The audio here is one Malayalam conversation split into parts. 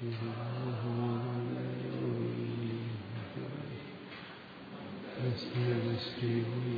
Thank you.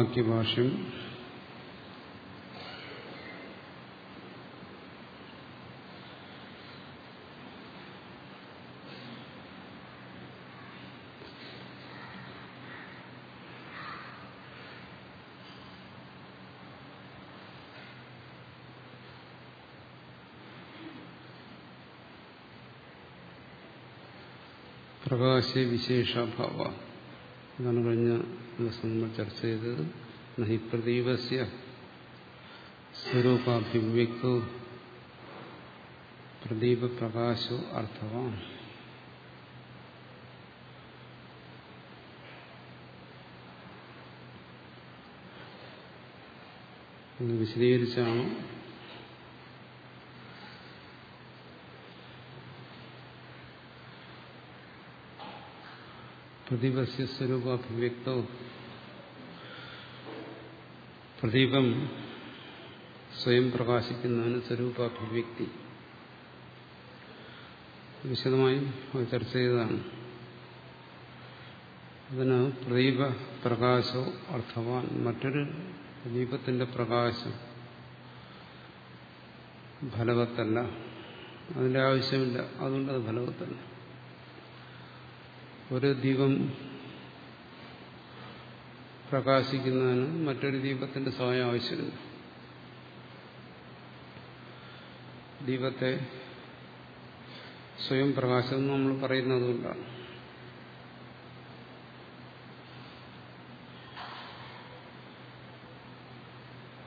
വാക്യഭാഷ്യം പ്രകാശ വിശേഷഭാവ ഇതാണ് കഴിഞ്ഞ ദിവസം നമ്മൾ ചർച്ച ചെയ്തത്. നഹി പ്രദീപസ്യ സ്വരൂപാഭിവ്യക്തോ പ്രദീപപ്രകാശോ അർത്ഥവാൻ. ഇത് വിശദീകരിച്ചാണ് പ്രദീപസ്യ സ്വരൂപാഭിവ്യക്തോ. പ്രദീപം സ്വയം പ്രകാശിക്കുന്നതിന് സ്വരൂപാഭിവ്യക്തി. വിശദമായി ചർച്ച ചെയ്തതാണ്. അതിന് പ്രദീപ പ്രകാശോ അർത്ഥവാൻ മറ്റൊരു ദീപത്തിന്റെ പ്രകാശം ഫലവത്തല്ല. അതിന്റെ ആവശ്യമില്ല. അതുകൊണ്ട് അത് ഫലവത്തല്ല. ഒരു ദീപം പ്രകാശിക്കുന്നതിന് മറ്റൊരു ദീപത്തിന്റെ സഹായം ആവശ്യമില്ല. ദീപത്തെ സ്വയം പ്രകാശം നമ്മൾ പറയുന്നത് കൊണ്ടാണ്.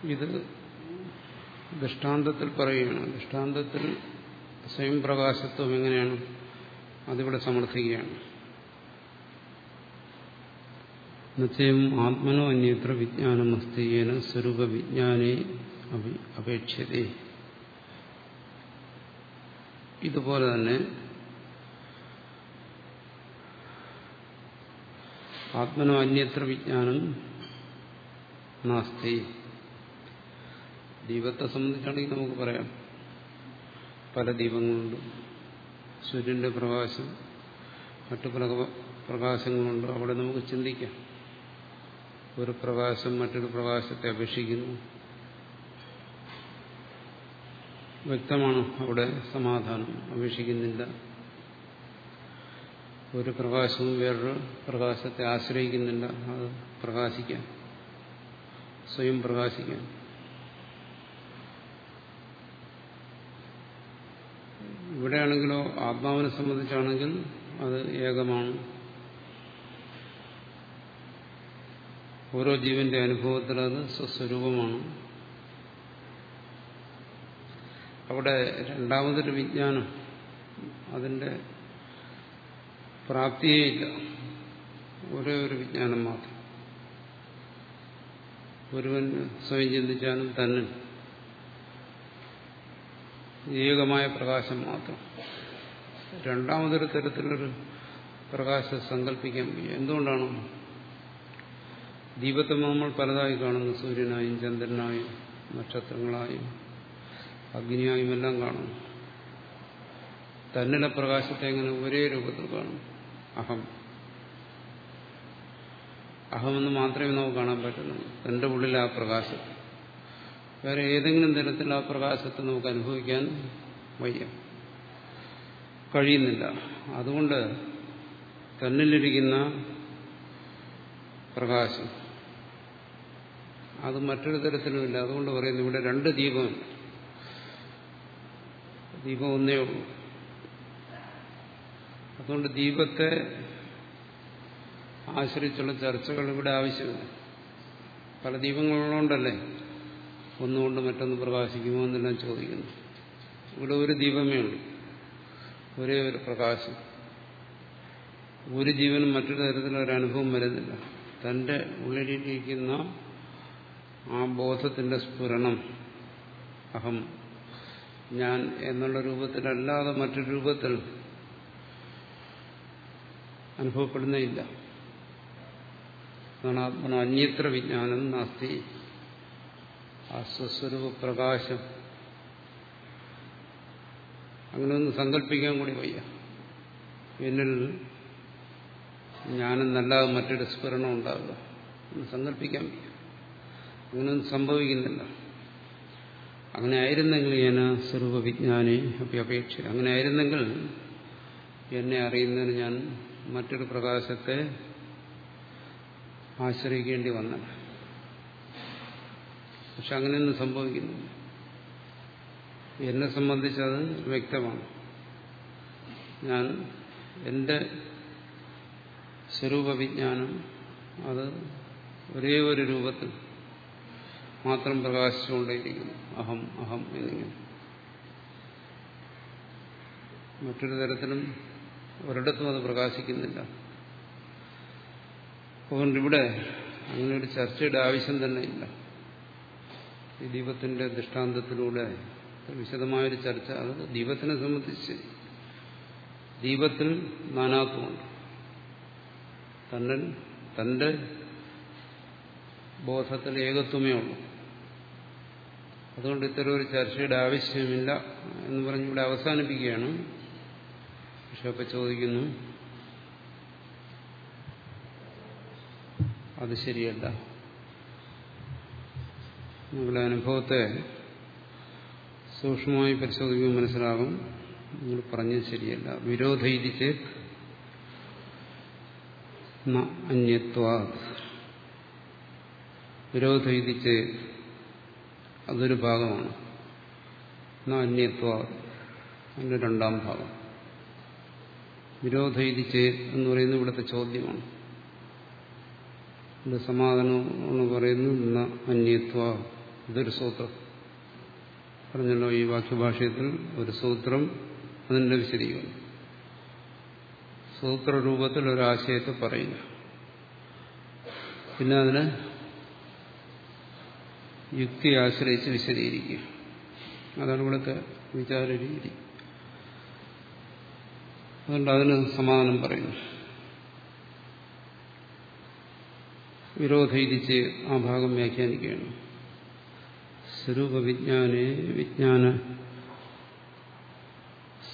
ഇത് ദൃഷ്ടാന്തത്തിൽ പറയുകയാണ്. ദൃഷ്ടാന്തത്തിൽ സ്വയം പ്രകാശത്വം എങ്ങനെയാണ്? അതിവിടെ സമർത്ഥിക്കുകയാണ്. നിശ്ചയം ആത്മനോ അന്യത്ര വിജ്ഞാനം വിജ്ഞാനമസ്തിയേന സ്വരൂപ വിജ്ഞാനെ അപേക്ഷത ഇതുപോലെ തന്നെ ആത്മനോ അന്യത്ര വിജ്ഞാനം നാസ്തി. ദീപത്തെ സംബന്ധിച്ചാണെങ്കിൽ നമുക്ക് പറയാം. പല ദീപങ്ങളുണ്ട്. സൂര്യന്റെ പ്രകാശം മറ്റു പ്രകാശങ്ങളുണ്ട്. അവിടെ നമുക്ക് ചിന്തിക്കാം. ഒരു പ്രകാശം മറ്റൊരു പ്രകാശത്തെ അപേക്ഷിക്കുന്നു. വ്യക്തമാണ് അവിടെ സമാധാനം? അപേക്ഷിക്കുന്നില്ല. ഒരു പ്രകാശവും വേറൊരു പ്രകാശത്തെ ആശ്രയിക്കുന്നില്ല. അത് പ്രകാശിക്കാൻ സ്വയം പ്രകാശിക്കാൻ ഇവിടെയാണെങ്കിലോ ആത്മാവിനെ സംബന്ധിച്ചാണെങ്കിൽ അത് ഏകമാണ്. ഓരോ ജീവന്റെ അനുഭവത്തിൽ അത് സ്വസ്വരൂപമാണ്. അവിടെ രണ്ടാമതൊരു വിജ്ഞാനം അതിന്റെ പ്രാപ്തിയേ ഇല്ല. ഒരേ ഒരു വിജ്ഞാനം മാത്രം. ഒരുവൻ സ്വയം ചിന്തിച്ചാലും തന്നെ. ഏകമായ പ്രകാശം മാത്രം. രണ്ടാമതൊരു തരത്തിലൊരു പ്രകാശം സങ്കല്പിക്കാൻ എന്തുകൊണ്ടാണോ എന്തുകൊണ്ടാണ് ദീപത്തെ നമ്മൾ പലതായി കാണുന്നു. സൂര്യനായും ചന്ദ്രനായും നക്ഷത്രങ്ങളായും അഗ്നിയായും എല്ലാം കാണുന്നു. തന്നിലെ പ്രകാശത്തെ എങ്ങനെ ഒരേ രൂപത്തിൽ കാണും അഹം. അഹമെന്ന് മാത്രമേ നമുക്ക് കാണാൻ പറ്റുന്നുള്ളൂ. തന്റെ ഉള്ളിൽ ആ പ്രകാശം വേറെ ഏതെങ്കിലും തരത്തിൽ ആ പ്രകാശത്തെ നമുക്ക് അനുഭവിക്കാൻ വയ്യ. കഴിയുന്നില്ല. അതുകൊണ്ട് തന്നിലിരിക്കുന്ന പ്രകാശം. അത് മറ്റൊരു തരത്തിലുമില്ല. അതുകൊണ്ട് പറയുന്നു ഇവിടെ രണ്ട് ദീപം. ദീപം ഒന്നേ ഉള്ളൂ. അതുകൊണ്ട് ദീപത്തെ ആശ്രയിച്ചുള്ള ചർച്ചകൾ ഇവിടെ ആവശ്യമില്ല. പല ദീപങ്ങളുള്ളതുകൊണ്ടല്ലേ? ഒന്നുകൊണ്ട് മറ്റൊന്ന് പ്രകാശിക്കുമോ എന്നെല്ലാം ചോദിക്കുന്നു. ഇവിടെ ഒരു ദീപമേ ഉള്ളൂ. ഒരേ ഒരു പ്രകാശം. ഒരു ജീവനും മറ്റൊരു തരത്തിലൊരനുഭവം വരുന്നില്ല. തന്റെ ഉള്ളിലിരിക്കുന്ന ആ ബോധത്തിന്റെ സ്ഫുരണം. അഹം ഞാൻ എന്നുള്ള രൂപത്തിലല്ലാതെ മറ്റൊരു രൂപത്തിൽ അനുഭവപ്പെടുന്നേയില്ല. അതാണ് അന്യത്ര വിജ്ഞാനം നാസ്തി. ആ സ്വസ്വരൂപ പ്രകാശം. അങ്ങനെ ഒന്ന് സങ്കല്പിക്കാൻ കൂടി വയ്യ. എന്നിൽ ഞാനെന്നല്ലാതെ മറ്റൊരു സ്ഫുരണം ഉണ്ടാവില്ല. എന്ന് സങ്കല്പിക്കാൻ വയ്യ. അങ്ങനെയൊന്നും സംഭവിക്കുന്നില്ല. അങ്ങനെ ആയിരുന്നെങ്കിൽ ഞാൻ സ്വരൂപ വിജ്ഞാനി അപ്പൊ അപേക്ഷ അങ്ങനെ ആയിരുന്നെങ്കിൽ എന്നെ അറിയുന്നതിന് ഞാൻ മറ്റൊരു പ്രകാശത്തെ ആശ്രയിക്കേണ്ടി വന്ന പക്ഷെ അങ്ങനെയൊന്നും സംഭവിക്കുന്നില്ല. എന്നെ സംബന്ധിച്ചത് വ്യക്തമാണ്. ഞാൻ എന്റെ സ്വരൂപവിജ്ഞാനം അത് ഒരേ ഒരു രൂപത്തിൽ മാത്രം പ്രകാശിച്ചുകൊണ്ടേയിരിക്കുന്നു. അഹം അഹം എന്നിങ്ങനെ. മറ്റൊരു തരത്തിലും ഒരിടത്തും അത് പ്രകാശിക്കുന്നില്ല. അതുകൊണ്ട് ഇവിടെ അങ്ങനെ ഒരു ചർച്ചയുടെ ആവശ്യം തന്നെ ഇല്ല. ഈ ദീപത്തിന്റെ ദൃഷ്ടാന്തത്തിലൂടെ വിശദമായൊരു ചർച്ച. അത് ദീപത്തിനെ സംബന്ധിച്ച് ദീപത്തിൽ നാനാത്വമുണ്ട്. തന്നെ തന്റെ ബോധത്തിൽ ഏകത്വമേ ഉള്ളൂ. അതുകൊണ്ട് ഇത്തരം ഒരു ചർച്ചയുടെ ആവശ്യമില്ല എന്ന് പറഞ്ഞ് ഇവിടെ അവസാനിപ്പിക്കുകയാണ്. പക്ഷെ അപ്പൊ ചോദിക്കുന്നു. അത് ശരിയല്ല. നിങ്ങളുടെ അനുഭവത്തെ സൂക്ഷ്മമായി പരിശോധിക്കുമ്പോൾ മനസ്സിലാകും. നിങ്ങൾ പറഞ്ഞത് ശരിയല്ല. വിരോധയിച്ച് അന്യത്വ വിരോധയിച്ച് അതൊരു ഭാഗമാണ്. അന്യത്വ അതിന്റെ രണ്ടാം ഭാഗം. വിരോധയിച്ച് എന്ന് പറയുന്നത് ഇവിടുത്തെ ചോദ്യമാണ്. ഇവിടെ സമാധാനം എന്ന് പറയുന്നു അന്യത്വ ഇതൊരു സൂത്രം. പറഞ്ഞല്ലോ ഈ വാക്യഭാഷയത്തിൽ ഒരു സൂത്രം അതിന്റെ വിശദീകരണം സൂത്രരൂപത്തിൽ ഒരാശയത്തെ പറയുക പിന്നെ അതിനെ യുക്തി ആശ്രയിച്ച് വിശദീകരിക്കുക. അതാണ് ഇവിടുത്തെ വിചാര രീതി. അതുകൊണ്ട് അതിന് സമാധാനം പറയുന്നു. വിരോധയിരിച്ച് ആ ഭാഗം വ്യാഖ്യാനിക്കുകയാണ്. സ്വരൂപ വിജ്ഞാനെ വിജ്ഞാന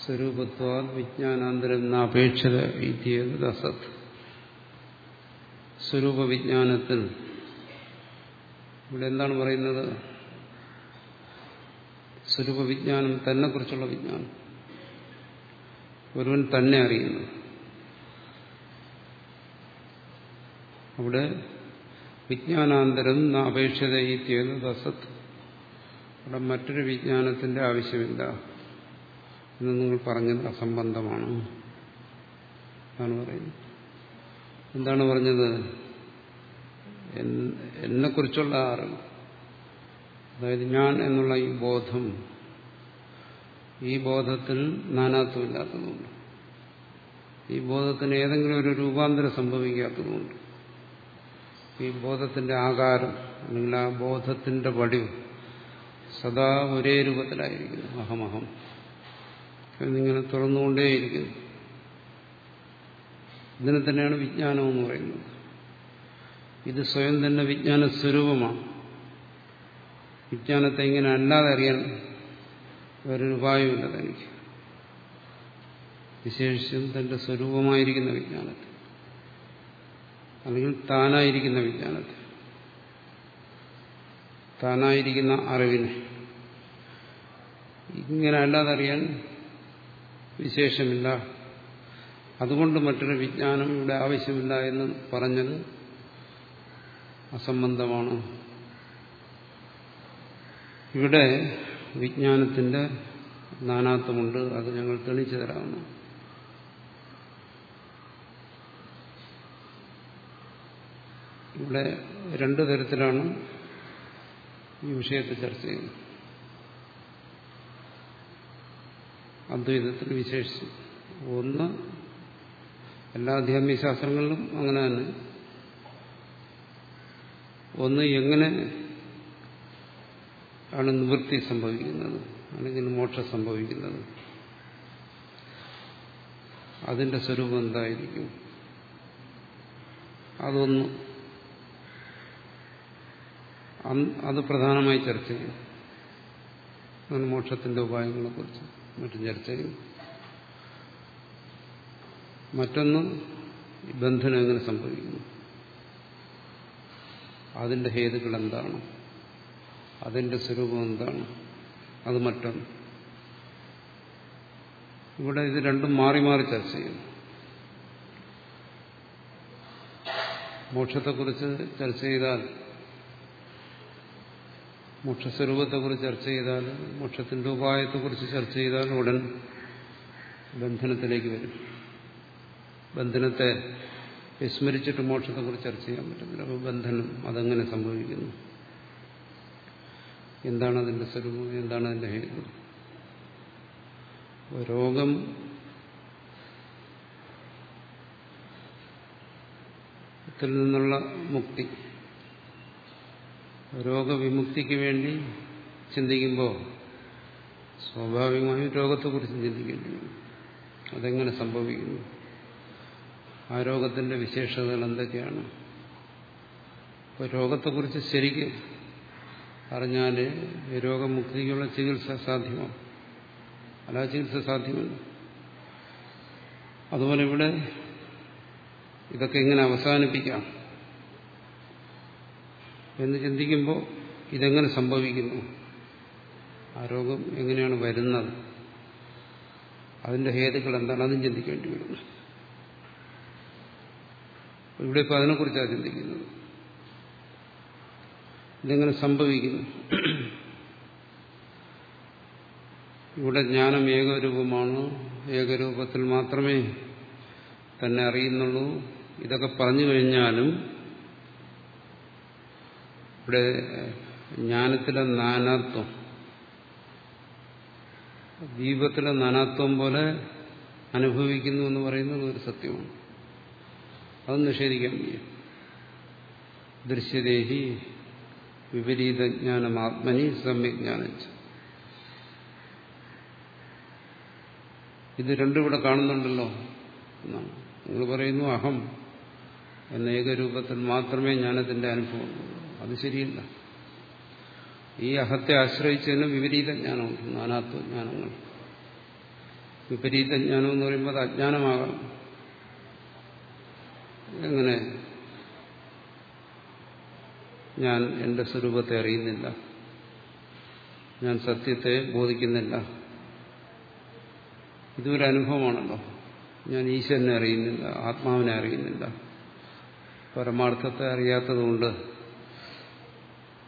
സ്വരൂപത്വാ വിജ്ഞാനാന്തരം എന്ന അപേക്ഷത വിദ്യ സ്വരൂപ വിജ്ഞാനത്തിൽ ഇവിടെ എന്താണ് പറയുന്നത്? സ്വരൂപവിജ്ഞാനം തന്നെ കുറിച്ചുള്ള വിജ്ഞാനം. ഒരുവൻ തന്നെ അറിയുന്നു. അവിടെ വിജ്ഞാനാന്തരം അപേക്ഷിത ഈ തീർന്നത് അസത്ത് അവിടെ മറ്റൊരു വിജ്ഞാനത്തിന്റെ ആവശ്യമില്ല എന്ന് നിങ്ങൾ പറഞ്ഞത് അസംബന്ധമാണ് എന്നാണ് പറയുന്നത്. എന്താണ് പറഞ്ഞത്? എന്നെക്കുറിച്ചുള്ള അറിവ്. അതായത് ഞാൻ എന്നുള്ള ഈ ബോധം ഈ ബോധത്തിൽ നാനാത്വമില്ലാത്തതുകൊണ്ട്. ഈ ബോധത്തിന് ഏതെങ്കിലും ഒരു രൂപാന്തരം സംഭവിക്കാത്തതുകൊണ്ട്. ഈ ബോധത്തിന്റെ ആകാരം അല്ലെങ്കിൽ ആ ബോധത്തിന്റെ വടിവ് സദാ ഒരേ രൂപത്തിലായിരിക്കുന്നു. അഹമഹം. എന്നിങ്ങനെ തുറന്നുകൊണ്ടേയിരിക്കുന്നു. ഇതിനെ തന്നെയാണ് വിജ്ഞാനം എന്ന് പറയുന്നത്. ഇത് സ്വയം തന്നെ വിജ്ഞാന സ്വരൂപമാണ്. വിജ്ഞാനത്തെ ഇങ്ങനെ അല്ലാതെ അറിയാൻ ഒരു ഉപായമില്ല തനിക്ക്. വിശേഷിച്ചും തന്റെ സ്വരൂപമായിരിക്കുന്ന വിജ്ഞാനത്തെ. അല്ലെങ്കിൽ താനായിരിക്കുന്ന വിജ്ഞാനത്തെ. താനായിരിക്കുന്ന അറിവിനെ. ഇങ്ങനെ അല്ലാതെ അറിയാൻ വിശേഷമില്ല. അതുകൊണ്ട് മറ്റൊരു വിജ്ഞാനം ഇവിടെ ആവശ്യമില്ല എന്ന് പറഞ്ഞത് അസംബന്ധമാണ്. ഇവിടെ വിജ്ഞാനത്തിന്റെ നാനാത്വമുണ്ട്. അത് ഞങ്ങൾ തെളിച്ചു തരാമെന്ന് ഇവിടെ രണ്ടു തരത്തിലാണ് ഈ വിഷയത്തെ ചർച്ച ചെയ്യുന്നത്. അദ്വൈതത്തിൽ വിശേഷിച്ചു. ഒന്ന് എല്ലാ അധ്യാത്മിക ശാസ്ത്രങ്ങളിലും അങ്ങനെ തന്നെ. ഒന്ന് എങ്ങനെ ആണ് നിവൃത്തി സംഭവിക്കുന്നത്? അല്ലെങ്കിൽ മോക്ഷം സംഭവിക്കുന്നത്? അതിന്റെ സ്വരൂപം എന്തായിരിക്കും? അതൊന്ന് അത് പ്രധാനമായി ചർച്ച ചെയ്യും. മോക്ഷത്തിന്റെ ഉപായങ്ങളെ കുറിച്ച് മറ്റും ചർച്ച ചെയ്യും. മറ്റൊന്ന് ബന്ധനം എങ്ങനെ സംഭവിക്കുന്നു? അതിന്റെ ഹേതുക്കൾ എന്താണ്? അതിന്റെ സ്വരൂപം എന്താണ്? അത് മറ്റൊന്ന്. ഇവിടെ ഇത് രണ്ടും മാറി മാറി ചർച്ച ചെയ്യുന്നു. മോക്ഷത്തെക്കുറിച്ച് ചർച്ച ചെയ്താൽ മോക്ഷസ്വരൂപത്തെക്കുറിച്ച് ചർച്ച ചെയ്താൽ മോക്ഷത്തിന്റെ ഉപായത്തെക്കുറിച്ച് ചർച്ച ചെയ്താൽ ഉടൻ ബന്ധനത്തിലേക്ക് വരും. ബന്ധനത്തെ വിസ്മരിച്ചിട്ട് മോക്ഷത്തെക്കുറിച്ച് ചർച്ച ചെയ്യാൻ പറ്റത്തില്ല. അപ്പോൾ ബന്ധനം അതെങ്ങനെ സംഭവിക്കുന്നു. എന്താണ് അതിന്റെ സ്വരൂപം? എന്താണ് അതിന്റെ ഹേതു? രോഗം ത്തിൽ നിന്നുള്ള മുക്തി. രോഗവിമുക്തിക്ക് വേണ്ടി ചിന്തിക്കുമ്പോൾ സ്വാഭാവികമായും രോഗത്തെക്കുറിച്ച് ചിന്തിക്കേണ്ടി വരും. അതെങ്ങനെ സംഭവിക്കുന്നു? ആ രോഗത്തിന്റെ വിശേഷതകൾ എന്തൊക്കെയാണ്? ഇപ്പോൾ രോഗത്തെക്കുറിച്ച് ശരിക്ക് അറിഞ്ഞാൽ രോഗമുക്തിക്കുള്ള ചികിത്സ സാധ്യമാണ് അല്ല ചികിത്സ സാധ്യമല്ല. അതുപോലെ ഇവിടെ ഇതൊക്കെ എങ്ങനെ അവസാനിപ്പിക്കാം. എന്ന് ചിന്തിക്കുമ്പോൾ ഇതെങ്ങനെ സംഭവിക്കുന്നു? ആ രോഗം എങ്ങനെയാണ് വരുന്നത്? അതിന്റെ ഹേതുക്കൾ എന്താണ്? അതും ചിന്തിക്കേണ്ടി വരുന്നു. ഇവിടെ ഇപ്പം അതിനെക്കുറിച്ചാണ് ചിന്തിക്കുന്നത്. ഇതെങ്ങനെ സംഭവിക്കുന്നു? ഇവിടെ ജ്ഞാനം ഏകരൂപമാണ്. ഏകരൂപത്തിൽ മാത്രമേ തന്നെ അറിയുന്നുള്ളൂ. ഇതൊക്കെ പറഞ്ഞു കഴിഞ്ഞാലും ഇവിടെ ജ്ഞാനത്തിലെ നാനാത്വം ദീപത്തിലെ നാനാത്വം പോലെ അനുഭവിക്കുന്നു എന്ന് പറയുന്നത് ഒരു സത്യമാണ്. അത് നിഷേധിക്കാൻ വയ്യ ദൃശ്യദേഹി വിപരീത ജ്ഞാനം ആത്മനി സമ്യജ്ഞാനം ഇത് രണ്ടും ഇവിടെ കാണുന്നുണ്ടല്ലോ എന്നാണ്. നിങ്ങൾ പറയുന്നു അഹം എന്ന ഏകരൂപത്തിൽ മാത്രമേ ജ്ഞാനത്തിന്റെ അനുഭവം അത് ശരിയല്ല. ഈ അഹത്തെ ആശ്രയിച്ചതിന് വിപരീത ജ്ഞാനമുണ്ട് നാനാത്വജ്ഞാനങ്ങൾ. വിപരീത ജ്ഞാനം എന്ന് പറയുമ്പോൾ അത് അജ്ഞാനമാകാം എങ്ങനെ? ഞാൻ എന്റെ സ്വരൂപത്തെ അറിയുന്നില്ല. ഞാൻ സത്യത്തെ ബോധിക്കുന്നില്ല. ഇതൊരു അനുഭവമാണല്ലോ. ഞാൻ ഈശ്വരനെ അറിയുന്നില്ല ആത്മാവിനെ അറിയുന്നില്ല. പരമാർത്ഥത്തെ അറിയാത്തതുകൊണ്ട്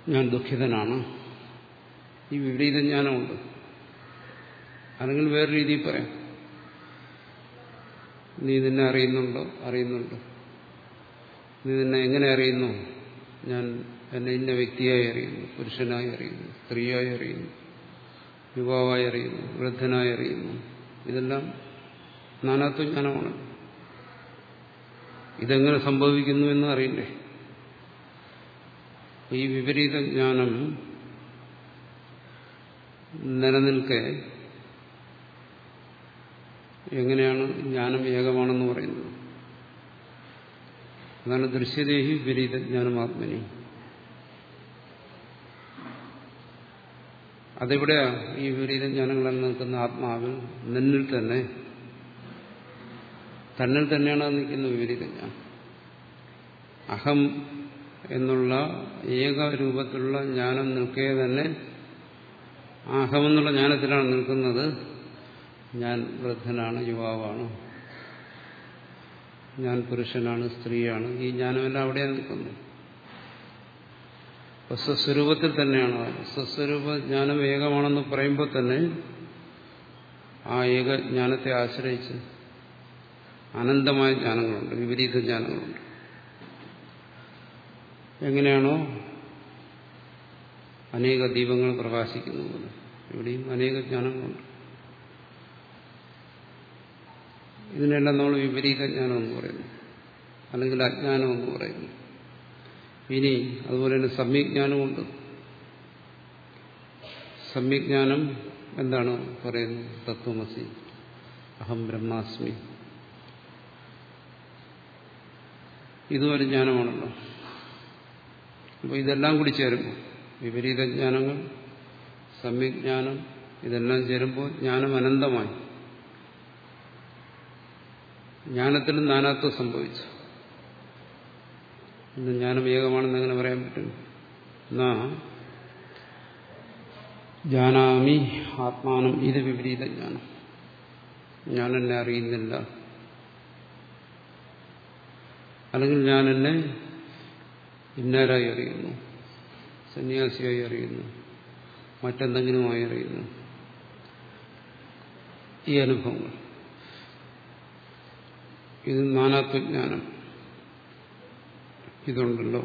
ഞാൻ ദുഃഖിതനാണ്. ഈ വിപരീത ജ്ഞാനമുണ്ട് അല്ലെങ്കിൽ വേറെ രീതിയിൽ പറയാം. നീ നിന്നെ അറിയുന്നുണ്ടോ? അറിയുന്നുണ്ട്. നീ നിന്നെ എങ്ങനെ അറിയുന്നു? ഞാൻ എന്നെ ഇന്ന വ്യക്തിയായി അറിയുന്നു പുരുഷനായി അറിയുന്നു സ്ത്രീയായി അറിയുന്നു യുവാവായി അറിയുന്നു വൃദ്ധനായി അറിയുന്നു. ഇതെല്ലാം നാനാത്വജ്ഞാനമാണ് ഇതെങ്ങനെ സംഭവിക്കുന്നു എന്ന് അറിയണ്ടേ ഈ വിപരീത ജ്ഞാനം നിലനിൽക്കെ എങ്ങനെയാണ് ജ്ഞാനം ഏകമാണെന്ന് പറയുന്നത്? അതാണ് ദൃശ്യദേഹി വിപരീത ജ്ഞാനമാത്മനി. അതെവിടെയാ ഈ വിപരീത ജ്ഞാനങ്ങൾ നിൽക്കുന്ന ആത്മാവിൽ നിന്നിൽ തന്നെ തന്നിൽ തന്നെയാണ് നിൽക്കുന്ന വിപരീത ജ്ഞാനം. അഹം എന്നുള്ള ഏകരൂപത്തിലുള്ള ജ്ഞാനം നിൽക്കേ തന്നെ അഹമെന്നുള്ള ജ്ഞാനത്തിലാണ് നിൽക്കുന്നത്. ഞാൻ വൃദ്ധനാണ് യുവാവാണ്. ഞാൻ പുരുഷനാണ് സ്ത്രീയാണ്. ഈ ജ്ഞാനമെല്ലാം അവിടെയാണ് നിൽക്കുന്നത് അപ്പൊ സ്വസ്വരൂപത്തിൽ തന്നെയാണ് സ്വസ്വരൂപ ജ്ഞാനം ഏകമാണെന്ന് പറയുമ്പോൾ തന്നെ ആ ഏക ജ്ഞാനത്തെ ആശ്രയിച്ച് അനന്തമായ ജ്ഞാനങ്ങളുണ്ട് വിപരീത ജ്ഞാനങ്ങളുണ്ട്. എങ്ങനെയാണോ അനേക ദീപങ്ങൾ പ്രകാശിക്കുന്നത് ഇവിടെയും അനേക ജ്ഞാനങ്ങളുണ്ട്. ഇതിനെല്ലാം നമ്മൾ വിപരീത ജ്ഞാനം എന്ന് പറയുന്നു. അല്ലെങ്കിൽ അജ്ഞാനം എന്ന് പറയുന്നു. ഇനി അതുപോലെ തന്നെ സമ്യജ്ഞാനമുണ്ട്. സമ്യജ്ഞാനം എന്താണ് പറയുന്നത്? തത്വമസി. അഹം ബ്രഹ്മാസ്മി. ഇതും ഒരു ജ്ഞാനമാണല്ലോ. അപ്പോൾ ഇതെല്ലാം കൂടി ചേരുമ്പോൾ വിപരീത ജ്ഞാനങ്ങൾ സമ്യജ്ഞാനം ഇതെല്ലാം ചേരുമ്പോൾ ജ്ഞാനം അനന്തമായി. ജ്ഞാനത്തിലും നാനാത്വം സംഭവിച്ചു. ഇന്ന് ജ്ഞാനം ഏകമാണെന്ന് എങ്ങനെ പറയാൻ പറ്റും? എന്നാ ജാനാമി ആത്മാനം ഇത് വിപരീത ജ്ഞാനം. ഞാൻ എന്നെ അറിയുന്നില്ല. അല്ലെങ്കിൽ ഞാൻ എന്നെ ഇന്നാരായി അറിയുന്നു. സന്യാസിയായി അറിയുന്നു. മറ്റെന്തെങ്കിലുമായി അറിയുന്നു. ഈ അനുഭവങ്ങൾ. ഇത് നാനാത്വജ്ഞാനം. ഇതുണ്ടല്ലോ.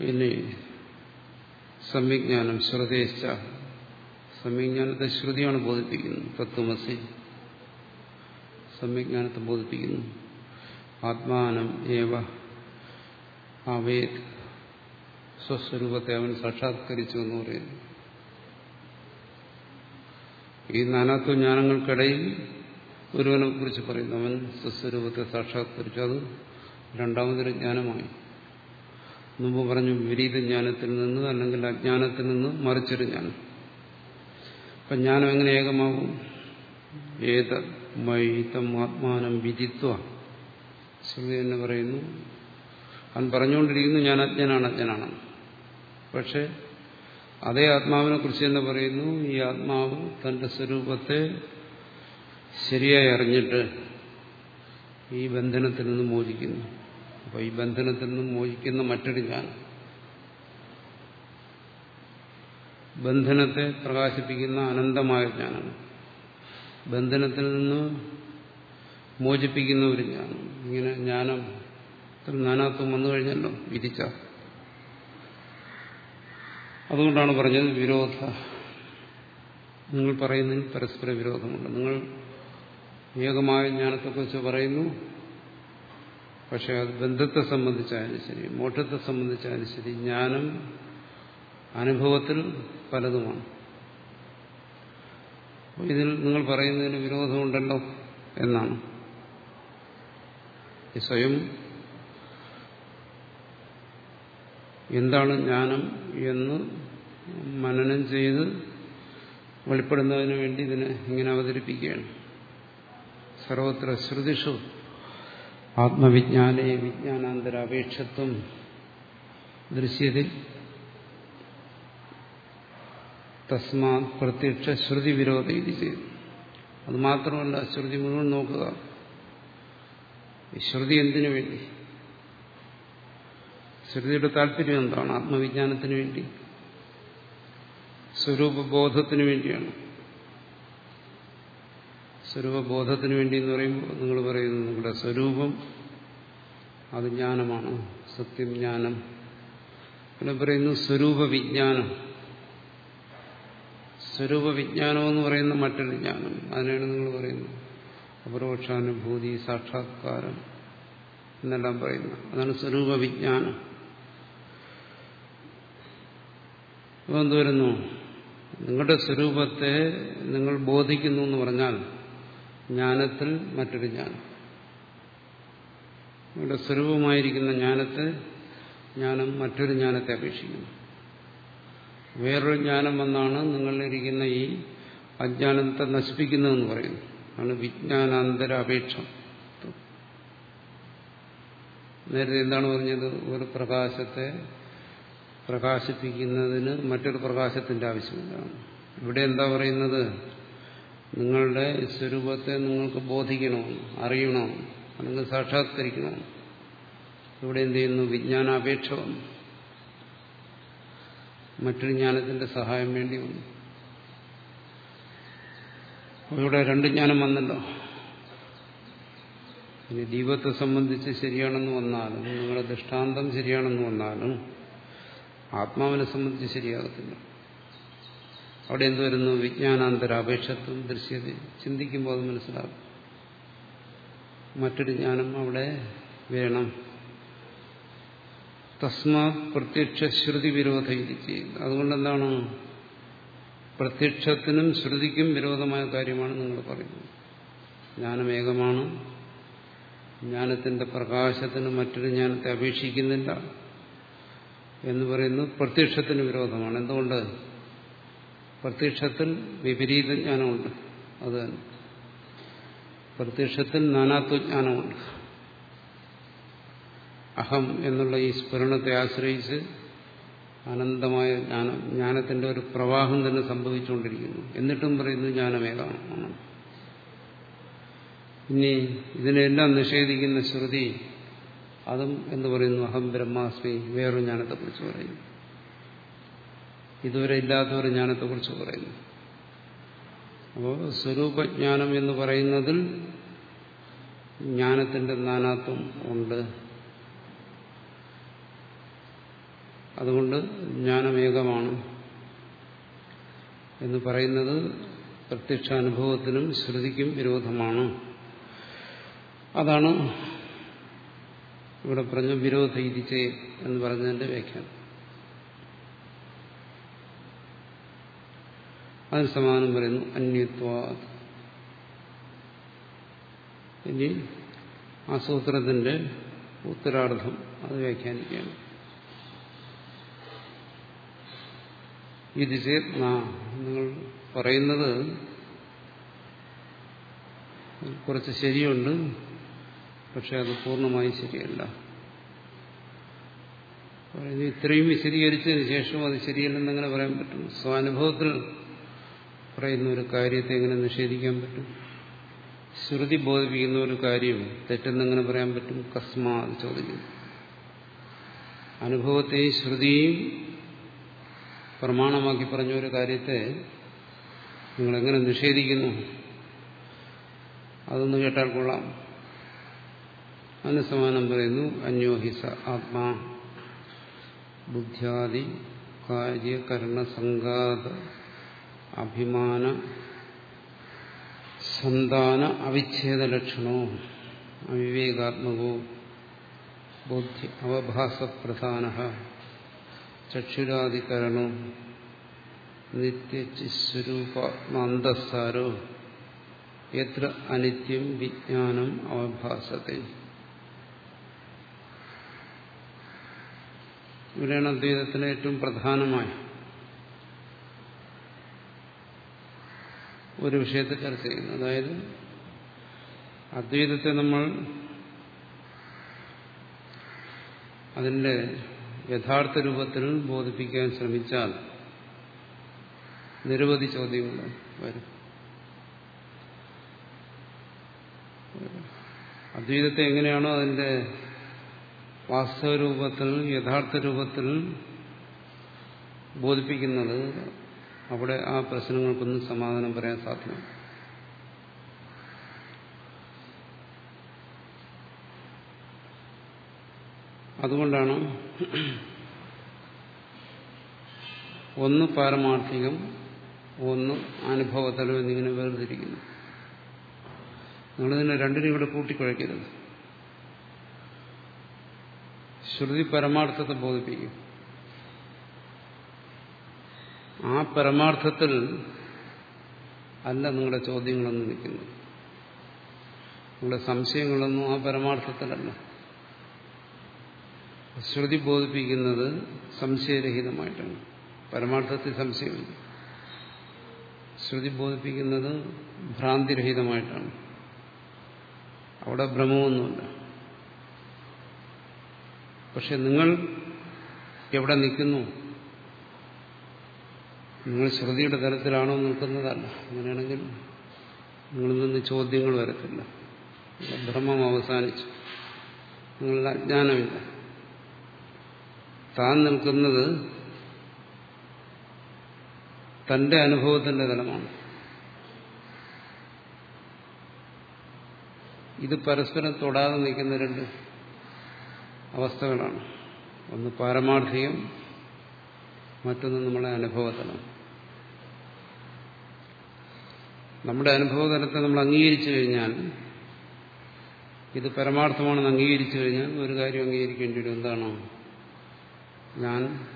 ഇനി സമ്യജ്ഞാനം ശ്രുതേശ്ച സമ്യജ്ഞാനത്തെ ശ്രുതിയാണ് ബോധിപ്പിക്കുന്നത്. തത്വമസി. സമ്യജ്ഞാനത്തെ ബോധിപ്പിക്കുന്നു. ആത്മാനം ഏവ ആവേത് സ്വസ്വരൂപത്തെ അവൻ സാക്ഷാത്കരിച്ചു എന്ന് പറയുന്നു. ഈ നാനാത്വ ജ്ഞാനങ്ങൾക്കിടയിൽ ഒരുവനെ കുറിച്ച് പറയുന്നു. അവൻ സ്വസ്വരൂപത്തെ സാക്ഷാത്കരിച്ചു അത് രണ്ടാമതൊരു ജ്ഞാനമായി. മുമ്പ് പറഞ്ഞു വിപരീത ജ്ഞാനത്തിൽ നിന്ന് അല്ലെങ്കിൽ അജ്ഞാനത്തിൽ നിന്ന് മറിച്ചൊരു ജ്ഞാനം. അപ്പം ജ്ഞാനം എങ്ങനെ ഏകമാകും? ഏത മൈതം ആത്മാനം വിധിത്വ ശ്രുതി എന്ന് പറയുന്നു. അവൻ പറഞ്ഞുകൊണ്ടിരിക്കുന്നു ഞാൻ അജ്ഞനാണ് അജ്ഞനാണ് പക്ഷെ അതേ ആത്മാവിനെ കുറിച്ച് തന്നെ പറയുന്നു ഈ ആത്മാവ് തന്റെ സ്വരൂപത്തെ ശരിയായി അറിഞ്ഞിട്ട് ഈ ബന്ധനത്തിൽ നിന്ന് മോചിക്കുന്നു. അപ്പൊ ഈ ബന്ധനത്തിൽ നിന്ന് മോചിക്കുന്ന മറ്റൊരു ഞാൻ ബന്ധനത്തെ പ്രകാശിപ്പിക്കുന്ന അനന്തമായ ജ്ഞാനമാണ്. ബന്ധനത്തിൽ നിന്ന് മോചിപ്പിക്കുന്ന ഒരു ജ്ഞാനം. ഇങ്ങനെ ജ്ഞാനം നാനാത്വം വന്നു കഴിഞ്ഞല്ലോ വിധിച്ച അതുകൊണ്ടാണ് പറഞ്ഞത് വിരോധ. നിങ്ങൾ പറയുന്നതിൽ പരസ്പര വിരോധമുണ്ട്. നിങ്ങൾ ഏകമായ ജ്ഞാനത്തെക്കുറിച്ച് പറയുന്നു പക്ഷെ അത് ബന്ധത്തെ സംബന്ധിച്ചായാലും ശരി മോക്ഷത്തെ സംബന്ധിച്ചായാലും ശരി ജ്ഞാനം അനുഭവത്തിൽ പലതുമാണ്. ഇതിൽ നിങ്ങൾ പറയുന്നതിന് വിരോധമുണ്ടല്ലോ എന്നാണ്. സ്വയം എന്താണ് ജ്ഞാനം എന്ന് മനനം ചെയ്ത് വെളിപ്പെടുന്നതിന് വേണ്ടി ഇതിനെ ഇങ്ങനെ അവതരിപ്പിക്കുകയാണ്. സർവത്ര ശ്രുതിഷു ആത്മവിജ്ഞാനേ വിജ്ഞാനാന്തര അപേക്ഷത്വം ദൃശ്യത്തിൽ തസ്മാ പ്രത്യക്ഷ ശ്രുതി വിരോധ ഇത് ചെയ്തു. അത് മാത്രമല്ല ശ്രുതി മുഴുവൻ നോക്കുക. ശ്രുതി എന്തിനു വേണ്ടി? ശ്രുതിയുടെ താല്പര്യം എന്താണ്? ആത്മവിജ്ഞാനത്തിന് വേണ്ടി. സ്വരൂപബോധത്തിന് വേണ്ടിയാണ്. സ്വരൂപബോധത്തിന് വേണ്ടി എന്ന് പറയുമ്പോൾ നിങ്ങൾ പറയുന്നത് നിങ്ങളുടെ സ്വരൂപം അത് ജ്ഞാനമാണ്. സത്യം ജ്ഞാനം. പിന്നെ പറയുന്നു സ്വരൂപ വിജ്ഞാനം സ്വരൂപ വിജ്ഞാനം എന്ന് പറയുന്ന മറ്റൊരു ജ്ഞാനം. അതിനാണ് നിങ്ങൾ പറയുന്നത്. അപരോക്ഷാനുഭൂതി സാക്ഷാത്കാരം എന്നെല്ലാം പറയുന്നു അതാണ് സ്വരൂപ വിജ്ഞാനം എന്ത് വരുന്നു? നിങ്ങളുടെ സ്വരൂപത്തെ നിങ്ങൾ ബോധിക്കുന്നു എന്ന് പറഞ്ഞാൽ ജ്ഞാനത്തിൽ മറ്റൊരു ജ്ഞാനം. നിങ്ങളുടെ സ്വരൂപമായിരിക്കുന്ന ജ്ഞാനത്തെ ജ്ഞാനം മറ്റൊരു ജ്ഞാനത്തെ അപേക്ഷിക്കുന്നു. വേറൊരു ജ്ഞാനം വന്നാണ് നിങ്ങളിലിരിക്കുന്ന ഈ അജ്ഞാനത്തെ നശിപ്പിക്കുന്നതെന്ന് പറയുന്നു ആണ് വിജ്ഞാനാന്തര അപേക്ഷ നേരത്തെ എന്താണ് പറഞ്ഞത്? ഒരു പ്രകാശത്തെ പ്രകാശിപ്പിക്കുന്നതിന് മറ്റൊരു പ്രകാശത്തിന്റെ ആവശ്യമില്ല. ഇവിടെ എന്താ പറയുന്നത്? നിങ്ങളുടെ സ്വരൂപത്തെ നിങ്ങൾക്ക് ബോധിക്കണോ അറിയണോ അല്ലെങ്കിൽ സാക്ഷാത്കരിക്കണോ. ഇവിടെ എന്ത് ചെയ്യുന്നു? വിജ്ഞാനാപേക്ഷ വന്നു. മറ്റൊരു ജ്ഞാനത്തിന്റെ സഹായം വേണ്ടി വന്നു. ഇവിടെ രണ്ട് ജ്ഞാനം വന്നല്ലോ. ദീപത്തെ സംബന്ധിച്ച് ശരിയാണെന്ന് വന്നാലും നിങ്ങളുടെ ദൃഷ്ടാന്തം ശരിയാണെന്ന് വന്നാലും ആത്മാവിനെ സംബന്ധിച്ച് ശരിയാകത്തില്ല. അവിടെ എന്ത് വരുന്നു? വിജ്ഞാനാന്തര അപേക്ഷത്വം ദൃശ്യത. ചിന്തിക്കുമ്പോൾ അത് മനസ്സിലാകും. മറ്റൊരു ജ്ഞാനം അവിടെ വേണം. തസ്മാ പ്രത്യക്ഷ ശ്രുതി വിരോധ ചെയ്യുന്നത് അതുകൊണ്ട് പ്രത്യക്ഷത്തിനും ശ്രുതിക്കും വിരോധമായ കാര്യമാണ് നിങ്ങൾ പറയുന്നത്. ജ്ഞാനമേകമാണ് ജ്ഞാനത്തിന്റെ പ്രകാശത്തിന് മറ്റൊരു ജ്ഞാനത്തെ അപേക്ഷിക്കുന്നില്ല. എന്ന് പറയുന്നത് പ്രത്യക്ഷത്തിന് വിരോധമാണ്. എന്തുകൊണ്ട്? പ്രത്യക്ഷത്തിൽ വിപരീത ജ്ഞാനമുണ്ട്. അത് പ്രത്യക്ഷത്തിൽ നാനാത്വജ്ഞാനമുണ്ട് അഹം എന്നുള്ള ഈ സ്ഫുരണത്തെ ആശ്രയിച്ച് അനന്തമായ ജ്ഞാനം ജ്ഞാനത്തിന്റെ ഒരു പ്രവാഹം തന്നെ സംഭവിച്ചുകൊണ്ടിരിക്കുന്നു. എന്നിട്ടും പറയുന്നു ജ്ഞാനമേതാണ് ഇനി ഇതിനെല്ലാം നിഷേധിക്കുന്ന ശ്രുതി അതും എന്ന് പറയുന്നു അഹം ബ്രഹ്മാസ്മി വേറൊരു ജ്ഞാനത്തെക്കുറിച്ച് പറയുന്നു. ഇതുവരെ ഇല്ലാത്ത ഒരു ജ്ഞാനത്തെക്കുറിച്ച് പറയുന്നു. അപ്പോൾ സ്വരൂപജ്ഞാനം എന്ന് പറയുന്നതിൽ ജ്ഞാനത്തിന്റെ നാനാത്വം ഉണ്ട്. അതുകൊണ്ട് ജ്ഞാനമേകമാണ് എന്ന് പറയുന്നത് പ്രത്യക്ഷാനുഭവത്തിനും ശ്രുതിക്കും വിരോധമാണ്. അതാണ് ഇവിടെ പറഞ്ഞു വിരോധ ഇതിച്ചേ എന്ന് പറഞ്ഞതിന്റെ വ്യാഖ്യാനം. അതിന് സമാനം പറയുന്നു അന്യത്വ ഇനി ആ സൂത്രത്തിന്റെ ഉത്തരാർത്ഥം അത് വ്യാഖ്യാനിക്കുകയാണ്. ഇത് ചേർന്ന നിങ്ങൾ പറയുന്നത് കുറച്ച് ശരിയുണ്ട്. പക്ഷെ അത് പൂർണമായി ശരിയല്ല. ഇത്രയും വിശദീകരിച്ചതിന് ശേഷം അത് ശരിയല്ലെന്ന് എങ്ങനെ പറയാൻ പറ്റും? സ്വാനുഭവത്തിൽ പറയുന്ന ഒരു കാര്യത്തെ എങ്ങനെ നിഷേധിക്കാൻ പറ്റും? ശ്രുതി ബോധിപ്പിക്കുന്ന ഒരു കാര്യം തെറ്റെന്നെങ്ങനെ പറയാൻ പറ്റും? കസ്മാ ചോദിക്കുന്നു അനുഭവത്തെയും ശ്രുതിയും പ്രമാണമാക്കി പറഞ്ഞ ഒരു കാര്യത്തെ നിങ്ങളെങ്ങനെ നിഷേധിക്കുന്നു? അതൊന്ന് കേട്ടാൽ കൊള്ളാം. അതിന് സമാനം പറയുന്നു അന്യോഹിസ ആത്മാ ബുദ്ധ്യാദി കാര്യകരണസംഘാത അഭിമാന സന്താന അവിച്ഛേദ ലക്ഷണോ അവിവേകാത്മകോ ബുദ്ധി അവഭാസപ്രധാന ചക്ഷുരാധികരണോ നിത്യസ്വരൂപാത്മാന്തസാരോ എത്ര അനിത്യം വിജ്ഞാനം അവഭാസത്തെ. ഇവിടെയാണ് അദ്വൈതത്തിന് ഏറ്റവും പ്രധാനമായ ഒരു വിഷയത്തെ ചർച്ച ചെയ്യുന്നത്. അതായത് അദ്വൈതത്തെ നമ്മൾ അതിന്റെ യഥാർത്ഥ രൂപത്തിൽ ബോധിപ്പിക്കാൻ ശ്രമിച്ചാൽ നിരവധി ചോദ്യങ്ങൾ വരും. അദ്വൈതത്തെ എങ്ങനെയാണോ അതിന്റെ വാസ്തവ രൂപത്തിൽ യഥാർത്ഥ രൂപത്തിൽ ബോധിപ്പിക്കുന്നത് അവിടെ ആ പ്രശ്നങ്ങൾക്കൊന്നും സമാധാനം പറയാൻ സാധ്യമല്ല. അതുകൊണ്ടാണ് ഒന്ന് പാരമാർത്ഥികം ഒന്ന് അനുഭവതലം എന്നിങ്ങനെ വേർതിരിക്കുന്നു നിങ്ങളിതിനെ രണ്ടിനും ഇവിടെ കൂട്ടിക്കുഴയ്ക്കരുത്. ശ്രുതി പരമാർത്ഥത്തെ ബോധിപ്പിക്കും. ആ പരമാർത്ഥത്തിൽ അല്ല നിങ്ങളുടെ ചോദ്യങ്ങളൊന്നും നിൽക്കുന്നത്. നിങ്ങളുടെ സംശയങ്ങളൊന്നും ആ പരമാർത്ഥത്തിലല്ല. ശ്രുതി ബോധിപ്പിക്കുന്നത് സംശയരഹിതമായിട്ടാണ്. പരമാർത്ഥത്തിൽ സംശയമില്ല. ശ്രുതി ബോധിപ്പിക്കുന്നത് ഭ്രാന്തിരഹിതമായിട്ടാണ്. അവിടെ ഭ്രമമൊന്നുമില്ല. പക്ഷെ നിങ്ങൾ എവിടെ നിൽക്കുന്നു? നിങ്ങൾ ശ്രുതിയുടെ തലത്തിലാണോ നിൽക്കുന്നതല്ല. അങ്ങനെയാണെങ്കിൽ നിങ്ങളിൽ നിന്ന് ചോദ്യങ്ങൾ വരത്തില്ല. ഭ്രമം അവസാനിച്ചു. നിങ്ങളുടെ അജ്ഞാനമില്ല. താൻ നിൽക്കുന്നത് തന്റെ അനുഭവത്തിന്റെ തലമാണ്. ഇത് പരസ്പരം തൊടാതെ നിൽക്കുന്ന രണ്ട് അവസ്ഥകളാണ്. ഒന്ന് പാരമാർത്ഥികം മറ്റൊന്ന് നമ്മളെ അനുഭവതലം. നമ്മുടെ അനുഭവതലത്തെ നമ്മൾ അംഗീകരിച്ചു കഴിഞ്ഞാൽ ഇത് പരമാർത്ഥമാണെന്ന് അംഗീകരിച്ചു കഴിഞ്ഞാൽ ഒരു കാര്യം അംഗീകരിക്കേണ്ടി വരും. എന്താണോ? ഞാൻ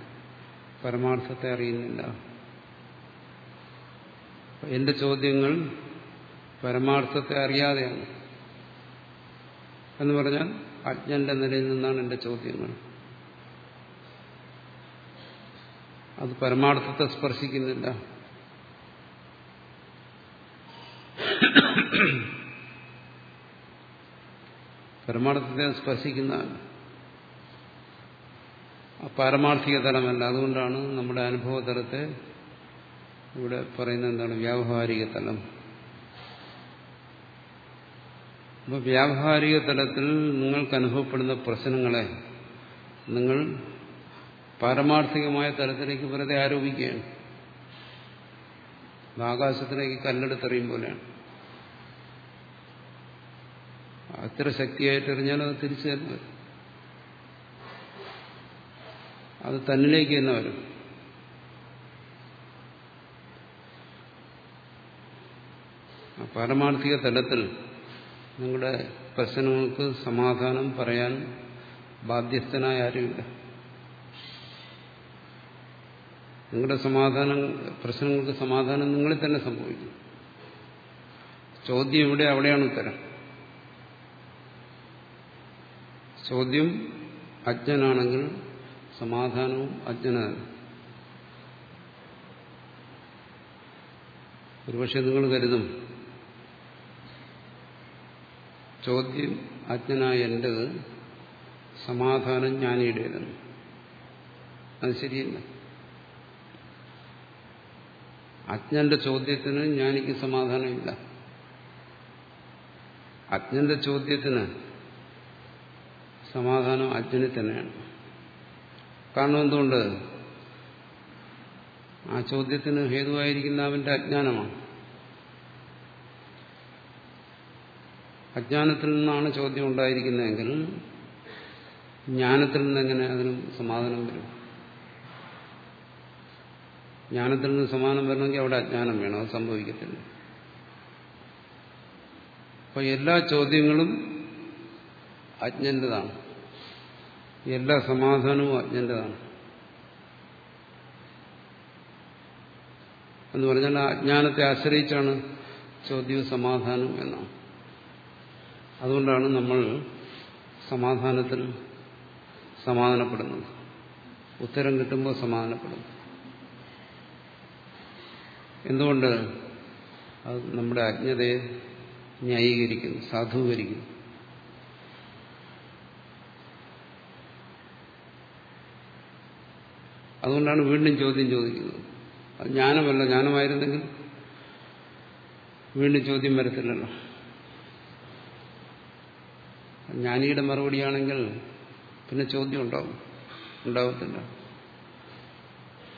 പരമാർത്ഥത്തെ അറിയുന്നില്ല. എന്റെ ചോദ്യങ്ങൾ പരമാർത്ഥത്തെ അറിയാതെയാണ്. എന്ന് പറഞ്ഞാൽ അജ്ഞന്റെ നിലയിൽ നിന്നാണ് എന്റെ ചോദ്യങ്ങൾ അത് പരമാർത്ഥത്തെ സ്പർശിക്കുന്നില്ല. പരമാർത്ഥത്തെ സ്പർശിക്കുന്ന പാരമാർത്ഥിക തലമല്ല. അതുകൊണ്ടാണ് നമ്മുടെ അനുഭവ തലത്തെ ഇവിടെ പറയുന്നത് എന്താണ്? വ്യാവഹാരിക തലം. അപ്പോൾ വ്യാവഹാരിക തലത്തിൽ നിങ്ങൾക്ക് അനുഭവപ്പെടുന്ന പ്രശ്നങ്ങളെ നിങ്ങൾ പാരമാർത്ഥികമായ തലത്തിലേക്ക് വെറുതെ ആരോപിക്കുകയാണ്. ആകാശത്തിലേക്ക് കല്ലെടുത്തെറിയും പോലെയാണ്. അത്ര ശക്തിയായിട്ട് അത് തിരിച്ചു തന്നെ അത് തന്നിലേക്ക് തന്നെ വരും. പാരമാർത്ഥിക തലത്തിൽ നിങ്ങളുടെ പ്രശ്നങ്ങൾക്ക് സമാധാനം പറയാൻ ബാധ്യസ്ഥനായ ആരുമില്ല. നിങ്ങളുടെ സമാധാനം പ്രശ്നങ്ങൾക്ക് സമാധാനം നിങ്ങളിൽ തന്നെ സംഭവിക്കും. ചോദ്യം ഇവിടെ അവിടെയാണ് ഉത്തരം. ചോദ്യം അജ്ഞനാണെങ്കിൽ സമാധാനവും അജ്ഞനാണ്. ഒരുപക്ഷെ നിങ്ങൾ കരുതും ചോദ്യം അജ്ഞനായ എന്റേത് സമാധാനം ജ്ഞാനിയുടേതാണ് അത് ശരിയല്ല. അജ്ഞന്റെ ചോദ്യത്തിന് ജ്ഞാനിക്ക് സമാധാനമില്ല. അജ്ഞന്റെ ചോദ്യത്തിന് സമാധാനം അജ്ഞന് തന്നെയാണ്. കാരണം എന്തുകൊണ്ട്? ആ ചോദ്യത്തിന് ഹേതുവായിരിക്കുന്ന അവന്റെ അജ്ഞാനമാണ്. അജ്ഞാനത്തിൽ നിന്നാണ് ചോദ്യം ഉണ്ടായിരിക്കുന്നതെങ്കിൽ ജ്ഞാനത്തിൽ നിന്ന് എങ്ങനെ അതിന് സമാധാനം വരും? ജ്ഞാനത്തിൽ നിന്ന് സമാധാനം വരണമെങ്കിൽ അവിടെ അജ്ഞാനം വേണം അത് സംഭവിക്കത്തില്ല. അപ്പൊ എല്ലാ ചോദ്യങ്ങളും അജ്ഞന്റേതാണ് എല്ലാ സമാധാനവും അജ്ഞന്റേതാണ് എന്ന് പറഞ്ഞാൽ ആ അജ്ഞാനത്തെ ആശ്രയിച്ചാണ് ചോദ്യവും സമാധാനം എന്നാണ്. അതുകൊണ്ടാണ് നമ്മൾ സമാധാനത്തിൽ സമാധാനപ്പെടുന്നത്. ഉത്തരം കിട്ടുമ്പോൾ സമാധാനപ്പെടുന്നു. എന്തുകൊണ്ട്? അത് നമ്മുടെ അജ്ഞതയെ ന്യായീകരിക്കുന്നു സാധൂകരിക്കുന്നു. അതുകൊണ്ടാണ് വീണ്ടും ചോദ്യം ചോദിക്കുന്നത്. അത് ജ്ഞാനമല്ല ജ്ഞാനമായിരുന്നെങ്കിൽ വീണ്ടും ചോദ്യം വരത്തില്ലല്ലോ. ജ്ഞാനിയുടെ മറുപടിയാണെങ്കിൽ പിന്നെ ചോദ്യം ഉണ്ടാവും ഉണ്ടാവത്തില്ല.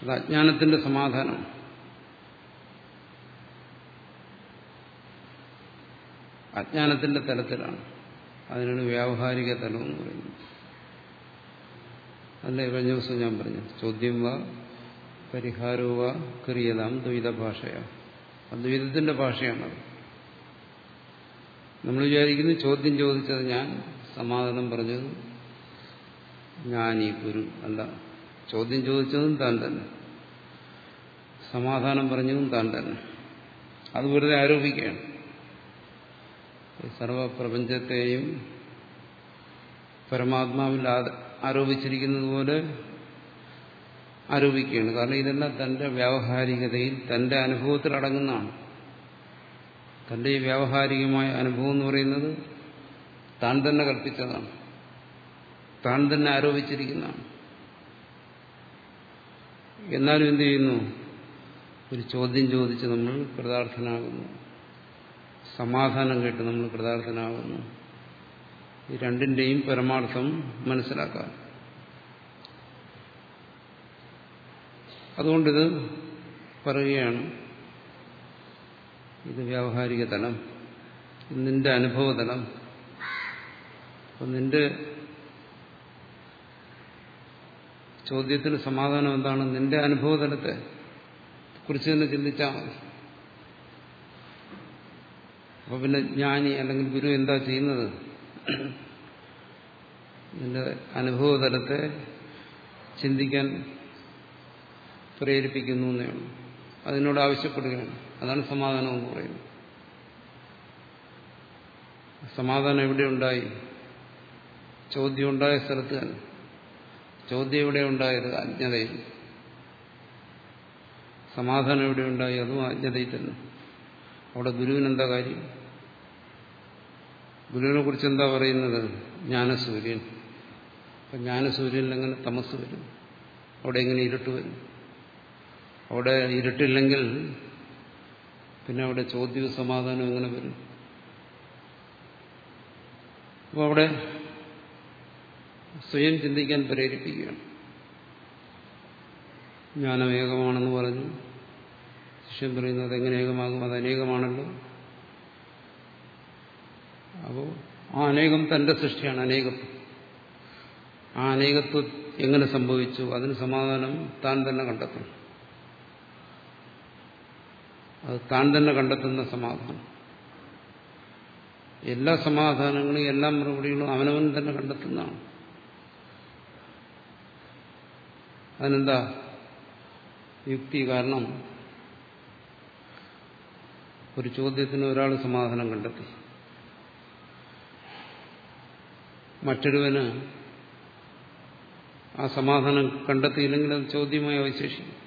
അത് അജ്ഞാനത്തിന്റെ സമാധാനം. അജ്ഞാനത്തിന്റെ തലത്തിലാണ്. അതിനാണ് വ്യാവഹാരിക തലം എന്ന് പറയുന്നത്. അല്ലേ? കഴിഞ്ഞ ദിവസം ഞാൻ പറഞ്ഞു. ചോദ്യം വാ പരിഹാരവും വാ ക്രിയതാം ദ്വൈത ഭാഷയാണ് അദ്വൈതത്തിന്റെ ഭാഷയാണത്. നമ്മൾ വിചാരിക്കുന്നു ചോദ്യം ചോദിച്ചത് ഞാൻ സമാധാനം പറഞ്ഞത് ഈ ഗുരു അല്ല. ചോദ്യം ചോദിച്ചതും താൻ തന്നെ. സമാധാനം പറഞ്ഞതും താൻ തന്നെ. അത് വെറുതെ ആരോപിക്കുകയാണ്. സർവപ്രപഞ്ചത്തെയും പരമാത്മാവിൽ ആരോപിച്ചിരിക്കുന്നത് പോലെ ആരോപിക്കുകയാണ്. കാരണം ഇതെല്ലാം തന്റെ വ്യാവഹാരികതയിൽ തന്റെ അനുഭവത്തിൽ അടങ്ങുന്നതാണ് തന്റെ ഈ വ്യാവഹാരികമായ അനുഭവം എന്ന് പറയുന്നത് താൻ തന്നെ കൽപ്പിച്ചതാണ്. താൻ തന്നെ ആരോപിച്ചിരിക്കുന്നതാണ്. എന്നാലും എന്ത് ചെയ്യുന്നു? ഒരു ചോദ്യം ചോദിച്ച് നമ്മൾ കൃതാർത്ഥനാകുന്നു. സമാധാനം കേട്ട് നമ്മൾ കൃതാർത്ഥനാകുന്നു. ഈ രണ്ടിന്റെയും പരമാർത്ഥം മനസ്സിലാക്കാം അതുകൊണ്ടിത് പറയുകയാണ്. ഇത് വ്യാവഹാരിക തലം. ഇത് നിന്റെ അനുഭവതലം അപ്പം നിന്റെ ചോദ്യത്തിന് സമാധാനം എന്താണ്? നിന്റെ അനുഭവതലത്തെ കുറിച്ച് തന്നെ ചിന്തിച്ചാൽ മതി. അപ്പൊ പിന്നെ ജ്ഞാനി അല്ലെങ്കിൽ ഗുരു എന്താ ചെയ്യുന്നത്? നിന്റെ അനുഭവതലത്തെ ചിന്തിക്കാൻ പ്രേരിപ്പിക്കുന്നു എന്നേ ഉള്ളൂ. അതിനോട് ആവശ്യപ്പെടുകയാണ്. അതാണ് സമാധാനം എന്ന് പറയുന്നത്. സമാധാനം എവിടെ ഉണ്ടായി? ചോദ്യം ഉണ്ടായ സ്ഥലത്ത് തന്നെ. ചോദ്യം എവിടെ ഉണ്ടായത് അജ്ഞതയിൽ സമാധാനം എവിടെ ഉണ്ടായി? അതും അജ്ഞതയിൽ തന്നെ. അവിടെ ഗുരുവിനെന്താ കാര്യം? ഗുരുവിനെ കുറിച്ച് എന്താ പറയുന്നത്? ജ്ഞാനസൂര്യൻ. അപ്പം ജ്ഞാനസൂര്യനിൽ എങ്ങനെ തമസ് വരും? അവിടെ എങ്ങനെ ഇരുട്ട് വരും? അവിടെ ഇരുട്ടില്ലെങ്കിൽ പിന്നെ അവിടെ ചോദ്യവും സമാധാനം എങ്ങനെ വരും. അപ്പോൾ അവിടെ സ്വയം ചിന്തിക്കാൻ പ്രേരിപ്പിക്കുകയാണ്. ജ്ഞാനം ഏകമാണെന്ന് പറഞ്ഞു. ശിഷ്യൻ പറയുന്നത് അതെങ്ങനെ ഏകമാകും? അത് അനേകമാണല്ലോ. അപ്പോൾ ആ അനേകം തന്റെ സൃഷ്ടിയാണ് അനേകം. ആ അനേകത്വം എങ്ങനെ സംഭവിച്ചു? അതിന് സമാധാനം താൻ തന്നെ കണ്ടെത്തും അത് താൻ തന്നെ കണ്ടെത്തുന്ന സമാധാനം. എല്ലാ സമാധാനങ്ങളും എല്ലാ മറുപടികളും അവനവൻ തന്നെ കണ്ടെത്തുന്നതാണ്. അതിനെന്താ? യുക്തി കാരണം ഒരു ചോദ്യത്തിന് ഒരാൾ സമാധാനം കണ്ടെത്തി. മറ്റൊരുവന് ആ സമാധാനം കണ്ടെത്തിയില്ലെങ്കിൽ അത് ചോദ്യമായി അവശേഷിക്കും.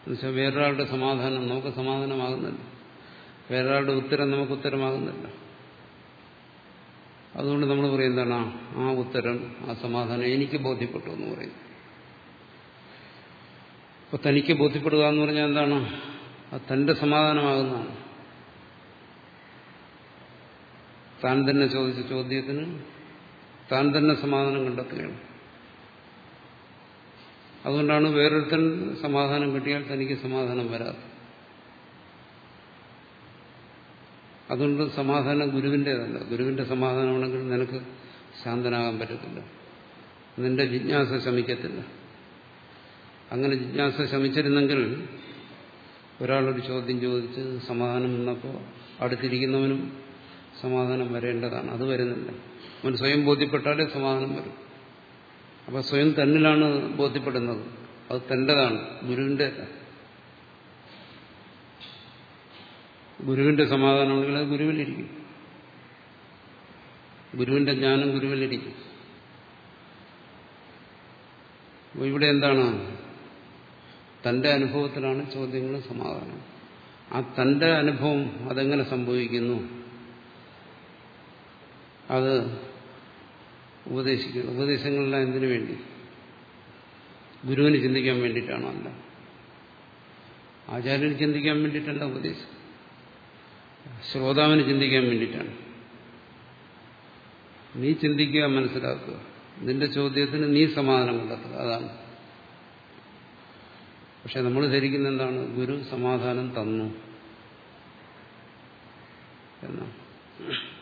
എന്നുവെച്ചാൽ വേറൊരാളുടെ സമാധാനം നമുക്ക് സമാധാനമാകുന്നില്ല. വേറൊരാളുടെ ഉത്തരം നമുക്ക് ഉത്തരമാകുന്നില്ല. അതുകൊണ്ട് നമ്മൾ പറയും എന്താണ്? ആ ഉത്തരം ആ സമാധാനം എനിക്ക് ബോധ്യപ്പെട്ടു എന്ന് പറയും. അപ്പൊ തനിക്ക് ബോധ്യപ്പെടുക എന്ന് പറഞ്ഞാൽ എന്താണ്? അത് തന്റെ സമാധാനമാകുന്നതാണ്. താൻ തന്നെ ചോദിച്ച ചോദ്യത്തിന് താൻ തന്നെ സമാധാനം കണ്ടെത്തുകയാണ്. അതുകൊണ്ടാണ് വേറൊരുത്തൻ സമാധാനം കിട്ടിയാൽ തനിക്ക് സമാധാനം വരാത്തത്. അതുകൊണ്ട് സമാധാനം ഗുരുവിന്റെതല്ല. ഗുരുവിന്റെ സമാധാനമാണെങ്കിൽ നിനക്ക് ശാന്തനാകാൻ പറ്റത്തില്ല. നിന്റെ ജിജ്ഞാസ ശമിക്കത്തില്ല. അങ്ങനെ ജിജ്ഞാസ ശമിച്ചിരുന്നെങ്കിൽ ഒരാളൊരു ചോദ്യം ചോദിച്ച് സമാധാനം വന്നപ്പോൾ അടുത്തിരിക്കുന്നവനും സമാധാനം വരേണ്ടതാണ്. അത് വരുന്നില്ല. അവൻ സ്വയം ബോധ്യപ്പെട്ടാലേ സമാധാനം വരും. അപ്പൊ സ്വയം തന്നിലാണ് ബോധ്യപ്പെടുന്നത്. അത് തന്റെതാണ്. ഗുരുവിന്റെ അല്ല ഗുരുവിന്റെ സമാധാനമാണെങ്കിൽ അത് ഗുരുവിലിരിക്കും. ഗുരുവിന്റെ ജ്ഞാനം ഗുരുവിലിരിക്കും. ഇവിടെ എന്താണ്? തന്റെ അനുഭവത്തിലാണ് ചോദ്യങ്ങളും സമാധാനം. ആ തന്റെ അനുഭവം അതെങ്ങനെ സംഭവിക്കുന്നു? അത് ഉപദേശിക്കുന്നു ഉപദേശങ്ങളെല്ലാം എന്തിനു വേണ്ടി? ഗുരുവിന് ചിന്തിക്കാൻ വേണ്ടിയിട്ടാണോ അല്ല? ആചാര്യന് ചിന്തിക്കാൻ വേണ്ടിയിട്ടല്ല ഉപദേശം. ശ്രോതാവിന് ചിന്തിക്കാൻ വേണ്ടിയിട്ടാണ്. നീ ചിന്തിക്കുക മനസ്സിലാക്കുക. നിന്റെ ചോദ്യത്തിന് നീ സമാധാനം കണ്ടെത്തുക അതാണ്. പക്ഷെ നമ്മൾ ധരിക്കുന്ന എന്താണ്? ഗുരു സമാധാനം തന്നു. എന്നാണ്.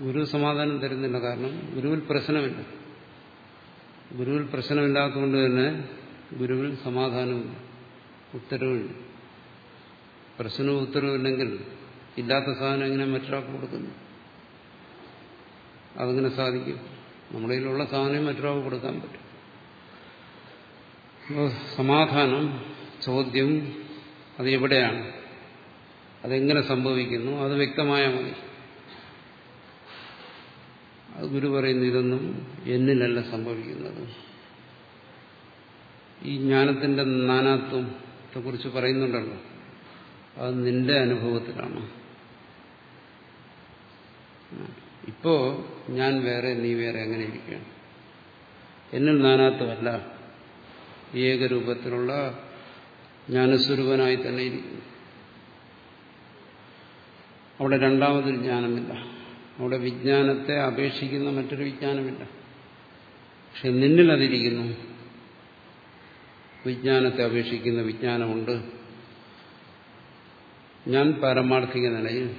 ഗുരു സമാധാനം തരുന്നില്ല. കാരണം ഗുരുവിൽ പ്രശ്നമില്ല. ഗുരുവിൽ പ്രശ്നമില്ലാത്തതുകൊണ്ട് തന്നെ ഗുരുവിൽ സമാധാനമില്ല ഉത്തരവില്ല പ്രശ്നവും ഉത്തരവില്ലെങ്കിൽ ഇല്ലാത്ത സാധനം എങ്ങനെ മറ്റൊരാൾക്ക് കൊടുക്കുന്നു? അതങ്ങനെ സാധിക്കും? നമ്മുടെ കയ്യിലുള്ള സാധനം മറ്റൊരാൾക്ക് കൊടുക്കാൻ പറ്റും. സമാധാനം ചോദ്യം അത് എവിടെയാണ്? അതെങ്ങനെ സംഭവിക്കുന്നു? അത് വ്യക്തമായ മതി. ഗുരു പറയുന്നു ഇതൊന്നും എന്നിലല്ല സംഭവിക്കുന്നത്. ഈ ജ്ഞാനത്തിന്റെ നാനാത്വത്തെ കുറിച്ച് പറയുന്നുണ്ടല്ലോ. അത് നിന്റെ അനുഭവത്തിലാണ്. ഇപ്പോ ഞാൻ വേറെ നീ വേറെ അങ്ങനെ ഇരിക്കുകയാണ്. എന്നിൽ നാനാത്വമല്ല. ഏകരൂപത്തിലുള്ള ജ്ഞാനസ്വരൂപനായി തന്നെ ഇരിക്കുന്നു. അവിടെ രണ്ടാമതൊരു ജ്ഞാനമില്ല. അവിടെ വിജ്ഞാനത്തെ അപേക്ഷിക്കുന്ന മറ്റൊരു വിജ്ഞാനമില്ല. പക്ഷെ നിന്നിൽ അതിരിക്കുന്നു വിജ്ഞാനത്തെ അപേക്ഷിക്കുന്ന വിജ്ഞാനമുണ്ട്. ഞാൻ പാരമാർത്ഥിക നിലയിൽ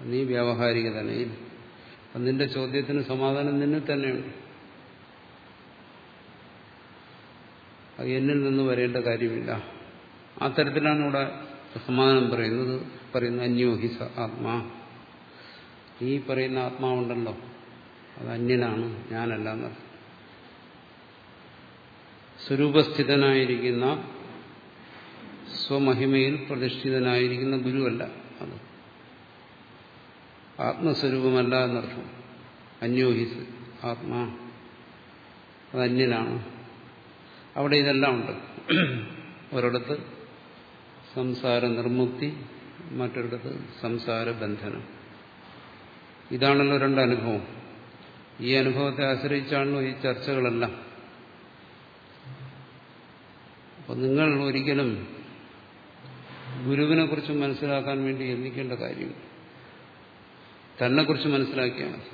നീ വ്യാവഹാരിക നിലയിൽ നിന്റെ ചോദ്യത്തിന് സമാധാനം നിന്നിൽ തന്നെയുണ്ട്. അത് എന്നിൽ നിന്ന് വരേണ്ട കാര്യമില്ല. ആ തരത്തിലാണ് ഇവിടെ സമാധാനം പറയുന്നത് പറയുന്ന അന്യോഹിസ ആത്മാ. ഈ പറയുന്ന ആത്മാവുണ്ടല്ലോ. അത് അന്യനാണ് ഞാനല്ല സ്വരൂപസ്ഥിതനായിരിക്കുന്ന സ്വമഹിമയിൽ പ്രതിഷ്ഠിതനായിരിക്കുന്ന ഗുരുവല്ല അത്. ആത്മസ്വരൂപമല്ല എന്നർത്ഥം അന്യോഹിസ് ആത്മാ. അത് അന്യനാണ്. അവിടെ ഇതെല്ലാം ഉണ്ട്. ഒരിടത്ത് സംസാര നിർമുക്തി മറ്റൊരിടത്ത് സംസാര ബന്ധനം. ഇതാണല്ലോ രണ്ട് അനുഭവം ഈ അനുഭവത്തെ ആശ്രയിച്ചാണല്ലോ ഈ ചർച്ചകളെല്ലാം. അപ്പം നിങ്ങൾ ഒരിക്കലും ഗുരുവിനെ കുറിച്ച് മനസ്സിലാക്കാൻ വേണ്ടി എന്തിക്കേണ്ട കാര്യം തന്നെക്കുറിച്ച് മനസ്സിലാക്കിയാൽ മതി.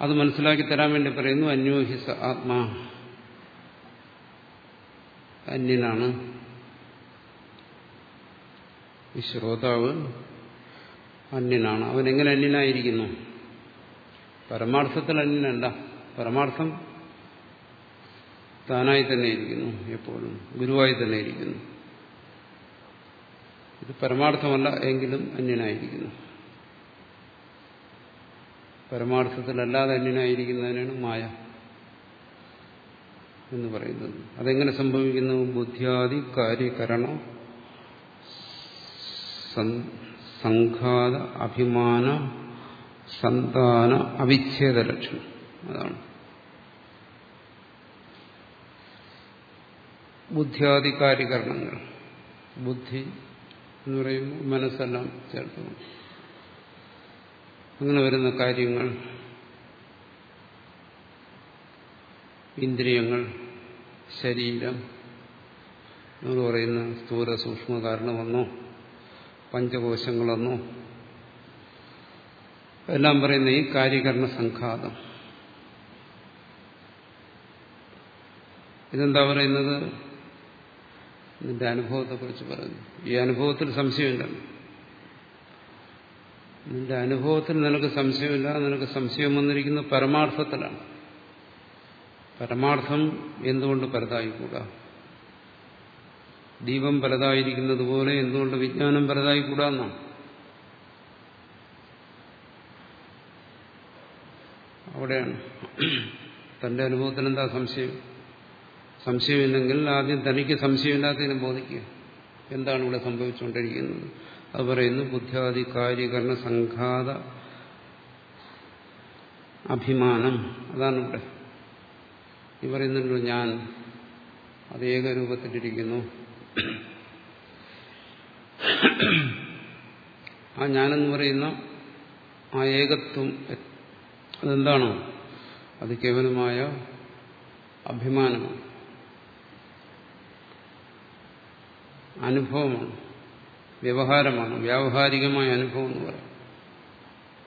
അത് മനസ്സിലാക്കി തരാൻ വേണ്ടി പറയുന്നു അന്യോഹിസ ആത്മാ. അന്യനാണ് ഈ ശ്രോതാവ്. അന്യനാണ്. അവൻ എങ്ങനെ അന്യനായിരിക്കുന്നു? പരമാർത്ഥത്തിൽ അന്യനല്ല. പരമാർത്ഥം താനായി തന്നെ ഇരിക്കുന്നു എപ്പോഴും ഗുരുവായി തന്നെ ഇരിക്കുന്നു. ഇത് പരമാർത്ഥമല്ല എങ്കിലും അന്യനായിരിക്കുന്നു. പരമാർത്ഥത്തിലല്ലാതെ അന്യനായിരിക്കുന്നതിനാണ് മായ എന്ന് പറയുന്നത്. അതെങ്ങനെ സംഭവിക്കുന്നു? ബുദ്ധിയാദി കാര്യകരണ സംഘാത അഭിമാന സന്താന അവിച്ഛേദ ലക്ഷണം. അതാണ്. ബുദ്ധ്യാധികാരികരണങ്ങൾ. ബുദ്ധി എന്ന് പറയുമ്പോൾ മനസ്സെല്ലാം ചേർത്ത് അങ്ങനെ വരുന്ന കാര്യങ്ങൾ ഇന്ദ്രിയങ്ങൾ ശരീരം എന്ന് പറയുന്ന സ്ഥൂല സൂക്ഷ്മ കാരണമെന്നോ പഞ്ചകോശങ്ങളെന്നോ. എല്ലാം പറയുന്ന ഈ കാര്യകരണ സംഘാതം. ഇതെന്താ പറയുന്നത്? നിന്റെ അനുഭവത്തെക്കുറിച്ച് പറയുന്നു. ഈ അനുഭവത്തിൽ സംശയമില്ല നിന്റെ അനുഭവത്തിൽ നിനക്ക് സംശയമില്ല നിനക്ക് സംശയം വന്നിരിക്കുന്ന പരമാർത്ഥത്തിലാണ്. പരമാർത്ഥം എന്തുകൊണ്ട് പലതായിക്കൂടാ ദീപം പലതായിരിക്കുന്നത് പോലെ എന്തുകൊണ്ട് വിജ്ഞാനം പലതായി കൂടാന്നാണ് അവിടെയാണ്. തന്റെ അനുഭവത്തിൽ എന്താ സംശയം? സംശയമില്ലെങ്കിൽ ആദ്യം തനിക്ക് സംശയമില്ലാത്തതിനെ ബോധിക്കുക. എന്താണ് ഇവിടെ സംഭവിച്ചുകൊണ്ടിരിക്കുന്നത്? അത് പറയുന്നു ബുദ്ധ്യാദി കാര്യകരണ സംഘാത അഭിമാനം. അതാണ് ഇവിടെ. ഈ പറയുന്നുണ്ടല്ലോ ഞാൻ അത് ഏകരൂപത്തിലിരിക്കുന്നു. ആ ഞാനെന്ന് പറയുന്ന ആ ഏകത്വം അതെന്താണോ? അത് കേവലമായ അഭിമാനമാണ്. അനുഭവമാണ്. വ്യവഹാരമാണ്. വ്യാവഹാരികമായ അനുഭവം എന്ന് പറയാം.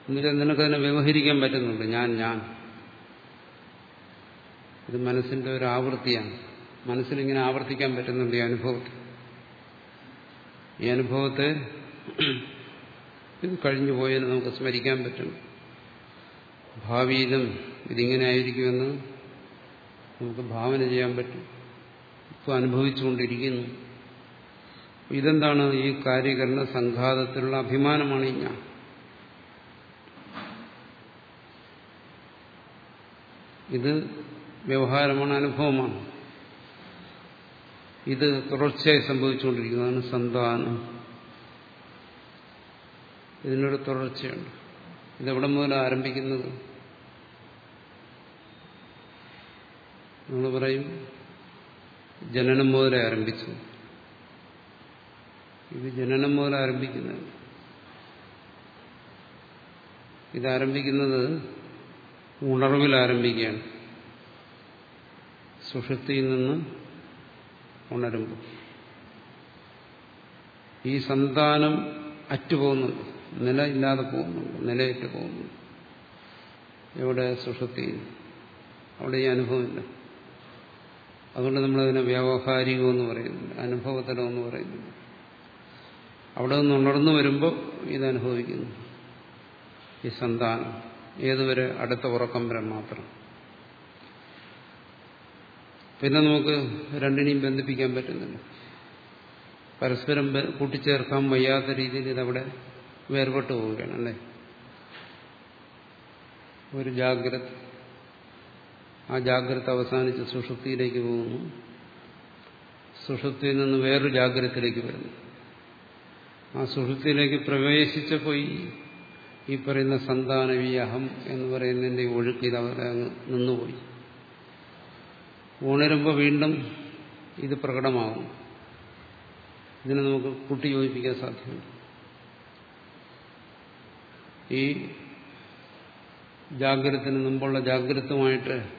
എന്നുവെച്ചാൽ നിനക്കതിനെ വ്യവഹരിക്കാൻ പറ്റുന്നുണ്ട്. ഞാൻ ഞാൻ. ഇത് മനസ്സിന്റെ ഒരു ആവൃത്തിയാണ്. മനസ്സിനിങ്ങനെ ആവർത്തിക്കാൻ പറ്റുന്നുണ്ട് ഈ അനുഭവത്തെ ഈ അനുഭവത്തെ ഇത് കഴിഞ്ഞു പോയതിന് നമുക്ക് സ്മരിക്കാൻ പറ്റും. ഭാവിയിലും ഇതിങ്ങനെ ആയിരിക്കുമെന്ന് നമുക്ക് ഭാവന ചെയ്യാൻ പറ്റും. ഇപ്പോൾ അനുഭവിച്ചുകൊണ്ടിരിക്കുന്നു. ഇതെന്താണ് ഈ കാര്യകരണ സംഘാതത്തിലുള്ള അഭിമാനമാണ് ഈ ഞാൻ ഇത് വ്യവഹാരമാണ് അനുഭവമാണ്. ഇത് തുടർച്ചയായി സംഭവിച്ചുകൊണ്ടിരിക്കുന്നതാണ് സന്താനം. ഇതിനൊരു തുടർച്ചയുണ്ട്. ഇതെവിടെ മുതൽ ആരംഭിക്കുന്നത്? നമ്മൾ പറയും ജനനം മുതലേ ആരംഭിച്ചു. ഇത് ജനനം മുതൽ ആരംഭിക്കുന്നത്. ഇതാരംഭിക്കുന്നത് ഉണർവിൽ ആരംഭിക്കുകയാണ്. സുഷൃത്തിയിൽ നിന്ന് ഉണരുമ്പോൾ ഈ സന്താനം അറ്റുപോകുന്നുണ്ട്. നില ഇല്ലാതെ പോകുന്നുണ്ട്. നിലയിട്ട് പോകുന്നുണ്ട് എവിടെ സുഷൃത്തി അവിടെ ഈ അനുഭവമില്ല. അതുകൊണ്ട് നമ്മളതിനെ വ്യാവഹാരികമെന്ന് പറയുന്നില്ല. അനുഭവതലമെന്ന് പറയുന്നില്ല. അവിടെ നിന്ന് ഉണർന്നു വരുമ്പോൾ ഇത് അനുഭവിക്കുന്നു. ഈ സന്താനം. ഏതുവരെ? അടുത്ത ഉറക്കം വരെ മാത്രം. പിന്നെ നമുക്ക് രണ്ടിനെയും ബന്ധിപ്പിക്കാൻ പറ്റുന്നില്ല. പരസ്പരം കൂട്ടിച്ചേർക്കാൻ വയ്യാത്ത രീതിയിൽ ഇതവിടെ വേർപെട്ടു പോവുകയാണ് അല്ലേ? ഒരു ജാഗ്രത ആ ജാഗ്രത അവസാനിച്ച് സുഷുപ്തിയിലേക്ക് പോകുന്നു. സുഷുപ്തിയിൽ നിന്ന് വേറൊരു ജാഗ്രതത്തിലേക്ക് വരുന്നു. ആ സുഷുപ്തിയിലേക്ക് പ്രവേശിച്ചപ്പോൾ ഈ ഈ പറയുന്ന സന്താനവി അഹം എന്ന് പറയുന്നതിന്റെ ഒഴുക്ക് ഇത് അവിടെ അങ്ങ് നിന്നുപോയി. ഉണരുമ്പോൾ വീണ്ടും ഇത് പ്രകടമാകും ഇതിനെ നമുക്ക് കൂട്ടി യോജിപ്പിക്കാൻ സാധ്യമല്ല ഈ ജാഗ്രതത്തിന് മുമ്പുള്ള ജാഗ്രതമായിട്ട്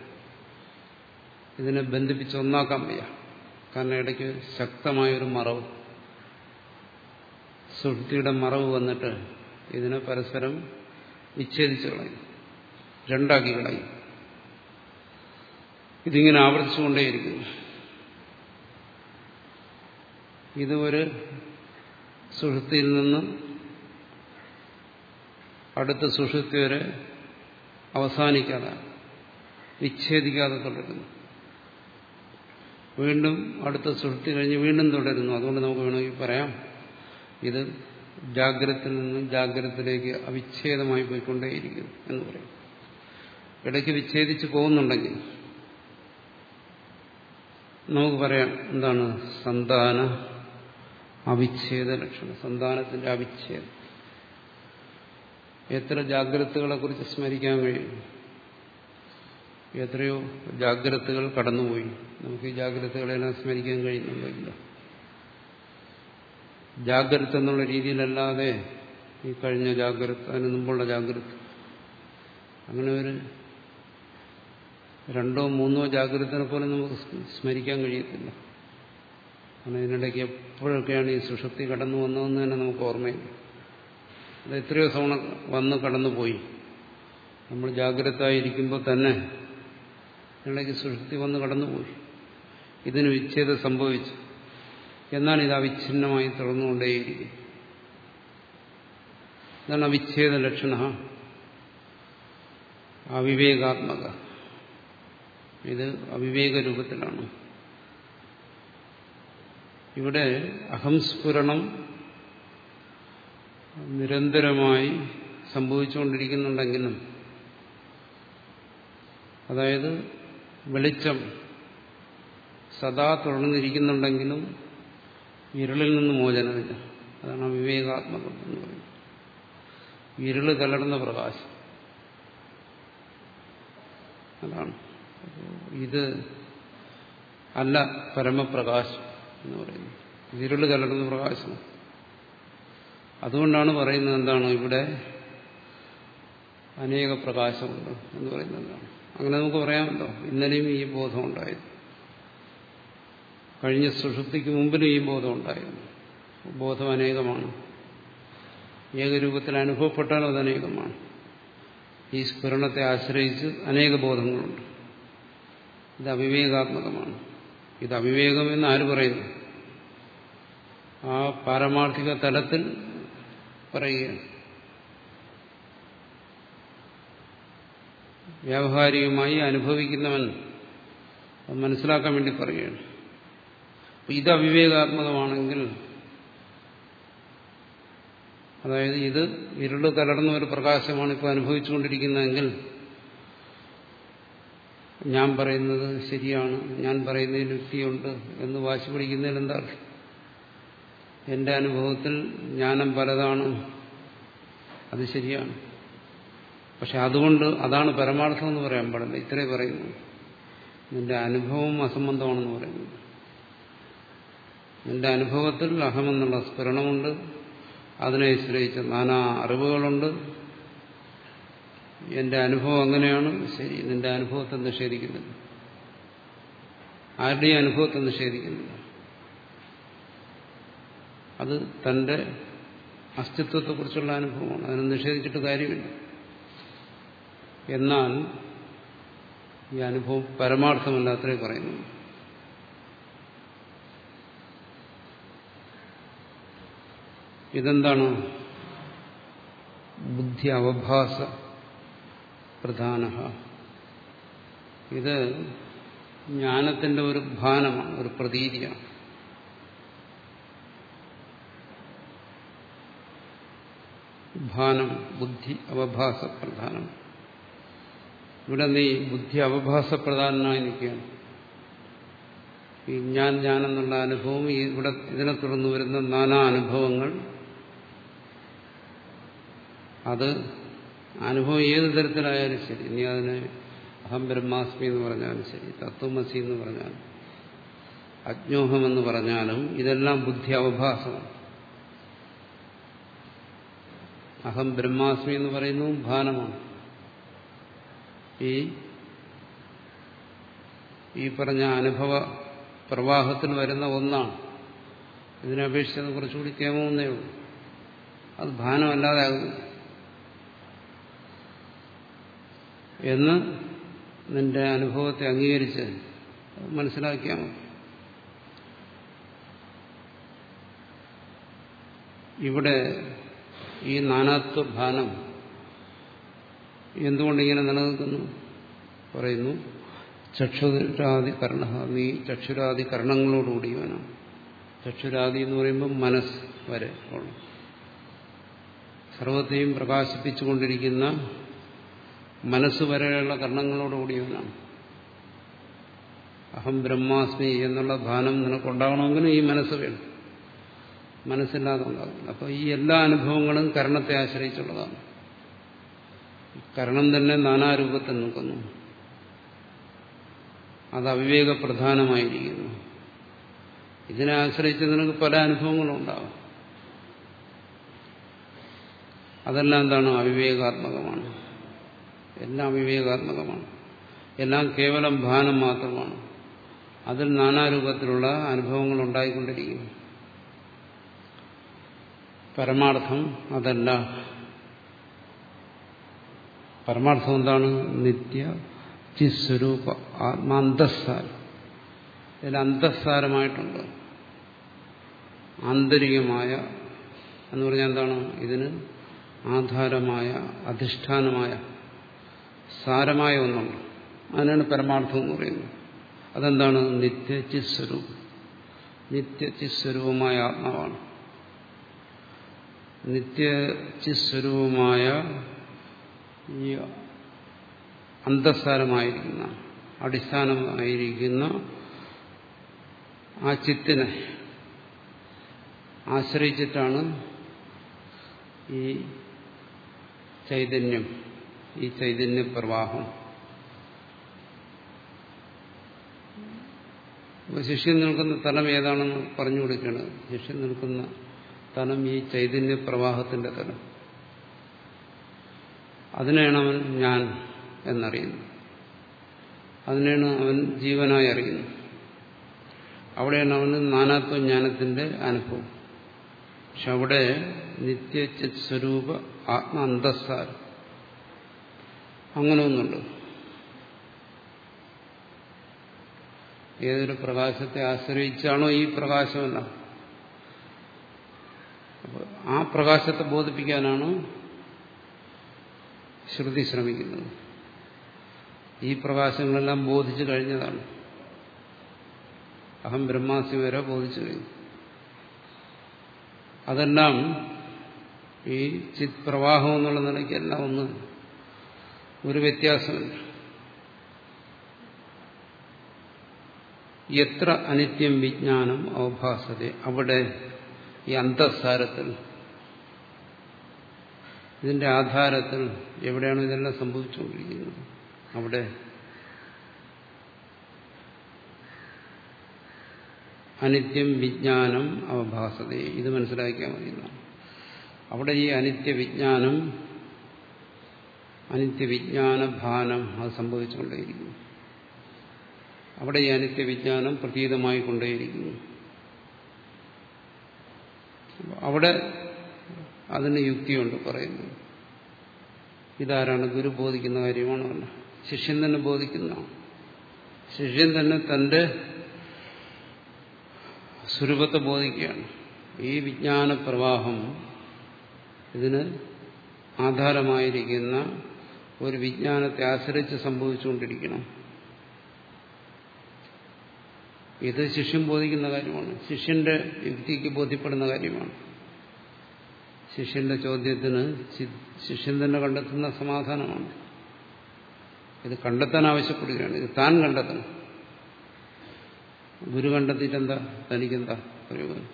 ഇതിനെ ബന്ധിപ്പിച്ച് ഒന്നാക്കാൻ വയ്യ. കാരണം ഇടയ്ക്ക് ശക്തമായൊരു മറവ് സുഹൃത്തിയുടെ മറവ് വന്നിട്ട് ഇതിനെ പരസ്പരം വിച്ഛേദിച്ച് കളയും. രണ്ടാക്കി കളയും. ഇതിങ്ങനെ ആവർത്തിച്ചുകൊണ്ടേയിരിക്കുന്നു. ഇത് ഒരു സുഷുതിയിൽ നിന്ന് അടുത്ത സുഷുതി വരെ അവസാനിക്കാതെ വിച്ഛേദിക്കാതെ തുടരുന്നു. വീണ്ടും അടുത്ത സുഷുതി കഴിഞ്ഞ് വീണ്ടും തുടരുന്നു. അതുകൊണ്ട് നമുക്ക് വേണമെങ്കിൽ പറയാം ഇത് ജാഗ്രതത്തിൽ നിന്നും ജാഗ്രതത്തിലേക്ക് അവിച്ഛേദമായി പോയിക്കൊണ്ടേയിരിക്കുന്നു എന്ന് പറയും. ഇടയ്ക്ക് വിച്ഛേദിച്ച് പോകുന്നുണ്ടെങ്കിൽ നമുക്ക് പറയാം എന്താണ് സന്താന അവിച്ഛേദ ലക്ഷണം. സന്താനത്തിന്റെ അവിച്ഛേദം. എത്ര ജാഗ്രതകളെ കുറിച്ച് സ്മരിക്കാൻ കഴിയും? എത്രയോ ജാഗ്രതകൾ കടന്നുപോയി. നമുക്ക് ഈ ജാഗ്രതകളെല്ലാം സ്മരിക്കാൻ കഴിയുന്നുണ്ടോ ജാഗ്രത എന്നുള്ള രീതിയിലല്ലാതെ ഈ കഴിഞ്ഞ ജാഗ്രത അതിന് മുമ്പുള്ള ജാഗ്രത. അങ്ങനെ ഒരു രണ്ടോ മൂന്നോ ജാഗ്രതനെ പോലെ നമുക്ക് സ്മരിക്കാൻ കഴിയത്തില്ല. കാരണം ഇതിനിടയ്ക്ക് എപ്പോഴൊക്കെയാണ് ഈ സുഷുപ്തി കടന്നു വന്നതെന്ന് തന്നെ നമുക്ക് ഓർമ്മയില്ല. അത് എത്രയോ തവണ വന്ന് കടന്നുപോയി. നമ്മൾ ജാഗ്രതയായിരിക്കുമ്പോൾ തന്നെ ഇതിനിടയ്ക്ക് സുഷുപ്തി വന്ന് കടന്നുപോയി. ഇതിന് വിച്ഛേദം സംഭവിച്ചു. എന്നാണ് ഇത് അവിഛിന്നമായി തുടർന്നുകൊണ്ടേയിരിക്കും ഇതാണ് അവിച്ഛേദ ലക്ഷണ. അവിവേകാത്മക ഇത് അവിവേക രൂപത്തിലാണ്. ഇവിടെ അഹംസ്ഫുരണം നിരന്തരമായി സംഭവിച്ചുകൊണ്ടിരിക്കുന്നുണ്ടെങ്കിലും അതായത് വെളിച്ചം സദാ തുടർന്നിരിക്കുന്നുണ്ടെങ്കിലും ഇരുളിൽ നിന്ന് മോചനമില്ല. അതാണ് വിവേകാത്മകം എന്ന് പറയുന്നത്. ഇരുൾ കലർന്ന പ്രകാശം. അതാണ്. ഇത് അല്ല പരമപ്രകാശം എന്ന് പറയുന്നത്. ഇരുൾ കലർന്ന പ്രകാശം. അതുകൊണ്ടാണ് പറയുന്നത് എന്താണ്? ഇവിടെ അനേക പ്രകാശമുണ്ട് എന്ന് പറയുന്നത് എന്താണ്? അങ്ങനെ നമുക്ക് പറയാമല്ലോ. ഇന്നലെയും ഈ ബോധം ഉണ്ടായിരുന്നു. കഴിഞ്ഞ സുഷുപ്തിക്ക് മുമ്പിലും ഈ ബോധം ഉണ്ടായിരുന്നു. ബോധം അനേകമാണ്. ഏകരൂപത്തിൽ അനുഭവപ്പെട്ടാലും അത് അനേകമാണ്. ഈ സ്ഫുരണത്തെ ആശ്രയിച്ച് അനേക ബോധങ്ങളുണ്ട്. ഇത് അവിവേകാത്മകമാണ്. ഇത് അവിവേകം എന്ന് ആര് പറയുന്നു? ആ പാരമാർത്ഥിക തലത്തിൽ പറയുകയാണ്. വ്യാവഹാരികമായി അനുഭവിക്കുന്നവൻ അത് മനസ്സിലാക്കാൻ വേണ്ടി പറയുകയാണ്. ഇത് അവിവേകാത്മകമാണെങ്കിൽ അതായത് ഇത് ഇരുൾ കലർന്ന ഒരു പ്രകാശമാണ് ഇപ്പോൾ അനുഭവിച്ചുകൊണ്ടിരിക്കുന്നതെങ്കിൽ ഞാൻ പറയുന്നത് ശരിയാണ് ഞാൻ പറയുന്നതിന് യുക്തിയുണ്ട് എന്ന് വാശി പിടിക്കുന്നതിൽ എന്താ എന്റെ അനുഭവത്തിൽ ജ്ഞാനം പലതാണ് അത് ശരിയാണ്. പക്ഷെ അതുകൊണ്ട് അതാണ് പരമാർത്ഥം എന്ന് പറയാൻ പാടില്ല ഇത്രേ പറയുന്നു നിന്റെ അനുഭവം അസംബന്ധമാണെന്ന് പറയുന്നു. നിന്റെ അനുഭവത്തിൽ അഹമെന്നുള്ള സ്ഫുരണമുണ്ട് അതിനെ ശ്രയിച്ച നാനാ അറിവുകളുണ്ട് എന്റെ അനുഭവം അങ്ങനെയാണ്. ശരി നിന്റെ അനുഭവത്തെ നിഷേധിക്കുന്നില്ല. ആരുടെയും അനുഭവത്തെ നിഷേധിക്കുന്നില്ല? അത് തന്റെ അസ്തിത്വത്തെക്കുറിച്ചുള്ള അനുഭവമാണ്. അതിനെ നിഷേധിച്ചിട്ട് കാര്യമില്ല. എന്നാൽ ഈ അനുഭവം പരമാർത്ഥമല്ല അത്രേ പറയുന്നു. ഇതെന്താണ്? ബുദ്ധി അവഭാസ പ്രധാന ഇത് ജ്ഞാനത്തിന്റെ ഒരു ഭാനമാണ് ഒരു പ്രതീതിയാണ്. ഭാനം ബുദ്ധി അവഭാസ പ്രധാനം. ഇവിടെ നീ ബുദ്ധി അവഭാസ പ്രധാനമായി നിൽക്കുകയാണ്. ഈ ഞാൻ ഞാൻ എന്നുള്ള അനുഭവം ഈ ഇവിടെ ഇതിനെ തുടർന്ന് വരുന്ന നാനാ അനുഭവങ്ങൾ അത് അനുഭവം ഏത് തരത്തിലായാലും ശരി. നീ അതിനെ അഹം ബ്രഹ്മാസ്മി എന്ന് പറഞ്ഞാലും ശരി തത്വമസി എന്ന് പറഞ്ഞാലും അജ്ഞോഹം എന്ന് പറഞ്ഞാലും ഇതെല്ലാം ബുദ്ധി അവഭാസമാണ്. അഹം ബ്രഹ്മാസ്മി എന്ന് പറയുന്നതും ഭാനമാണ്. ഈ ഈ പറഞ്ഞ അനുഭവ പ്രവാഹത്തിൽ വരുന്ന ഒന്നാണ്. ഇതിനപേക്ഷിച്ച് കുറച്ചുകൂടി കേമമെന്നേ ഉള്ളൂ. അത് ഭാനമല്ലാതെ ആകുന്നു എന്ന് നിന്റെ അനുഭവത്തെ അംഗീകരിച്ച് മനസ്സിലാക്കിയാൽ മതി. ഇവിടെ ഈ നാനാത്വ ഭാനം എന്തുകൊണ്ടിങ്ങനെ നിലനിൽക്കുന്നു? പറയുന്നു ചക്ഷുരാദി കർണ നീ ചക്ഷുരാദി കർണങ്ങളോടുകൂടിയവനാണ് ചക്ഷുരാദി എന്ന് പറയുമ്പോൾ മനസ്സ് വരെ ഉള്ള. സർവത്തെയും പ്രകാശിപ്പിച്ചുകൊണ്ടിരിക്കുന്ന മനസ്സ് വരെയുള്ള കർണങ്ങളോടുകൂടിയവനാണ് അഹം ബ്രഹ്മാസ്മി എന്നുള്ള ഭാനം നിനക്കുണ്ടാകണമെങ്കിൽ ഈ മനസ്സ് വേണം. മനസ്സില്ലാതെ ഉണ്ടാകും അപ്പോൾ ഈ എല്ലാ അനുഭവങ്ങളും കരണത്തെ ആശ്രയിച്ചുള്ളതാണ്. കരണം തന്നെ നാനാരൂപത്തിൽ നിൽക്കുന്നു. അത് അവിവേകപ്രധാനമായിരിക്കുന്നു. ഇതിനെ ആശ്രയിച്ച് നിനക്ക് പല അനുഭവങ്ങളും ഉണ്ടാകും. അതെല്ലാം എന്താണ്? അവിവേകാത്മകമാണ്. എല്ലാം അവിവേകാത്മകമാണ് എല്ലാം കേവലം ഭാനം മാത്രമാണ്. അതിൽ നാനാരൂപത്തിലുള്ള അനുഭവങ്ങൾ ഉണ്ടായിക്കൊണ്ടിരിക്കുന്നു. പരമാർത്ഥം അതല്ല. പരമാർത്ഥം എന്താണ്? നിത്യ ചിസ്വരൂപ ആത്മാന്തസ്സാരം ഇതിൽ അന്തസ്സാരമായിട്ടുണ്ട്. ആന്തരികമായ എന്ന് പറഞ്ഞാൽ എന്താണ്? ഇതിന് ആധാരമായ അധിഷ്ഠാനമായ സാരമായ ഒന്നുണ്ട് അതിനാണ് പരമാർത്ഥം എന്ന് പറയുന്നത്. അതെന്താണ്? നിത്യചിസ്വരൂപം. നിത്യചിസ്വരൂപമായ ആത്മാവാണ്. നിത്യചിസ്വരൂപമായ ഈ അന്തസ്സാരമായിരിക്കുന്ന അടിസ്ഥാനമായിരിക്കുന്ന ആ ചിത്തിനെ ആശ്രയിച്ചിട്ടാണ് ഈ ചൈതന്യം ഈ ചൈതന്യ പ്രവാഹം. ശിഷ്യൻ നിൽക്കുന്ന തലം ഏതാണെന്ന് പറഞ്ഞു കൊടുക്കുകയാണ്. ശിഷ്യൻ നിൽക്കുന്ന തലം ഈ ചൈതന്യ പ്രവാഹത്തിന്റെ തലം അതിനെയാണ് അവൻ ഞാൻ എന്നറിയുന്നത്. അതിനെയാണ് അവൻ ജീവനായി അറിയുന്നത്. അവിടെയാണ് അവന് നാനാത്വ ജ്ഞാനത്തിന്റെ അനുഭവം. പക്ഷെ അവിടെ നിത്യചിത് സ്വരൂപ ആത്മ അന്തസ്സാരം. അങ്ങനെ ഒന്നുണ്ട് ഏതൊരു പ്രകാശത്തെ ആശ്രയിച്ചാണോ ഈ പ്രകാശമല്ല? ആ പ്രകാശത്തെ ബോധിപ്പിക്കാനാണ് ശ്രുതി ശ്രമിക്കുന്നത്. ഈ പ്രകാശങ്ങളെല്ലാം ബോധിച്ചു കഴിഞ്ഞതാണ്. അഹം ബ്രഹ്മാസി വരെ ബോധിച്ചു കഴിഞ്ഞു. അതെല്ലാം ഈ ചിത് പ്രവാഹം എന്നുള്ള നിലയ്ക്ക് എല്ലാം ഒന്ന് ഒരു വ്യത്യാസമില്ല. എത്ര അനിത്യം വിജ്ഞാനം അവഭാസത അവിടെ ഈ അന്തസ്സാരത്തിൽ ഇതിന്റെ ആധാരത്തിൽ എവിടെയാണ് ഇതെല്ലാം സംഭവിച്ചുകൊണ്ടിരിക്കുന്നത്? അവിടെ അനിത്യം വിജ്ഞാനം അവഭാസത ഇത് മനസ്സിലാക്കിയാൽ മതി അവിടെ ഈ അനിത്യ വിജ്ഞാനം അനിത്യ വിജ്ഞാന ഭാനം അത് സംഭവിച്ചുകൊണ്ടേയിരിക്കുന്നു. അവിടെ ഈ അനിത്യവിജ്ഞാനം പ്രതീതമായി കൊണ്ടേയിരിക്കുന്നു അവിടെ അതിന് യുക്തിയുണ്ട് പറയുന്നത് ഇതാരാണ് ഗുരു ബോധിക്കുന്ന കാര്യമാണോ അല്ല? ശിഷ്യൻ തന്നെ ബോധിക്കുന്നതാണ്? ശിഷ്യൻ തന്നെ തന്റെ സ്വരൂപത്തെ ബോധിക്കുകയാണ്. ഈ വിജ്ഞാന പ്രവാഹം ഇതിന് ആധാരമായിരിക്കുന്ന ഒരു വിജ്ഞാനത്തെ ആശ്രയിച്ച് സംഭവിച്ചുകൊണ്ടിരിക്കണം. ഇത് ശിഷ്യൻ ബോധിക്കുന്ന കാര്യമാണ്. ശിഷ്യന്റെ യുക്തിക്ക് ബോധ്യപ്പെടുന്ന കാര്യമാണ്. ശിഷ്യന്റെ ചോദ്യത്തിന് ശിഷ്യൻ തന്നെ കണ്ടെത്തുന്ന സമാധാനമാണ്. ഇത് കണ്ടെത്താൻ ആവശ്യപ്പെടുകയാണ്. ഇത് താൻ കണ്ടെത്തണം. ഗുരു കണ്ടെത്തിയിട്ടെന്താ? തനിക്കെന്താ പ്രയോജനം?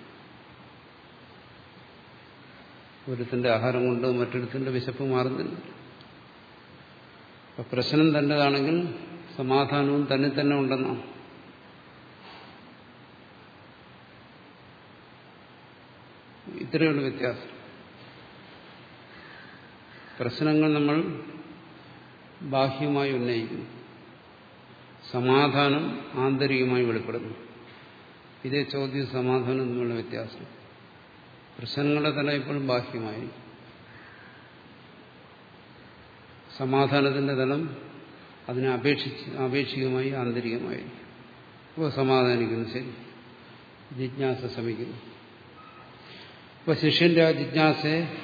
ഒരുത്തിന്റെ ആഹാരം കൊണ്ട് മറ്റൊരുത്തിന്റെ വിശപ്പ് മാറുന്നില്ല. പ്രശ്നം തന്റേതാണെങ്കിൽ സമാധാനവും തന്നെ തന്നെ ഉണ്ടെന്നാണ് ഇത്രയുള്ള വ്യത്യാസം. പ്രശ്നങ്ങൾ നമ്മൾ ബാഹ്യമായി ഉന്നയിക്കുന്നു. സമാധാനം ആന്തരികമായി വെളിപ്പെടുന്നു. ഇതേ ചോദ്യം സമാധാനം എന്നുള്ള വ്യത്യാസം. പ്രശ്നങ്ങളുടെ തന്നെ ഇപ്പോഴും ബാഹ്യമായി സമാധാനത്തിന്റെ തലം അതിനെ അപേക്ഷിച്ച് ആപേക്ഷികമായി ആന്തരികമായി അപ്പോൾ സമാധാനിക്കുന്നു ശരി. ജിജ്ഞാസ ശ്രമിക്കുന്നു. അപ്പൊ ശിഷ്യന്റെ ആ ജിജ്ഞാസയെ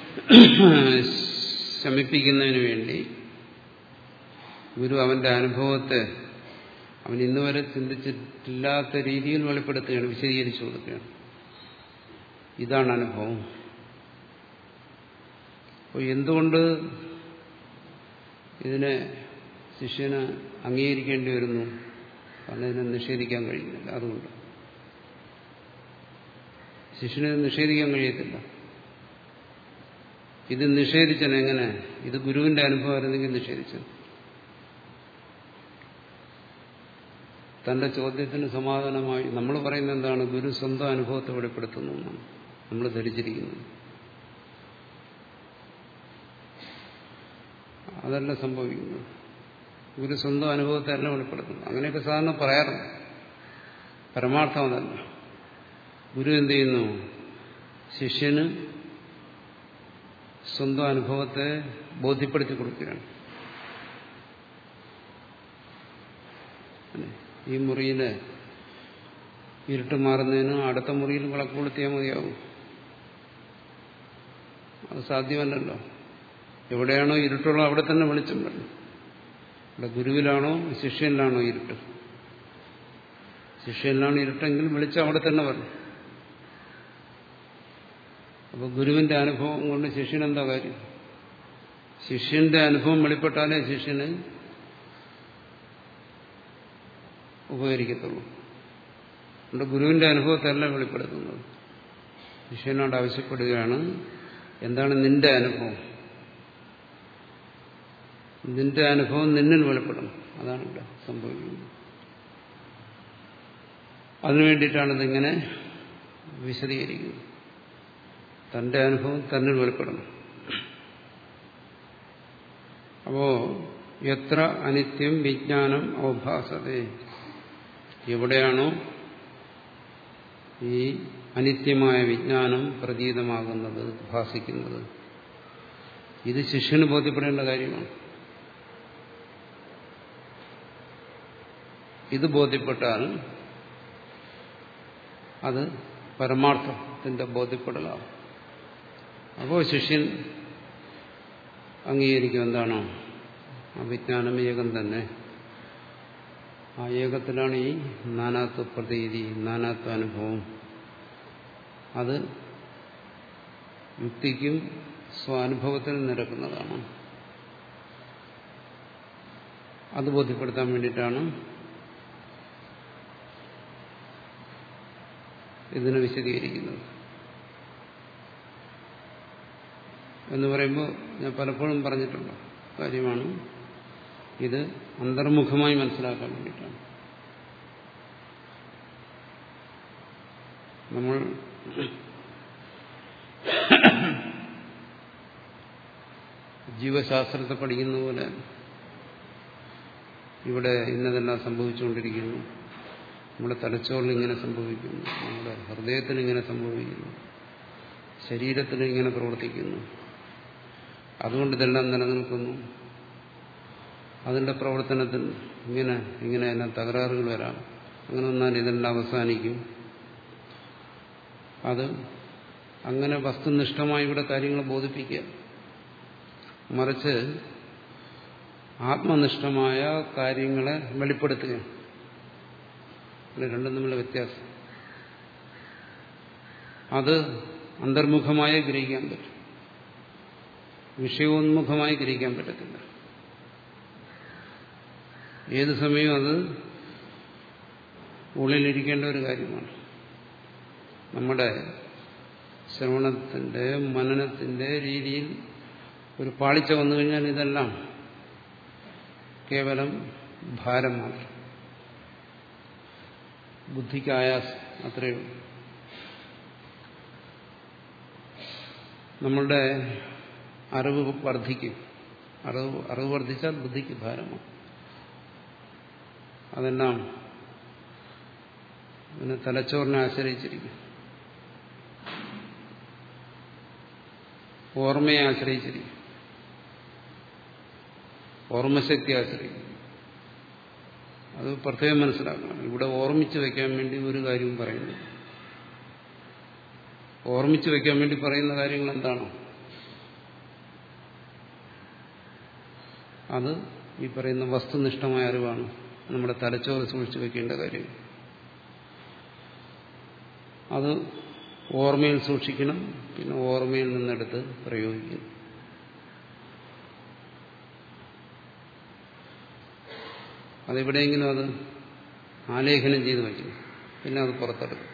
ശമിപ്പിക്കുന്നതിന് വേണ്ടി ഗുരു അവന്റെ അനുഭവത്തെ അവൻ ഇന്നുവരെ ചിന്തിച്ചിട്ടില്ലാത്ത രീതിയിൽ വെളിപ്പെടുത്തുകയാണ് വിശദീകരിച്ചു കൊടുക്കുകയാണ്. ഇതാണ് അനുഭവം. അപ്പോൾ എന്തുകൊണ്ട് ഇതിനെ ശിഷ്യന് അംഗീകരിക്കേണ്ടി വരുന്നു. കാരണം ഇതിനെ നിഷേധിക്കാൻ കഴിയുന്നില്ല. അതുകൊണ്ട് ശിഷ്യനെ നിഷേധിക്കാൻ കഴിയത്തില്ല. ഇത് നിഷേധിച്ചത് എങ്ങനെ? ഇത് ഗുരുവിന്റെ അനുഭവമായിരുന്നെങ്കിൽ നിഷേധിച്ചത്. തന്റെ ചോദ്യത്തിന് സമാധാനമായി നമ്മൾ പറയുന്നത് എന്താണ്? ഗുരു സ്വന്തം അനുഭവത്തെ വെളിപ്പെടുത്തുന്നു നമ്മൾ ധരിച്ചിരിക്കുന്നത്. അതല്ല സംഭവിക്കുന്നത്. ഗുരു സ്വന്തം അനുഭവത്തെ അല്ല വെളിപ്പെടുത്തുന്നു അങ്ങനെയൊക്കെ സാധാരണ പറയാറുണ്ട്. പരമാർത്ഥം അതല്ല. ഗുരു എന്ത് ചെയ്യുന്നു? ശിഷ്യന് സ്വന്തം അനുഭവത്തെ ബോധ്യപ്പെടുത്തി കൊടുക്കുകയാണ്. ഈ മുറിയിൽ ഇരുട്ട് മാറുന്നതിന് അടുത്ത മുറിയിൽ വിളക്ക് കൊളുത്തിയാൽ മതിയാവും. അത് സാധ്യമല്ലല്ലോ. എവിടെയാണോ ഇരുട്ടുള്ളോ അവിടെ തന്നെ വെളിച്ചം വരണം ഇവിടെ ഗുരുവിലാണോ ശിഷ്യനിലാണോ ഇരുട്ട്? ശിഷ്യനിലാണ് ഇരുട്ടെങ്കിൽ വെളിച്ചം അവിടെ തന്നെ വരണം അപ്പൊ ഗുരുവിന്റെ അനുഭവം കൊണ്ട് ശിഷ്യൻ എന്താ കാര്യം? ശിഷ്യന്റെ അനുഭവം വെളിപ്പെട്ടാലേ ശിഷ്യന് ഉപകരിക്കത്തുള്ളൂ. അതുകൊണ്ട് ഗുരുവിന്റെ അനുഭവത്തെല്ലാം വെളിപ്പെടുത്തുന്നത്. ശിഷ്യനോട് ആവശ്യപ്പെടുകയാണ് എന്താണ് നിന്റെ അനുഭവം? നിന്റെ അനുഭവം നിന്നിൽ വെളിപ്പെടണം അതാണ് ഇവിടെ സംഭവിക്കുന്നത്. അതിനു വേണ്ടിയിട്ടാണ് ഇതിങ്ങനെ വിശദീകരിക്കുന്നത്. തന്റെ അനുഭവം തന്നിൽ വെളിപ്പെടണം അപ്പോ എത്ര അനിത്യം വിജ്ഞാനം അവഭാസതേ എവിടെയാണോ ഈ അനിത്യമായ വിജ്ഞാനം പ്രതീതമാകുന്നത് ഭാസിക്കുന്നത്. ഇത് ശിഷ്യന് ബോധ്യപ്പെടേണ്ട കാര്യമാണ്. ഇത് ബോധ്യപ്പെട്ടാൽ അത് പരമാർത്ഥത്തിന്റെ ബോധ്യപ്പെടലാണ് അപ്പോൾ ശിഷ്യൻ അംഗീകരിക്കും എന്താണോ അഭിജ്ഞാനം ഏകം തന്നെ. ആ ഏകത്തിലാണ് ഈ നാനാത്വ പ്രതീതി നാനാത്വ അനുഭവം. അത് യുക്തിക്കും സ്വാനുഭവത്തിൽ നിരക്കുന്നതാണ്. അത് ബോധ്യപ്പെടുത്താൻ വേണ്ടിയിട്ടാണ് ഇതിനെ വിശദീകരിക്കുന്നത്. എന്ന് പറയുമ്പോൾ ഞാൻ പലപ്പോഴും പറഞ്ഞിട്ടുണ്ട് കാര്യമാണ്. ഇത് അന്തർമുഖമായി മനസ്സിലാക്കാൻ വേണ്ടിയിട്ടാണ്. നമ്മൾ ജീവശാസ്ത്രത്തെ പഠിക്കുന്ന പോലെ ഇവിടെ ഇന്നതെല്ലാം സംഭവിച്ചുകൊണ്ടിരിക്കുന്നു. നമ്മുടെ തലച്ചോറിൽ ഇങ്ങനെ സംഭവിക്കുന്നു. നമ്മുടെ ഹൃദയത്തിന് ഇങ്ങനെ സംഭവിക്കുന്നു. ശരീരത്തിന് ഇങ്ങനെ പ്രവർത്തിക്കുന്നു. അതുകൊണ്ട് ഇതെല്ലാം നിലനിൽക്കുന്നു. അതിന്റെ പ്രവർത്തനത്തിൽ ഇങ്ങനെ ഇങ്ങനെ എല്ലാം തകരാറുകൾ വരാം. അങ്ങനെ വന്നാൽ ഇതെല്ലാം അവസാനിക്കും. അത് അങ്ങനെ വസ്തുനിഷ്ഠമായി ഇവിടെ കാര്യങ്ങൾ ബോധിപ്പിക്കുക. മറിച്ച് ആത്മനിഷ്ഠമായ കാര്യങ്ങളെ വെളിപ്പെടുത്തുക രണ്ടും തമ്മിലുള്ള വ്യത്യാസം. അത് അന്തർമുഖമായി ഗ്രഹിക്കാൻ പറ്റും. വിഷയോന്മുഖമായി ഗ്രഹിക്കാൻ പറ്റത്തില്ല. ഏത് സമയവും അത് ഉള്ളിലിരിക്കേണ്ട ഒരു കാര്യമാണ്. നമ്മുടെ ശ്രവണത്തിന്റെ മനനത്തിന്റെ രീതിയിൽ ഒരു പാളിച്ച വന്നു കഴിഞ്ഞാൽ ഇതെല്ലാം കേവലം ഭാരം മാത്രം. ബുദ്ധിക്ക് ആയാസം അത്രയേ നമ്മളുടെ അറിവ് വർദ്ധിക്കും. അറിവ് അറിവ് വർദ്ധിച്ചാൽ ബുദ്ധിക്ക് ഭാരമാണ്. അതെല്ലാം പിന്നെ തലച്ചോറിനെ ആശ്രയിച്ചിരിക്കും. ഓർമ്മയെ ആശ്രയിച്ചിരിക്കും. ഓർമ്മശക്തി ആശ്രയിക്കും. അത് പ്രത്യേകം മനസ്സിലാക്കണം. ഇവിടെ ഓർമ്മിച്ചു വയ്ക്കാൻ വേണ്ടി ഒരു കാര്യവും പറയുന്നു ഓർമ്മിച്ചു വയ്ക്കാൻ വേണ്ടി പറയുന്ന കാര്യങ്ങൾ എന്താണോ? അത് ഈ പറയുന്ന വസ്തുനിഷ്ഠമായ അറിവാണ് നമ്മുടെ തലച്ചോറ് സൂക്ഷിച്ചു വെക്കേണ്ട കാര്യം. അത് ഓർമ്മയിൽ സൂക്ഷിക്കണം പിന്നെ ഓർമ്മയിൽ നിന്നെടുത്ത് പ്രയോഗിക്കണം. അതെവിടെയെങ്കിലും അത് ആലേഖനം ചെയ്ത് വയ്ക്കും പിന്നെ അത് പുറത്തെടുക്കും.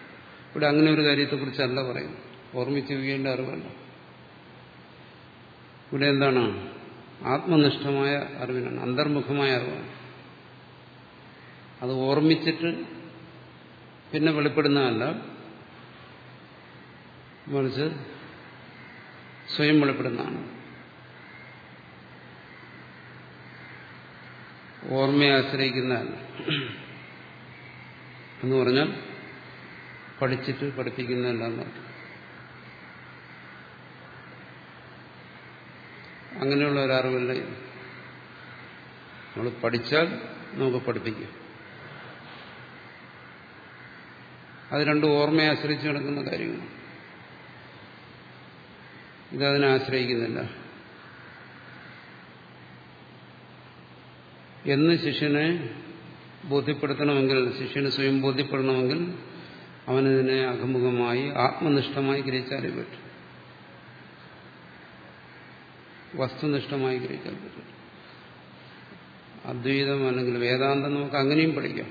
ഇവിടെ അങ്ങനെ ഒരു കാര്യത്തെക്കുറിച്ചല്ല പറയും ഓർമ്മിച്ച് വയ്ക്കേണ്ട അറിവല്ല. ഇവിടെ എന്താണ്? ആത്മനിഷ്ഠമായ അറിവിനാണ് അന്തർമുഖമായ അറിവാണ്. അത് ഓർമ്മിച്ചിട്ട് പിന്നെ വെളിപ്പെടുന്നതല്ല. മറിച്ച് സ്വയം വെളിപ്പെടുന്നതാണ്. ഓർമ്മയെ ആശ്രയിക്കുന്നതല്ല എന്ന് പറഞ്ഞാൽ പഠിച്ചിട്ട് പഠിപ്പിക്കുന്നതല്ല എന്നർത്ഥം അങ്ങനെയുള്ള ഒരറിവില്ല നമ്മൾ പഠിച്ചാൽ നമുക്ക് പഠിപ്പിക്കാം. അത് രണ്ടും ഓർമ്മയെ ആശ്രയിച്ച് നടക്കുന്ന കാര്യങ്ങൾ ഇതതിനെ ആശ്രയിക്കുന്നില്ല. എന്ന് ശിഷ്യനെ ബോധ്യപ്പെടുത്തണമെങ്കിൽ ശിഷ്യന് സ്വയം ബോധ്യപ്പെടണമെങ്കിൽ അവനതിനെ അഭിമുഖമായി ആത്മനിഷ്ഠമായി ഗ്രഹിച്ചാലേ പറ്റും. വസ്തുനിഷ്ഠമായി ഗ്രഹിക്കാൻ പറ്റും. അദ്വൈതം അല്ലെങ്കിൽ വേദാന്തം നമുക്ക് അങ്ങനെയും പഠിക്കാം.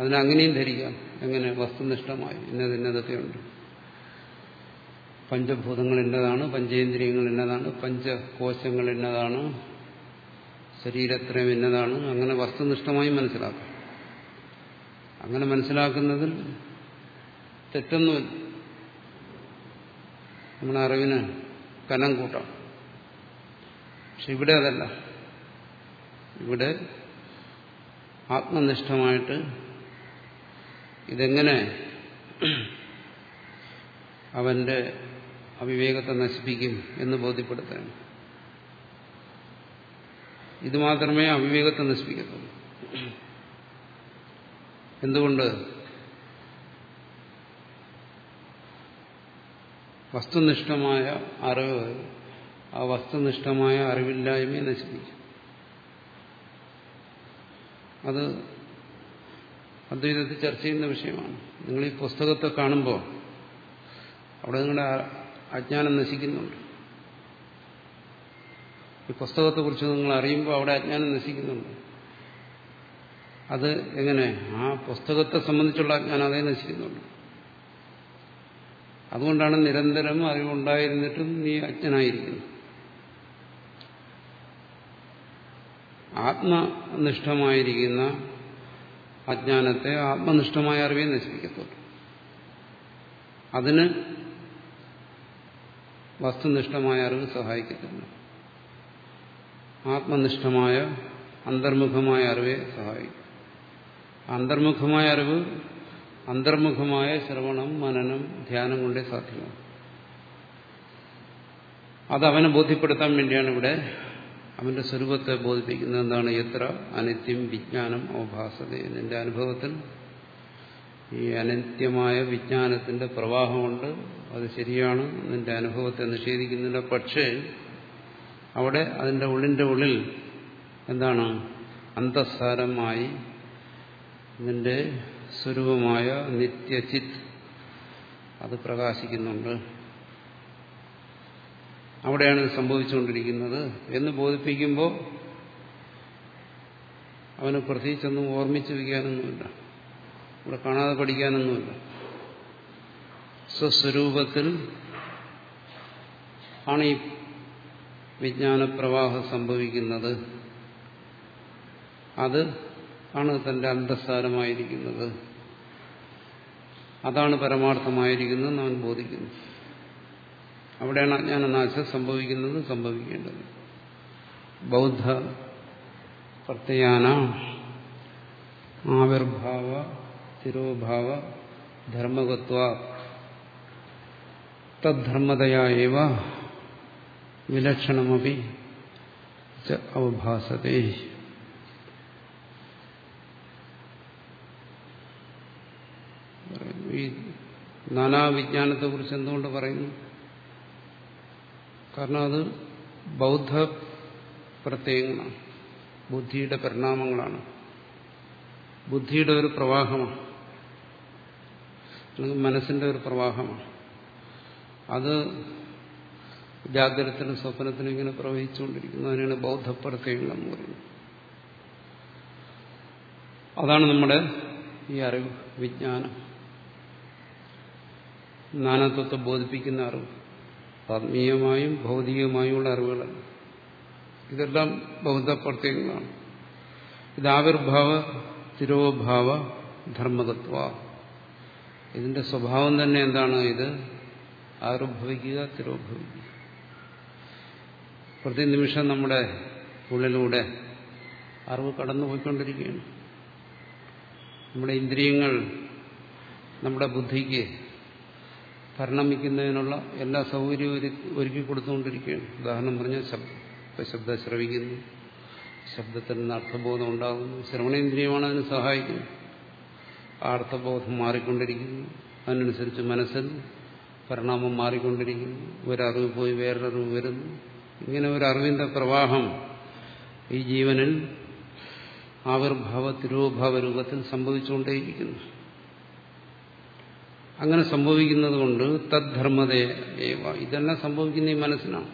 അതിനങ്ങനെയും ധരിക്കാം. എങ്ങനെ? വസ്തുനിഷ്ഠമായി. ഇന്നത് ഇന്നതൊക്കെയുണ്ട് പഞ്ചഭൂതങ്ങൾ ഇന്നതാണ് പഞ്ചേന്ദ്രിയങ്ങൾ ഇന്നതാണ് പഞ്ചകോശങ്ങൾ എന്നതാണ് ശരീരത്രയം എന്നതാണ് അങ്ങനെ വസ്തുനിഷ്ഠമായി മനസ്സിലാക്കാം. അങ്ങനെ മനസ്സിലാക്കുന്നതിൽ തെറ്റൊന്നുമില്ല. നമ്മുടെ അറിവിന് കനം കൂട്ടാം. പക്ഷെ ഇവിടെ അതല്ല. ഇവിടെ ആത്മനിഷ്ഠമായിട്ട് ഇതെങ്ങനെ അവന്റെ അവിവേകത്തെ നശിപ്പിക്കും എന്ന് ബോധ്യപ്പെടുത്താൻ ഇത് മാത്രമേ അവിവേകത്തെ നശിപ്പിക്കത്തുള്ളൂ. എന്തുകൊണ്ട്? വസ്തുനിഷ്ഠമായ അറിവ് ആ വസ്തുനിഷ്ഠമായ അറിവില്ലായ്മയെ നശിപ്പിക്കും. അത് അദ്വൈതത്തിൽ ചർച്ച ചെയ്യുന്ന വിഷയമാണ്. നിങ്ങൾ ഈ പുസ്തകത്തെ കാണുമ്പോൾ അവിടെ നിങ്ങളുടെ അജ്ഞാനം നശിക്കുന്നുണ്ട്. ഈ പുസ്തകത്തെക്കുറിച്ച് നിങ്ങൾ അറിയുമ്പോൾ അവിടെ അജ്ഞാനം നശിക്കുന്നുണ്ട്. അത് എങ്ങനെ? ആ പുസ്തകത്തെ സംബന്ധിച്ചുള്ള അജ്ഞാനം അതേ നശിക്കുന്നുണ്ട്. അതുകൊണ്ടാണ് നിരന്തരം അറിവുണ്ടായിരുന്നിട്ടും നീ അജ്ഞനായിരിക്കുന്നു ആത്മനിഷ്ഠമായിരിക്കുന്ന അജ്ഞാനത്തെ ആത്മനിഷ്ഠമായ അറിവേ നശിപ്പിക്കത്തുള്ളൂ. അതിന് വസ്തുനിഷ്ഠമായ അറിവ് സഹായിക്കത്തില്ല. ആത്മനിഷ്ഠമായ അന്തർമുഖമായ അറിവെ സഹായിക്കും. അന്തർമുഖമായ അറിവ് അന്തർമുഖമായ ശ്രവണം മനനം ധ്യാനം കൊണ്ടേ സാധ്യമാണ്. അത് അവനെ ബോധ്യപ്പെടുത്താൻ വേണ്ടിയാണ് ഇവിടെ അവന്റെ സ്വരൂപത്തെ ബോധിപ്പിക്കുന്നത്. എന്താണ്? എത്ര അനിത്യം വിജ്ഞാനം അവഭാസത നിന്റെ അനുഭവത്തിൽ ഈ അനിത്യമായ വിജ്ഞാനത്തിന്റെ പ്രവാഹമുണ്ട്. അത് ശരിയാണ്. നിന്റെ അനുഭവത്തെ നിഷേധിക്കുന്നില്ല. പക്ഷേ അവിടെ അതിന്റെ ഉള്ളിന്റെ ഉള്ളിൽ എന്താണ്? അന്തസ്സാരമായി നിന്റെ സ്വരൂപമായ നിത്യചിത് അത് പ്രകാശിക്കുന്നുണ്ട്. അവിടെയാണ് ഇത് സംഭവിച്ചുകൊണ്ടിരിക്കുന്നത് എന്ന് ബോധിപ്പിക്കുമ്പോൾ അവന് പ്രത്യേകിച്ചൊന്നും ഓർമ്മിച്ചു വയ്ക്കാനൊന്നുമില്ല ഇവിടെ കാണാതെ പഠിക്കാനൊന്നുമില്ല. സ്വസ്വരൂപത്തിൽ ആണ് ഈ വിജ്ഞാനപ്രവാഹം സംഭവിക്കുന്നത്. അത് ആണ് തന്റെ അന്തസ്സാരമായിരിക്കുന്നത്. അതാണ് പരമാർത്ഥമായിരിക്കുന്നത് അവൻ ബോധിക്കുന്നു. അവിടെയാണ് അജ്ഞാനനാശം സംഭവിക്കുന്നത് സംഭവിക്കേണ്ടത്. ബൗദ്ധ പ്രത്യയാന ആവിർഭാവ തിരോഭാവ ധർമ്മകത്വ തദ്ധർമ്മതയാവ വിലക്ഷണമപി അവഭാസത്തെ ഈ നാനാവിജ്ഞാനത്തെക്കുറിച്ച് എന്തുകൊണ്ട് പറയുന്നു? കാരണം അത് ബൗദ്ധ പ്രത്യയങ്ങളാണ് ബുദ്ധിയുടെ പരിണാമങ്ങളാണ്. ബുദ്ധിയുടെ ഒരു പ്രവാഹമാണ്. അല്ലെങ്കിൽ മനസ്സിന്റെ ഒരു പ്രവാഹമാണ്. അത് ജാഗ്രതത്തിനും സ്വപ്നത്തിനും ഇങ്ങനെ പ്രവഹിച്ചുകൊണ്ടിരിക്കുന്നതിനാണ് ബൗദ്ധപ്രത്യങ്ങൾ എന്ന് പറയുന്നത്. അതാണ് നമ്മുടെ ഈ അറിവ് വിജ്ഞാനം. നാനാത്വത്തെ ബോധിപ്പിക്കുന്ന അറിവ്. ആത്മീയമായും ഭൗതികമായുമുള്ള അറിവുകളല്ല. ഇതെല്ലാം ബൗദ്ധപ്രത്യങ്ങളാണ് ഇത് ആവിർഭാവ തിരോഭാവ ധർമ്മതത്വ. ഇതിന്റെ സ്വഭാവം തന്നെ എന്താണ്? ഇത് ആവിർഭവിക്കുക തിരോഭവിക്കുക. പ്രതിനിമിഷം നമ്മുടെ ഉള്ളിലൂടെ അറിവ് കടന്നുപോയിക്കൊണ്ടിരിക്കുകയാണ്. നമ്മുടെ ഇന്ദ്രിയങ്ങൾ നമ്മുടെ ബുദ്ധിക്ക് പരിണമിക്കുന്നതിനുള്ള എല്ലാ സൗകര്യവും ഒരുക്കി കൊടുത്തുകൊണ്ടിരിക്കുകയാണ്. ഉദാഹരണം പറഞ്ഞാൽ ശബ്ദ. ശബ്ദം ശ്രവിക്കുന്നു. ശബ്ദത്തിൽ നിന്ന് അർത്ഥബോധം ഉണ്ടാകുന്നു. ശ്രവണേന്ദ്രിയമാണ് അതിന് സഹായിക്കുന്നത്. ആ അർത്ഥബോധം മാറിക്കൊണ്ടിരിക്കുന്നു. അതിനനുസരിച്ച് മനസ്സിൽ പരിണാമം മാറിക്കൊണ്ടിരിക്കുന്നു. ഒരറിവ് പോയി വേറൊരറിവ് വരുന്നു. ഇങ്ങനെ ഒരു അറിവിന്റെ പ്രവാഹം ഈ ജീവനിൽ ആവിർഭാവ തിരോഭാവ രൂപത്തിൽ സംഭവിച്ചുകൊണ്ടേയിരിക്കുന്നു. അങ്ങനെ സംഭവിക്കുന്നത് കൊണ്ട് തദ്ധർമ്മതയേവ ഇതെല്ലാം സംഭവിക്കുന്ന ഈ മനസ്സിനാണ്.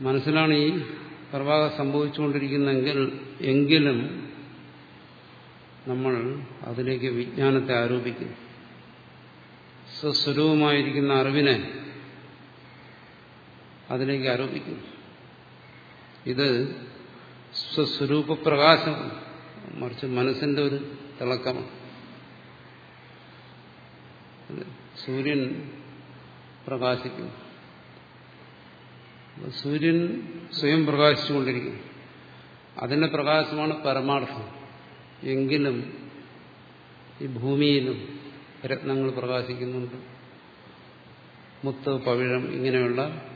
മനസ്സിലാണ് ഈ പ്രവാഹം സംഭവിച്ചുകൊണ്ടിരിക്കുന്നെങ്കിൽ എങ്കിലും നമ്മൾ അതിലേക്ക് വിജ്ഞാനത്തെ ആരോപിക്കുന്നു. സ്വസ്വരൂപമായിരിക്കുന്ന അറിവിനെ അതിലേക്ക് ആരോപിക്കുന്നു. ഇത് സ്വസ്വരൂപ പ്രകാശം മറിച്ച് മനസ്സിന്റെ ഒരു തിളക്കമാണ്. സൂര്യൻ പ്രകാശിക്കുന്നു. സൂര്യൻ സ്വയം പ്രകാശിച്ചുകൊണ്ടിരിക്കുന്നു. അതിന്റെ പ്രകാശമാണ് പരമാർത്ഥം. എങ്കിലും ഈ ഭൂമിയിലും രത്നങ്ങൾ പ്രകാശിക്കുന്നുണ്ട്. മുത്ത് പവിഴം ഇങ്ങനെയുള്ള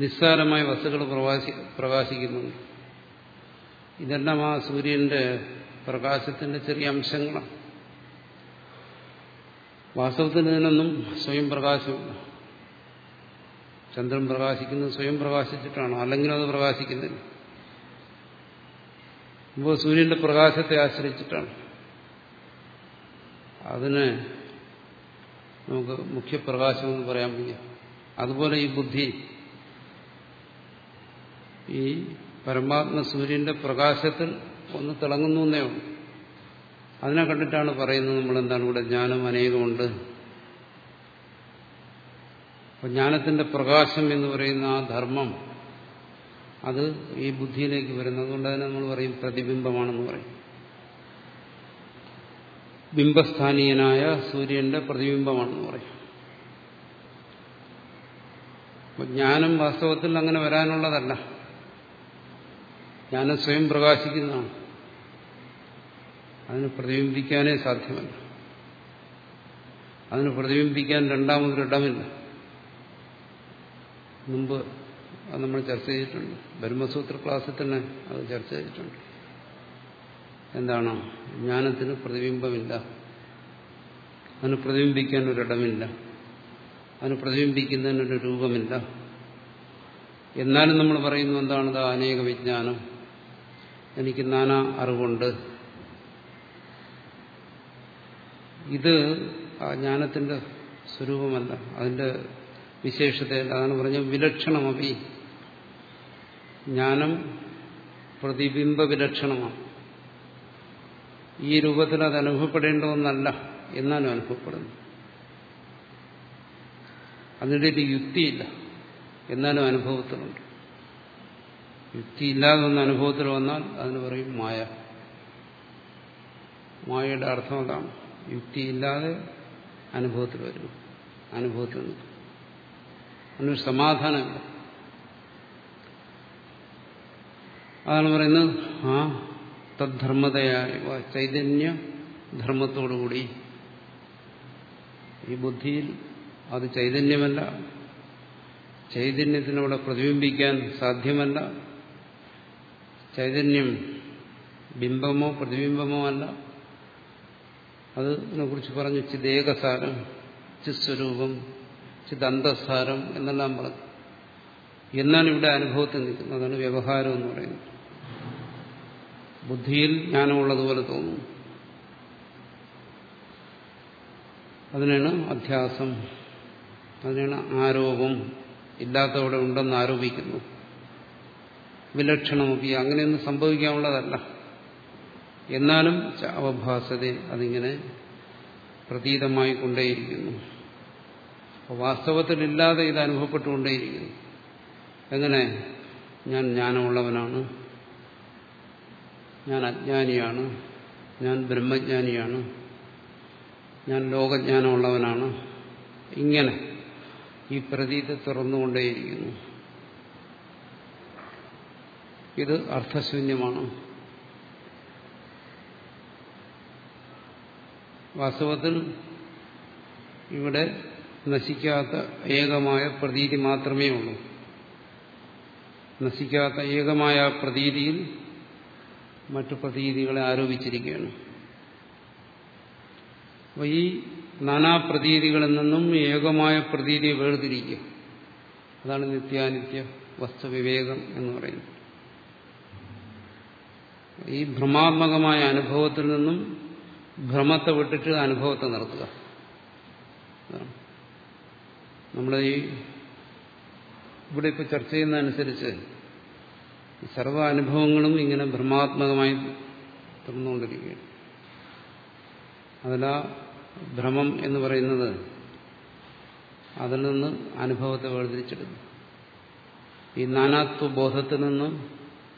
നിസ്സാരമായ വസ്തുക്കൾ പ്രവാസി പ്രകാശിക്കുന്നുണ്ട്. ഇതെല്ലാം ആ സൂര്യന്റെ പ്രകാശത്തിന്റെ ചെറിയ അംശങ്ങളാണ്. വാസ്തവത്തിൽ ഇതിനൊന്നും സ്വയം പ്രകാശമില്ല ചന്ദ്രൻ പ്രകാശിക്കുന്നത് സ്വയം പ്രകാശിച്ചിട്ടാണ്? അല്ലെങ്കിലും അത് പ്രകാശിക്കുന്നില്ല. ഇപ്പോൾ സൂര്യന്റെ പ്രകാശത്തെ ആശ്രയിച്ചിട്ടാണ്. അതിന് നമുക്ക് മുഖ്യപ്രകാശം എന്ന് പറയാൻ വയ്യ. അതുപോലെ ഈ ബുദ്ധി ഈ പരമാത്മ സൂര്യന്റെ പ്രകാശത്തിൽ ഒന്ന് തിളങ്ങുന്നു എന്നേ ഉള്ളൂ. അതിനെ കണ്ടിട്ടാണ് പറയുന്നത് നമ്മൾ എന്താണ് ഇവിടെ ജ്ഞാനം അനേകമുണ്ട്. അപ്പം ജ്ഞാനത്തിന്റെ പ്രകാശം എന്ന് പറയുന്ന ആ ധർമ്മം അത് ഈ ബുദ്ധിയിലേക്ക് വരുന്നത് അതുകൊണ്ട് തന്നെ നമ്മൾ പറയും പ്രതിബിംബമാണെന്ന് പറയും. ബിംബസ്ഥാനീയനായ സൂര്യന്റെ പ്രതിബിംബമാണെന്ന് പറയും. ജ്ഞാനം വാസ്തവത്തിൽ അങ്ങനെ വരാനുള്ളതല്ല. ജ്ഞാനം സ്വയം പ്രകാശിക്കുന്നതാണ്. അതിന് പ്രതിബിംബിക്കാനേ സാധ്യമല്ല. അതിന് പ്രതിബിംബിക്കാൻ രണ്ടാമതൊരിടമില്ല മുമ്പ് അത് നമ്മൾ ചർച്ച ചെയ്തിട്ടുണ്ട്. ബ്രഹ്മസൂത്ര ക്ലാസ്സിൽ തന്നെ അത് ചർച്ച ചെയ്തിട്ടുണ്ട്. എന്താണ്? ജ്ഞാനത്തിന് പ്രതിബിംബമില്ല. അതിന് പ്രതിബിംബിക്കാൻ ഒരിടമില്ല. അതിന് പ്രതിബിംബിക്കുന്നതിനൊരു രൂപമില്ല. എന്നാലും നമ്മൾ പറയുന്നു എന്താണത് അനേക വിജ്ഞാനം? എനിക്ക് നാനാ അറിവുണ്ട്. ഇത് ആ ജ്ഞാനത്തിന്റെ സ്വരൂപമല്ല. അതിന്റെ വിശേഷതയല്ല. അതാണ് പറഞ്ഞ വിലക്ഷണമപി ജ്ഞാനം പ്രതിബിംബ വിലക്ഷണമാണ്. ഈ രൂപത്തിൽ അത് അനുഭവപ്പെടേണ്ട ഒന്നല്ല എന്നാലും അനുഭവപ്പെടുന്നു അതിന്റെ ഒരു യുക്തിയില്ല എന്നാലും അനുഭവത്തിലുണ്ട്. യുക്തിയില്ലാതെ ഒന്ന് അനുഭവത്തിൽ വന്നാൽ അതിന് പറയും മായ. മായയുടെ അർത്ഥം അതാണ്. യുക്തിയില്ലാതെ അനുഭവത്തിൽ വരുന്നു. അനുഭവത്തിൽ നിന്ന്. അതിനൊരു സമാധാനമില്ല. അതാണ് പറയുന്നത് ആ തദ്ധർമ്മതയായ ചൈതന്യ ധർമ്മത്തോടുകൂടി ഈ ബുദ്ധിയിൽ അത് ചൈതന്യമല്ല. ചൈതന്യത്തിനവിടെ പ്രതിബിംബിക്കാൻ സാധ്യമല്ല. ചൈതന്യം ബിംബമോ പ്രതിബിംബമോ അല്ല. അതിനെ കുറിച്ച് പറഞ്ഞു ചിദേകസാരം ചിസ്വരൂപം ചിദന്തസാരം എന്നെല്ലാം പറഞ്ഞു. എന്നാണ് ഇവിടെ അനുഭവത്തിൽ നിൽക്കുന്നത്. അതാണ് വ്യവഹാരം എന്ന് പറയുന്നത്. ബുദ്ധിയിൽ ജ്ഞാനമുള്ളതുപോലെ തോന്നുന്നു അതിനാണ് അധ്യാസം. അതിനാണ് ആരോപം. ഇല്ലാത്തവിടെ ഉണ്ടെന്ന് ആരോപിക്കുന്നു. വിലക്ഷണമൊക്കെ അങ്ങനെയൊന്നും സംഭവിക്കാനുള്ളതല്ല. എന്നാലും അവഭാസത അതിങ്ങനെ പ്രതീതമായി കൊണ്ടേയിരിക്കുന്നു. വാസ്തവത്തിലില്ലാതെ ഇത് അനുഭവപ്പെട്ടുകൊണ്ടേയിരിക്കുന്നു. എങ്ങനെ? ഞാൻ ജ്ഞാനമുള്ളവനാണ്. ഞാൻ അജ്ഞാനിയാണ്. ഞാൻ ബ്രഹ്മജ്ഞാനിയാണ്. ഞാൻ ലോകജ്ഞാനമുള്ളവനാണ്. ഇങ്ങനെ ഈ പ്രതീതി തുറന്നുകൊണ്ടേയിരിക്കുന്നു. ഇത് അർത്ഥശൂന്യമാണ്. വാസ്തവത്തിൽ ഇവിടെ നശിക്കാത്ത ഏകമായ പ്രതീതി മാത്രമേ ഉള്ളൂ. നശിക്കാത്ത ഏകമായ പ്രതീതിയിൽ മറ്റു പ്രതീതികളെ ആരോപിച്ചിരിക്കുകയാണ്. അപ്പോൾ ഈ നാനാപ്രതീതികളിൽ നിന്നും ഏകമായ പ്രതീതിയെ വേർതിരിക്കുക അതാണ് നിത്യാനിത്യ വസ്തുവിവേകം എന്ന് പറയുന്നത്. ഈ ഭ്രമാത്മകമായ അനുഭവത്തിൽ നിന്നും ഭ്രമത്തെ വിട്ടിട്ട് അനുഭവത്തെ നിർത്തുക നമ്മൾ ഈ ഇവിടെ ഇപ്പോൾ ചർച്ച ചെയ്യുന്നതനുസരിച്ച് സർവ അനുഭവങ്ങളും ഇങ്ങനെ ഭ്രമാത്മകമായി തുറന്നുകൊണ്ടിരിക്കുകയാണ് അതിലാ ഭ്രമം എന്ന് പറയുന്നത് അതിൽ നിന്ന് അനുഭവത്തെ വേർതിരിച്ചെടുക്കും ഈ നാനാത്വ ബോധത്തിൽ നിന്ന്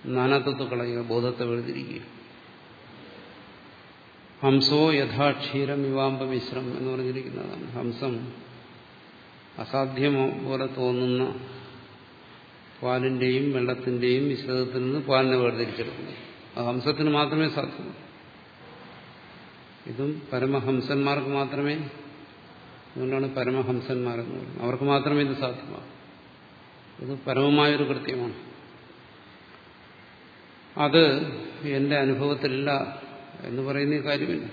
നാനാത്വത്തെ കളയുക ബോധത്തെ വേർതിരിക്കുക ഹംസോ യഥാക്ഷീരം ഇവാമ്പ മിശ്രം എന്ന് പറഞ്ഞിരിക്കുന്നതാണ്. ഹംസം അസാധ്യമോ പോലെ തോന്നുന്ന പാലിന്റെയും വെള്ളത്തിന്റെയും മിശ്രിതത്തിൽ നിന്ന് പാലിനെ വേർതിരിച്ചെടുക്കുന്നു. അത് ഹംസത്തിന് മാത്രമേ സാധ്യൂ ഇതും പരമഹംസന്മാർക്ക് മാത്രമേ അതുകൊണ്ടാണ് പരമഹംസന്മാരെന്ന് പറയുന്നത്. അവർക്ക് മാത്രമേ ഇത് സാധ്യമാകൂ. ഇത് പരമമായൊരു കൃത്യമാണ്. അത് എന്റെ അനുഭവത്തിലില്ല എന്ന് പറയുന്ന കാര്യമില്ല.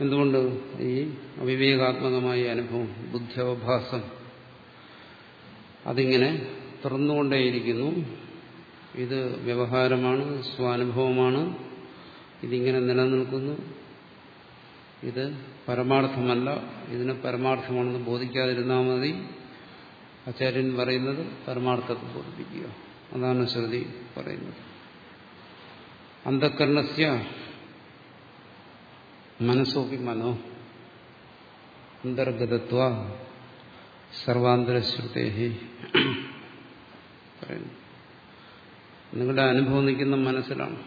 എന്തുകൊണ്ട് ഈ അവിവേകാത്മകമായ അനുഭവം ബുദ്ധ്യവഭാസം അതിങ്ങനെ തുറന്നുകൊണ്ടേയിരിക്കുന്നു? ഇത് വ്യവഹാരമാണ് സ്വാനുഭവമാണ് ഇതിങ്ങനെ നിലനിൽക്കുന്നു. ഇത് പരമാർത്ഥമല്ല ഇതിനെ പരമാർത്ഥമാണെന്ന് ബോധിക്കാതിരുന്നാൽ മതി. ആചാര്യൻ പറയുന്നത് പരമാർത്ഥത്തെ ബോധിപ്പിക്കുക. അതാണ് ശ്രുതി പറയുന്നത്. അന്ധകരണസ്യ മനസ്സോപി മനോ അന്തർഗതത്വ സർവാന്തരശ്രുതേഹി പറയുന്നു. നിങ്ങളുടെ അനുഭവം നിൽക്കുന്ന മനസ്സിലാണ്.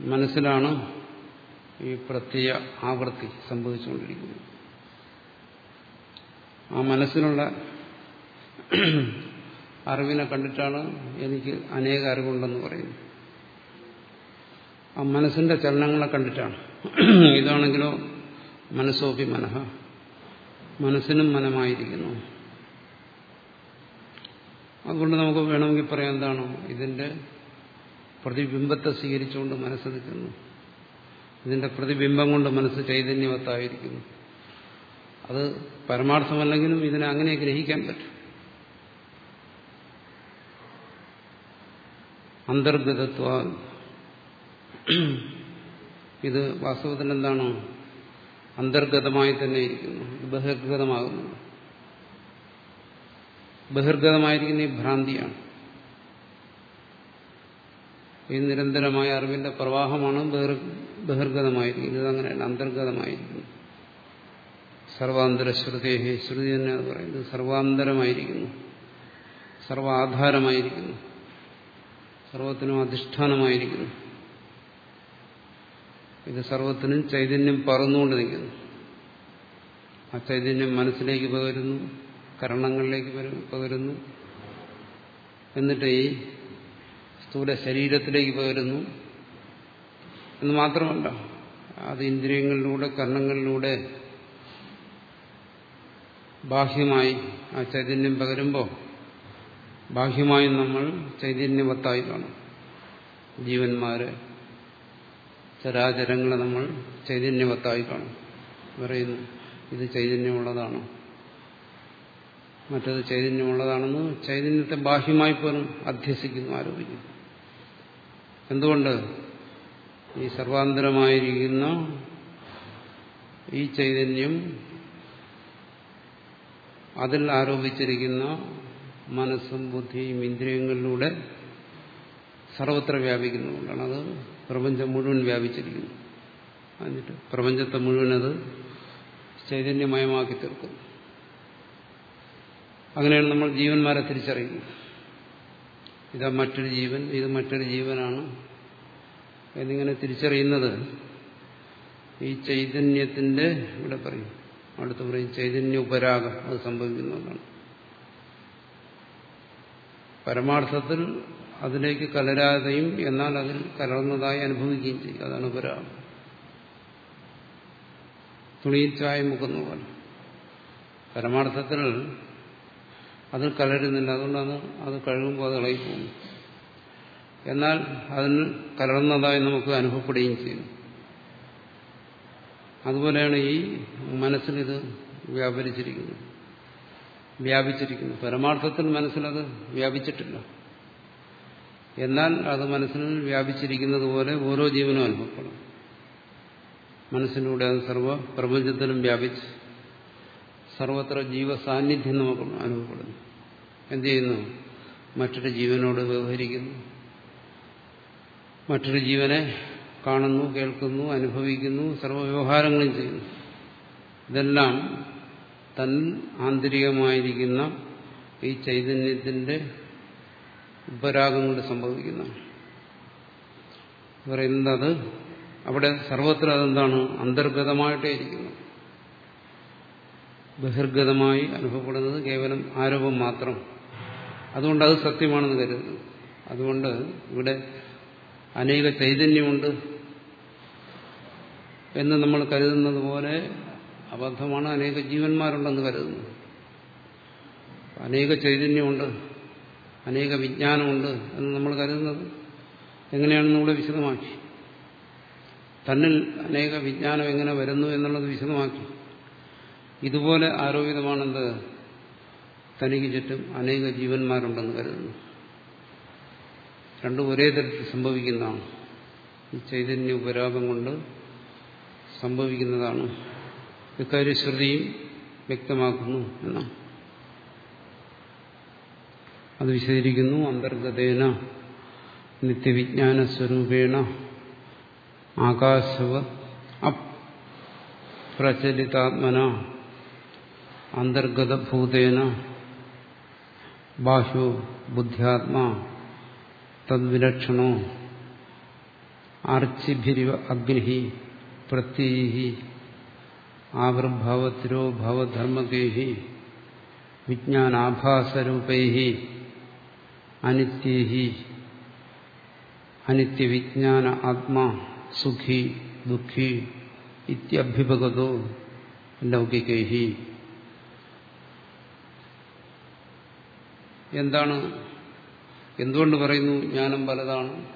മനസ്സിലാണ് ഈ പ്രത്യ ആവൃത്തി സംഭവിച്ചുകൊണ്ടിരിക്കുന്നത്. ആ മനസ്സിനുള്ള അറിവിനെ കണ്ടിട്ടാണ് എനിക്ക് അനേക അറിവുണ്ടെന്ന് പറയുന്നത്. ആ മനസ്സിന്റെ ചലനങ്ങളെ കണ്ടിട്ടാണ്. ഇതാണെങ്കിലോ മനസ്സോപി മനഃ മനസ്സിനും മനമായിരിക്കുന്നു. അതുകൊണ്ട് നമുക്ക് വേണമെങ്കിൽ പറയാം എന്താണ്? ഇതിന്റെ പ്രതിബിംബത്തെ സ്വീകരിച്ചുകൊണ്ട് മനസ്സ് നിൽക്കുന്നു ഇതിന്റെ പ്രതിബിംബം കൊണ്ട് മനസ്സ് ചൈതന്യവത്തായിരിക്കുന്നു. അത് പരമാർത്ഥമല്ലെങ്കിലും ഇതിനെ അങ്ങനെ ഗ്രഹിക്കാൻ പറ്റും. അന്തർഗതത്വ. ഇത് വാസ്തവത്തിൽ എന്താണ് അന്തർഗതമായി തന്നെ ഇരിക്കുന്നു. ബഹിർഗതമാകുന്നു. ബഹിർഗതമായിരിക്കുന്ന ഈ ഭ്രാന്തിയാണ്. ഈ നിരന്തരമായ അറിവിന്റെ പ്രവാഹമാണ് ബഹിർഗതമായിരിക്കുന്നത്. അങ്ങനെയല്ല അന്തർഗതമായിരിക്കുന്നു. സർവാന്തര ശ്രുതേഹി ശ്രുതി തന്നെ അത് പറയുന്നത് സർവാന്തരമായിരിക്കുന്നു. സർവാധാരമായിരിക്കുന്നു. സർവത്തിനും അധിഷ്ഠാനമായിരിക്കുന്നു. ഇത് സർവത്തിനും ചൈതന്യം പറന്നുകൊണ്ട് നിൽക്കുന്നു ആ ചൈതന്യം മനസ്സിലേക്ക് പകരുന്നു കരണങ്ങളിലേക്ക് പകരുന്നു. എന്നിട്ട് ഈ സ്ഥൂല ശരീരത്തിലേക്ക് പകരുന്നു. എന്ന് മാത്രമല്ല അത് ഇന്ദ്രിയങ്ങളിലൂടെ കർണങ്ങളിലൂടെ ബാഹ്യമായി ആ ചൈതന്യം പകരുമ്പോൾ ബാഹ്യമായി നമ്മൾ ചൈതന്യവത്തായി കാണും ജീവന്മാരെ ചരാചരങ്ങളെ നമ്മൾ ചൈതന്യവത്തായി കാണും പറയുന്നു ഇത് ചൈതന്യമുള്ളതാണ്. മറ്റത് ചൈതന്യമുള്ളതാണെന്ന് ചൈതന്യത്തെ ബാഹ്യമായി പോലും അധ്യസിക്കുന്നു ആരോപിക്കുന്നു. എന്തുകൊണ്ട്? ഈ സർവാന്തരമായിരിക്കുന്ന ഈ ചൈതന്യം അതിൽ ആരോപിച്ചിരിക്കുന്ന മനസ്സും ബുദ്ധിയും ഇന്ദ്രിയങ്ങളിലൂടെ സർവത്ര വ്യാപിക്കുന്നതുകൊണ്ടാണ് അത് പ്രപഞ്ചം മുഴുവൻ വ്യാപിച്ചിരിക്കുന്നു എന്നിട്ട് പ്രപഞ്ചത്തെ മുഴുവൻ അത് ചൈതന്യമയമാക്കി തീർക്കുന്നു അങ്ങനെയാണ് നമ്മൾ ജീവന്മാരെ തിരിച്ചറിയുന്നത്. ഇതാ മറ്റൊരു ജീവൻ ഇത് മറ്റൊരു ജീവനാണ് എന്നിങ്ങനെ തിരിച്ചറിയുന്നത്. ഈ ചൈതന്യത്തിന്റെ ഇവിടെ പറയും അടുത്ത് പറയും ചൈതന്യ ഉപരാഗം അത് സംഭവിക്കുന്നതാണ് പരമാർത്ഥത്തിൽ അതിലേക്ക് കലരാതെയും എന്നാൽ അതിൽ കലർന്നതായി അനുഭവിക്കുകയും ചെയ്യും അതാണ് ഉപരാഗം തുണിയിൽ ചായ മുക്കുന്ന പോലെ. പരമാർത്ഥത്തിൽ അതിൽ കലരുന്നില്ല. അതുകൊണ്ടാണ് അത് കഴുകുമ്പോൾ അത് ഇളകിപ്പോകും എന്നാൽ അതിൽ കലർന്നതായി നമുക്ക് അനുഭവപ്പെടുകയും ചെയ്യും. അതുപോലെയാണ് ഈ മനസ്സിലിത് വ്യാപരിച്ചിരിക്കുന്നത്. വ്യാപിച്ചിരിക്കുന്നു. പരമാർത്ഥത്തിൽ മനസ്സിലത് വ്യാപിച്ചിട്ടില്ല. എന്നാൽ അത് മനസ്സിൽ വ്യാപിച്ചിരിക്കുന്നത് പോലെ ഓരോ ജീവനും അനുഭവപ്പെടും. മനസ്സിലൂടെ അത് സർവ പ്രപഞ്ചത്തിലും വ്യാപിച്ച് സർവത്ര ജീവസാന്നിധ്യം നമുക്ക് അനുഭവപ്പെടുന്നു. എന്ത് ചെയ്യുന്നു? മറ്റൊരു ജീവനോട് വ്യവഹരിക്കുന്നു. മറ്റൊരു ജീവനെ കാണുന്നു കേൾക്കുന്നു അനുഭവിക്കുന്നു സർവവ്യവഹാരങ്ങളും ചെയ്യുന്നു. ഇതെല്ലാം ആന്തരികമായിരിക്കുന്ന ഈ ചൈതന്യത്തിന്റെ ഉപരാഗം കൊണ്ട് സംഭവിക്കുന്നു. പറയുന്നത് അത് അവിടെ സർവത്ര അതെന്താണ്? അന്തർഗതമായിട്ടേ ഇരിക്കുന്നു. ബഹിർഗതമായി അനുഭവപ്പെടുന്നത് കേവലം ആരോപം മാത്രം. അതുകൊണ്ട് അത് സത്യമാണെന്ന് കരുതുന്നു. അതുകൊണ്ട് ഇവിടെ അനേക ചൈതന്യമുണ്ട് എന്ന് നമ്മൾ കരുതുന്നത് പോലെ അബദ്ധമാണ്. അനേക ജീവന്മാരുണ്ടെന്ന് കരുതുന്നു. അനേക ചൈതന്യമുണ്ട്. അനേക വിജ്ഞാനമുണ്ട് എന്ന് നമ്മൾ കരുതുന്നത് എങ്ങനെയാണെന്ന് ഇവിടെ വിശദമാക്കി. തന്നിൽ അനേക വിജ്ഞാനം എങ്ങനെ വരുന്നു എന്നുള്ളത് വിശദമാക്കി. ഇതുപോലെ ആരോപിതമാണെന്ത്? തനിക്ക് ചുറ്റും അനേക ജീവന്മാരുണ്ടെന്ന് കരുതുന്നു. രണ്ടും ഒരേ തരത്തിൽ സംഭവിക്കുന്നതാണ്. ഈ ചൈതന്യ ഉപരാഗം കൊണ്ട് സംഭവിക്കുന്നതാണ്. ഇക്കാര്യ ശ്രുതിയും വ്യക്തമാക്കുന്നു എന്നാണ്. അത് വിശദീകരിക്കുന്നു. അന്തർഗതേന നിത്യവിജ്ഞാന സ്വരൂപേണ ആകാശവ അപ്രചലിതാത്മന അന്തർഗതഭൂതേന ബാഹ്യോ ബുദ്ധ്യാത്മാ തദ്വിലക്ഷണോ. ആർച്ചിഭിരിവ അഗ്നി പ്രത്യയി ആവിർഭാവത്തിരോ ഭവധർമ്മകേഹി വിജ്ഞാനാഭാസരൂപൈ അനിത്യേഹി അനിത്യവിജ്ഞാന ആത്മാ സുഖി ദുഃഖി ഇത്യഭിഭഗതോ ലൗകികേഹി. എന്താണ്? എന്തുകൊണ്ട് പറയുന്നു? ജ്ഞാനം പലതാണ്.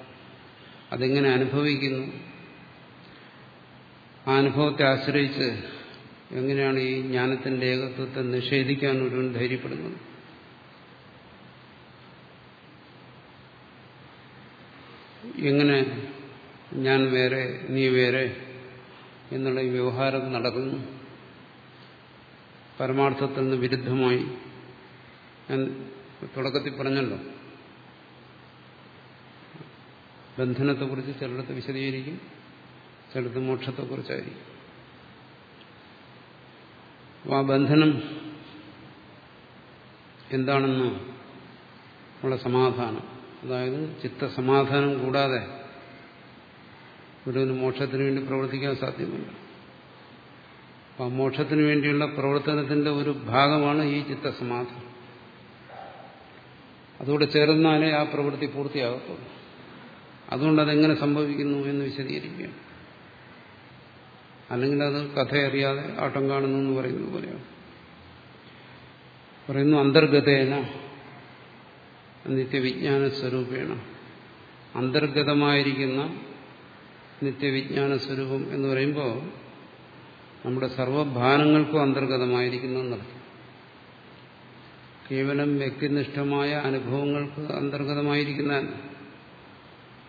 അതെങ്ങനെ അനുഭവിക്കുന്നു? ആ അനുഭവത്തെ ആശ്രയിച്ച് എങ്ങനെയാണ് ഈ ജ്ഞാനത്തിന്റെ ഏകത്വത്തെ നിഷേധിക്കാൻ ഒരുവൻ ധൈര്യപ്പെടുന്നത്? എങ്ങനെ ഞാൻ വേറെ നീ വേറെ എന്നുള്ള ഈ വ്യവഹാരം നടക്കുന്നു? പരമാർത്ഥത്തിൽ നിന്ന് വിരുദ്ധമായി. ഞാൻ തുടക്കത്തിൽ പറഞ്ഞല്ലോ. ബന്ധനത്തെക്കുറിച്ച് ചിലടത്ത് വിശദീകരിക്കും ചിലടത്ത് മോക്ഷത്തെക്കുറിച്ചായിരിക്കും. ആ ബന്ധനം എന്താണെന്ന് ഉള്ള സമാധാനം. അതായത് ചിത്തസമാധാനം കൂടാതെ ഗുരുവിന് മോക്ഷത്തിന് വേണ്ടി പ്രവർത്തിക്കാൻ സാധ്യമല്ല. ആ മോക്ഷത്തിന് വേണ്ടിയുള്ള പ്രവർത്തനത്തിന്റെ ഒരു ഭാഗമാണ് ഈ ചിത്തസമാധാനം. അതോടെ ചേർന്നാലേ ആ പ്രവൃത്തി പൂർത്തിയാകത്തുള്ളൂ. അതുകൊണ്ട് അതെങ്ങനെ സംഭവിക്കുന്നു എന്ന് വിശദീകരിക്കുകയാണ്. അല്ലെങ്കിൽ അത് കഥയറിയാതെ ആട്ടം കാണുന്നു എന്ന് പറയുന്നത് പോലെയാണ് പറയുന്നു അന്തർഗതേന നിത്യവിജ്ഞാന സ്വരൂപേണ അന്തർഗതമായിരിക്കുന്ന നിത്യവിജ്ഞാന സ്വരൂപം എന്ന് പറയുമ്പോൾ നമ്മുടെ സർവഭാനങ്ങൾക്കും അന്തർഗതമായിരിക്കുന്നു എന്നർത്ഥം കേവലം വ്യക്തിനിഷ്ഠമായ അനുഭവങ്ങൾക്ക് അന്തർഗതമായിരിക്കുന്ന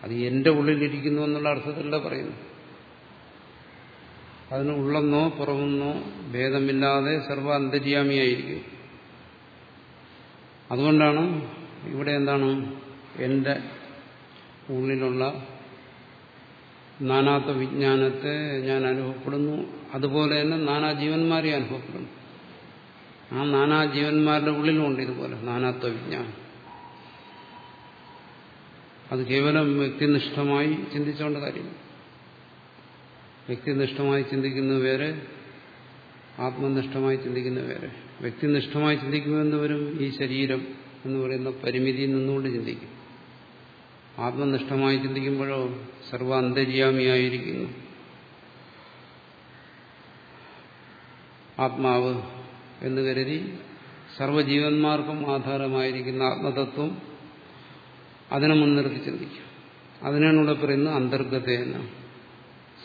അത് എന്റെ ഉള്ളിലിരിക്കുന്നു എന്നുള്ള അർത്ഥത്തിലല്ല പറയുന്നു അതിന് ഉള്ളെന്നോ പുറമെന്നോ ഭേദമില്ലാതെ സർവ അന്തര്യാമിയായിരിക്കും. അതുകൊണ്ടാണ് ഇവിടെ എന്താണ് എന്റെ ഉള്ളിലുള്ള നാനാത്വ വിജ്ഞാനത്തെ ഞാൻ അനുഭവപ്പെടുന്നു. അതുപോലെ തന്നെ നാനാ ജീവന്മാരെ അനുഭവപ്പെടുന്നു. ആ നാനാ ജീവന്മാരുടെ ഉള്ളിലുമുണ്ട് ഇതുപോലെ നാനാത്വ വിജ്ഞാനം. അത് കേവലം വ്യക്തിനിഷ്ഠമായി ചിന്തിച്ചുകൊണ്ട് കാര്യമില്ല. വ്യക്തിനിഷ്ഠമായി ചിന്തിക്കുന്നത് വേറെ ആത്മനിഷ്ഠമായി ചിന്തിക്കുന്നത് വേറെ വ്യക്തിനിഷ്ഠമായി ചിന്തിക്കുമെന്ന് വരും ഈ ശരീരം എന്ന് പറയുന്ന പരിമിതിയിൽ നിന്നുകൊണ്ട് ചിന്തിക്കും. ആത്മനിഷ്ഠമായി ചിന്തിക്കുമ്പോഴോ സർവ അന്തര്യാമിയായിരിക്കുന്നു ആത്മാവ് എന്ന് കരുതി സർവജീവന്മാർക്കും ആധാരമായിരിക്കുന്ന ആത്മതത്വം അതിനെ മുൻനിർത്തി ചിന്തിക്കും. അതിനാണ് ഇവിടെ പറയുന്നത് അന്തർഗതേന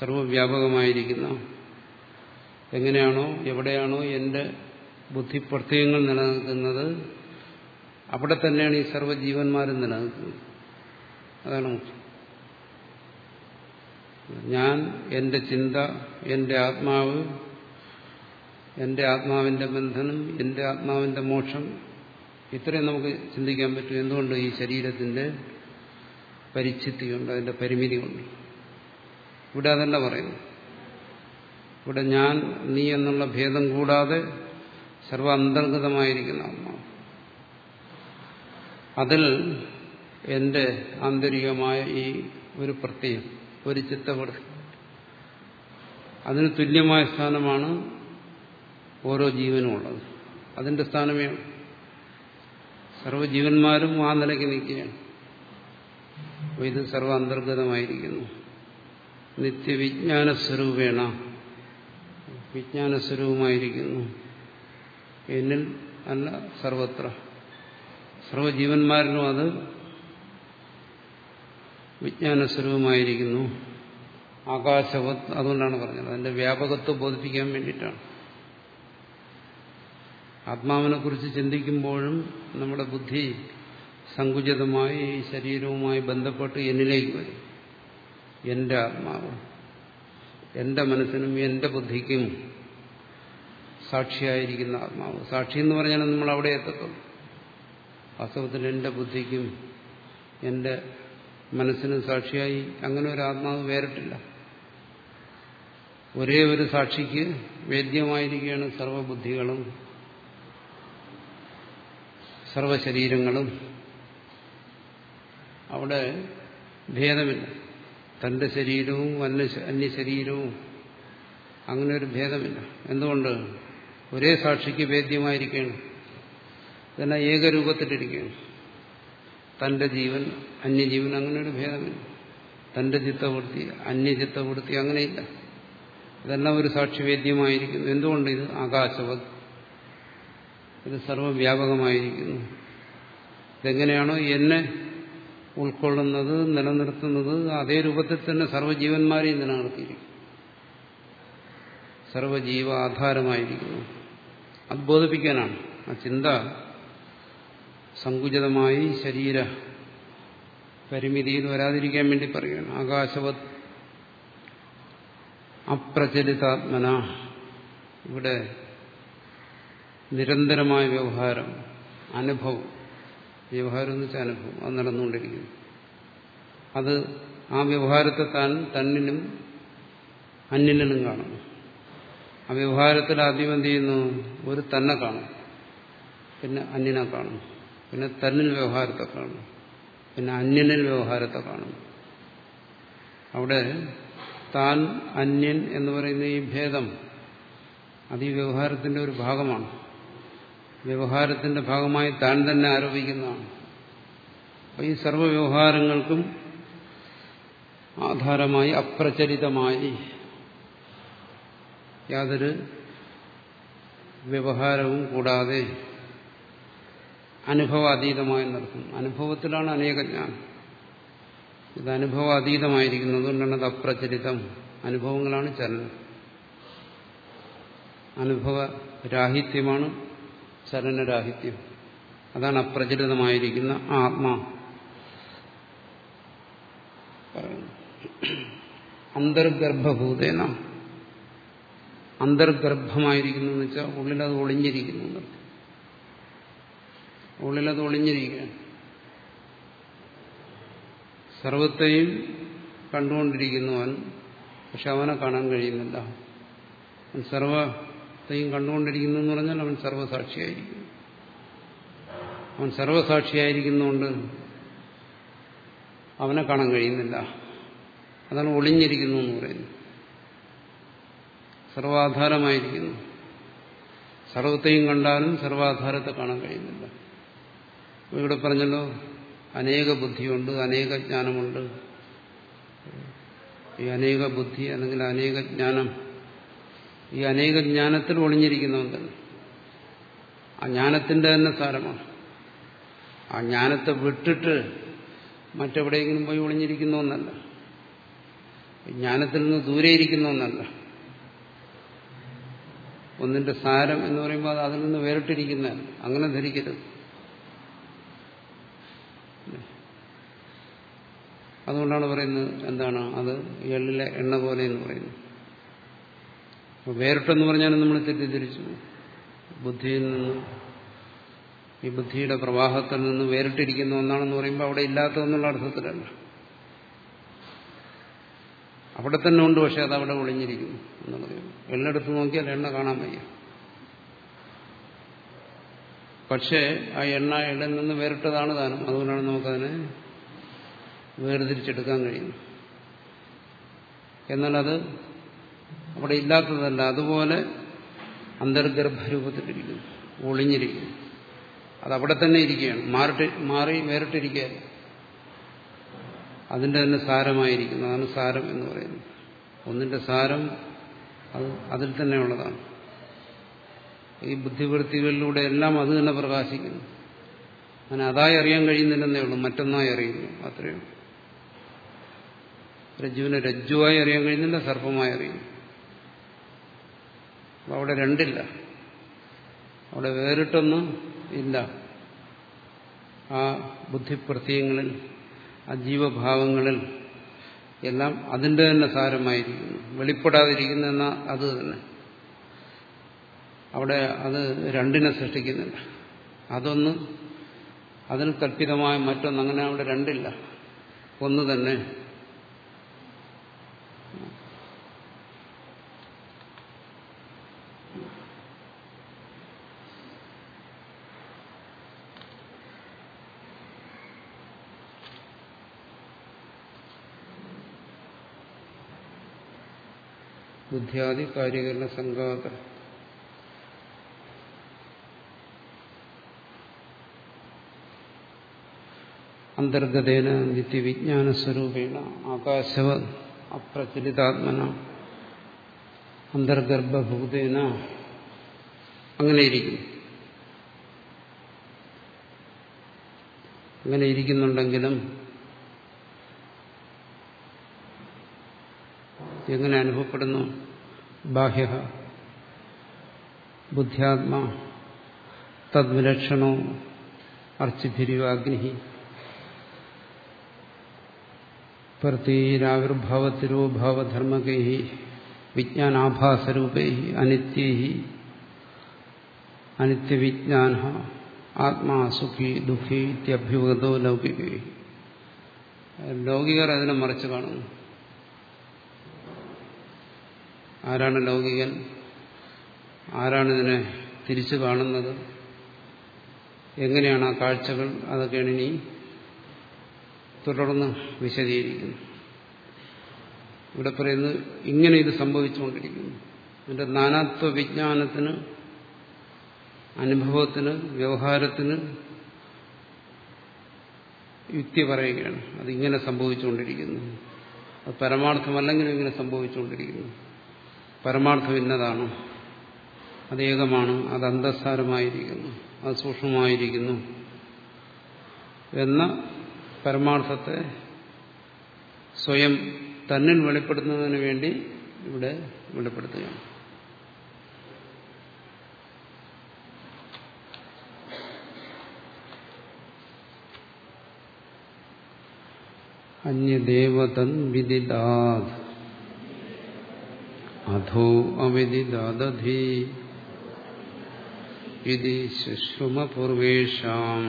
സർവവ്യാപകമായിരിക്കുന്ന എങ്ങനെയാണോ എവിടെയാണോ എന്റെ ബുദ്ധിപ്രത്യയങ്ങൾ നിലനിൽക്കുന്നത് അവിടെ തന്നെയാണ് ഈ സർവജീവന്മാരും നിലനിൽക്കുന്നത്. അതാണ് ഞാൻ എന്റെ ചിന്ത എന്റെ ആത്മാവ് എന്റെ ആത്മാവിന്റെ ബന്ധനം എന്റെ ആത്മാവിന്റെ മോക്ഷം ഇത്രയും നമുക്ക് ചിന്തിക്കാൻ പറ്റും. എന്തുകൊണ്ട് ഈ ശരീരത്തിന്റെ പരിച്ഛിത്തിയുണ്ട് അതിന്റെ പരിമിതി കൊണ്ട് ഇവിടെ അതല്ല പറയുന്നു ഇവിടെ ഞാൻ നീ എന്നുള്ള ഭേദം കൂടാതെ സർവ അന്തർഗതമായിരിക്കുന്ന അമ്മ അതിൽ എന്റെ ആന്തരികമായ ഈ ഒരു പ്രത്യയം ഒരു ചിത്തവൃത്തി. അതിന് തുല്യമായ സ്ഥാനമാണ് ഓരോ ജീവനും ഉള്ളത്. അതിന്റെ സ്ഥാനമേ സർവജീവന്മാരും ആ നിലയ്ക്ക് നിൽക്കുകയാണ്. ഇത് സർവ അന്തർഗതമായിരിക്കുന്നു നിത്യവിജ്ഞാനസ്വരൂപേണ വിജ്ഞാനസ്വരൂപമായിരിക്കുന്നു. എന്നിൽ അല്ല സർവത്ര. സർവജീവന്മാരിലും അത് വിജ്ഞാനസ്വരൂപമായിരിക്കുന്നു. ആകാശവത് അതുകൊണ്ടാണ് പറഞ്ഞത്. അതിന്റെ വ്യാപകത്വം ബോധിപ്പിക്കാൻ വേണ്ടിയിട്ടാണ്. ആത്മാവിനെ കുറിച്ച് ചിന്തിക്കുമ്പോഴും നമ്മുടെ ബുദ്ധി സങ്കുചിതമായി ശരീരവുമായി ബന്ധപ്പെട്ട് എന്നിലേക്ക് വരും. എന്റെ ആത്മാവ്. എന്റെ മനസ്സിനും എന്റെ ബുദ്ധിക്കും സാക്ഷിയായിരിക്കുന്ന ആത്മാവ്. സാക്ഷി എന്ന് പറഞ്ഞാൽ നമ്മൾ അവിടെ എത്തത്തുള്ളൂ. വാസ്തവത്തിൽ എന്റെ ബുദ്ധിക്കും എന്റെ മനസ്സിനും സാക്ഷിയായി അങ്ങനെ ഒരു ആത്മാവ് വേറിട്ടില്ല. ഒരേ ഒരു സാക്ഷിക്ക് വേദ്യമായിരിക്കുകയാണ് സർവബുദ്ധികളും സർവശരീരങ്ങളും. അവിടെ ഭേദമില്ല. തന്റെ ശരീരവും അന്യ ശരീരവും. അങ്ങനെ ഒരു ഭേദമില്ല. എന്തുകൊണ്ട്? ഒരേ സാക്ഷിക്ക് വേദ്യമായിരിക്കുകയാണ്. ഇതെല്ലാം ഏകരൂപത്തിലിരിക്കുകയാണ്. തന്റെ ജീവൻ അന്യജീവൻ അങ്ങനെ ഒരു ഭേദമില്ല. തന്റെ ചിത്തവൃത്തി അന്യചിത്തവൃത്തി അങ്ങനെയില്ല. ഇതെല്ലാം ഒരു സാക്ഷിവേദ്യമായിരിക്കുന്നു എന്തുകൊണ്ട് ഇത്? ആകാശവത്. ഇത് സർവവ്യാപകമായിരിക്കുന്നു. ഇതെങ്ങനെയാണോ എന്നെ ഉൾക്കൊള്ളുന്നത് നിലനിർത്തുന്നത് അതേ രൂപത്തിൽ തന്നെ സർവജീവന്മാരെയും നിലനിർത്തിയിരിക്കും സർവജീവ ആധാരമായിരിക്കുന്നു അത് ബോധിപ്പിക്കാനാണ്. ആ ചിന്ത സങ്കുചിതമായി ശരീര പരിമിതിയിൽ വരാതിരിക്കാൻ വേണ്ടി പറയുകയാണ്. ആകാശവത് അപ്രചലിതാത്മന. ഇവിടെ നിരന്തരമായ വ്യവഹാരം അനുഭവം വ്യവഹാരം എന്ന് വെച്ചാൽ അനുഭവം. അത് നടന്നുകൊണ്ടിരിക്കുന്നു. അത് ആ വ്യവഹാരത്തെ താൻ തന്നിലും അന്യനിലും കാണുന്നു. ആ വ്യവഹാരത്തിൽ ആദ്യം എന്ത് ചെയ്യുന്നു? ഒരു തന്നെ കാണും പിന്നെ അന്യനെ കാണും പിന്നെ തന്നിൽ വ്യവഹാരത്തെ കാണും പിന്നെ അന്യനിൽ വ്യവഹാരത്തെ കാണും അവിടെ താൻ അന്യൻ എന്ന് പറയുന്ന ഈ ഭേദം അത് ഈ വ്യവഹാരത്തിന്റെ ഒരു ഭാഗമാണ്. വ്യവഹാരത്തിന്റെ ഭാഗമായി താൻ തന്നെ ആരോപിക്കുന്നതാണ്. അപ്പം ഈ സർവ വ്യവഹാരങ്ങൾക്കും ആധാരമായി അപ്രചരിതമായി യാതൊരു വ്യവഹാരവും കൂടാതെ അനുഭവാതീതമായി നടക്കും അനുഭവത്തിലാണ് അനേക ജ്ഞാനം. ഇത് അനുഭവാതീതമായിരിക്കുന്നത് അതുകൊണ്ടാണ് അത് അപ്രചരിതം. അനുഭവങ്ങളാണ് ചലനം. അനുഭവരാഹിത്യമാണ് ചലനരാഹിത്യം. അതാണ് അപ്രചരിതമായിരിക്കുന്ന ആത്മാ. അന്തർഗർഭഭൂതേന അന്തർഗർഭമായിരിക്കുന്നു എന്ന് വെച്ചാൽ ഉള്ളിലത് ഒളിഞ്ഞിരിക്കുന്നു ഉള്ളിലത് ഒളിഞ്ഞിരിക്കുകയാണ്. സർവത്തെയും കണ്ടുകൊണ്ടിരിക്കുന്നു അവൻ പക്ഷെ അവനെ കാണാൻ കഴിയുന്നില്ല. അവൻ സർവത്തെയും കണ്ടുകൊണ്ടിരിക്കുന്നു എന്ന് പറഞ്ഞാൽ അവൻ സർവസാക്ഷിയായിരിക്കുന്നു അവൻ സർവസാക്ഷിയായിരിക്കുന്നതുകൊണ്ട് അവനെ കാണാൻ കഴിയുന്നില്ല. അതാണ് ഒളിഞ്ഞിരിക്കുന്നു എന്ന് പറയുന്നു സർവാധാരമായിരിക്കുന്നു. സർവത്തെയും കണ്ടാലും സർവാധാരത്തെ കാണാൻ കഴിയുന്നില്ല. ഇവിടെ പറഞ്ഞല്ലോ അനേക ബുദ്ധിയുണ്ട് അനേക ജ്ഞാനമുണ്ട്. ഈ അനേക ബുദ്ധി അല്ലെങ്കിൽ അനേക ജ്ഞാനം ഈ അനേക ജ്ഞാനത്തിൽ ഒളിഞ്ഞിരിക്കുന്നവൻ തന്നെ. ആ ജ്ഞാനത്തിന്റെ തന്നെ സാരമാണ്. ആ ജ്ഞാനത്തെ വിട്ടിട്ട് മറ്റെവിടെയെങ്കിലും പോയി ഒളിഞ്ഞിരിക്കുന്നു എന്നല്ല ജ്ഞാനത്തിൽ നിന്ന് ദൂരെ ഇരിക്കുന്ന ഒന്നല്ല ഒന്നിന്റെ സാരം എന്ന് പറയുമ്പോൾ അത് അതിൽ നിന്ന് വേറിട്ടിരിക്കുന്ന അങ്ങനെ ധരിക്കരുത്. അതുകൊണ്ടാണ് പറയുന്നത് എന്താണ്? അത് എള്ളിലെ എണ്ണ പോലെ എന്ന് പറയുന്നത് വേറിട്ടെന്ന് പറഞ്ഞാലും നമ്മൾ തെറ്റിദ്ധരിച്ചു. ബുദ്ധിയിൽ നിന്ന് ഈ ബുദ്ധിയുടെ പ്രവാഹത്തിൽ നിന്ന് വേറിട്ടിരിക്കുന്ന ഒന്നാണെന്ന് പറയുമ്പോൾ അവിടെ ഇല്ലാത്തതെന്നുള്ള അർത്ഥത്തിലല്ല. അവിടെ തന്നെ ഉണ്ട് പക്ഷെ അത് അവിടെ ഒളിഞ്ഞിരിക്കുന്നു എന്ന് പറയുന്നു എള്ളെടുത്ത് നോക്കിയാൽ എണ്ണ കാണാൻ വയ്യ. പക്ഷേ ആ എണ്ണ എണ്ണയിൽ നിന്ന് വേറിട്ടതാണ് താനും. അതുകൊണ്ടാണ് നമുക്കതിനെ വേർതിരിച്ചെടുക്കാൻ കഴിയുന്നത്. എന്നാൽ അത് അവിടെ ഇല്ലാത്തതല്ല. അതുപോലെ അന്തർഗർഭരൂപത്തിലിരിക്കുന്നു. ഒളിഞ്ഞിരിക്കുന്നു. അതവിടെ തന്നെ ഇരിക്കുകയാണ്. മാറിട്ട് മാറി വേറിട്ടിരിക്കുകയല്ല. അതിന്റെ തന്നെ സാരമായിരിക്കുന്നു. അതാണ് സാരം എന്ന് പറയുന്നത്. ഒന്നിന്റെ സാരം അത് അതിൽ തന്നെയുള്ളതാണ് ഈ ബുദ്ധിവൃത്തികളിലൂടെ എല്ലാം അത് തന്നെ പ്രകാശിക്കുന്നു. അങ്ങനെ അതായി അറിയാൻ കഴിയുന്നില്ലെന്നേ ഉള്ളൂ. മറ്റൊന്നായി അറിയുന്നു. അത്രയേ രജ്ജുവിനെ രജ്ജുവായി അറിയാൻ കഴിയുന്നില്ല സർപ്പമായി അറിയുന്നു അവിടെ രണ്ടില്ല. അവിടെ വേറിട്ടൊന്നും ഇല്ല. ആ ബുദ്ധിപ്രത്യയങ്ങളിൽ ആ ജീവഭാവങ്ങളിൽ എല്ലാം അതിന്റെ തന്നെ സാരമായിരിക്കുന്നു. വെളിപ്പെടാതിരിക്കുന്ന അത് തന്നെ. അവിടെ അത് രണ്ടിനെ സൃഷ്ടിക്കുന്നില്ല. അതൊന്ന് അതിന് കൽപ്പിതമായ മറ്റൊന്ന് അങ്ങനെ അവിടെ രണ്ടില്ല. ഒന്ന് തന്നെ ബുദ്ധ്യാദി കാര്യകരണ സംഘാത. അന്തർഗതേന നിത്യവിജ്ഞാന സ്വരൂപേണ ആകാശവ അപ്രചലിതാത്മന അന്തർഗർഭഭൂതേന അങ്ങനെ ഇരിക്കുന്നു അങ്ങനെ ഇരിക്കുന്നുണ്ടെങ്കിലും എങ്ങനെ അനുഭവപ്പെടുന്നു? ബാഹ്യ ബുദ്ധ്യാത്മാ തദ്വിലക്ഷണോ അർച്ചിഭിരിവാഗ്നി പ്രതീരാവിർഭാവത്തിരോഭാവധർമ്മകൈ വിജ്ഞാനാഭാസരൂപൈ അനിത്യൈ അനിത്യവിജ്ഞാന ആത്മാ സുഖി ദുഃഖി ഇത്യഭ്യുഗതോ ലൗകികൈ ലൗകികർ അതിനെ മറിച്ച് കാണുന്നു। ആരാണ് ലൗകികൻ? ആരാണ് ഇതിനെ തിരിച്ചു കാണുന്നത്? എങ്ങനെയാണ് ആ കാഴ്ചകൾ? അതൊക്കെയാണ് ഇനി തുടർന്ന് വിശദീകരിക്കുന്നു ഇവിടെ പറയുന്നത് ഇങ്ങനെ ഇത് സംഭവിച്ചുകൊണ്ടിരിക്കുന്നു. എന്റെ നാനാത്വ വിജ്ഞാനത്തിന് അനുഭവത്തിന് വ്യവഹാരത്തിന് യുക്തി പറയുകയാണ്. അതിങ്ങനെ സംഭവിച്ചുകൊണ്ടിരിക്കുന്നു. അത് പരമാർത്ഥമല്ലെങ്കിലും ഇങ്ങനെ സംഭവിച്ചുകൊണ്ടിരിക്കുന്നു. പരമാർത്ഥം ഇന്നതാണ്. അത് ഏകമാണ് അത് അന്തസ്സാരമായിരിക്കുന്നു അത് സൂക്ഷ്മമായിരിക്കുന്നു എന്ന പരമാർത്ഥത്തെ സ്വയം തന്നിൽ വെളിപ്പെടുത്തുന്നതിന് വേണ്ടി ഇവിടെ വെളിപ്പെടുത്തുകയാണ്. അന്യദേവതൻ വിദിദാത് അധോ അവിദിദാദധി ഇതി ശുശ്രുമപൂർവേഷാം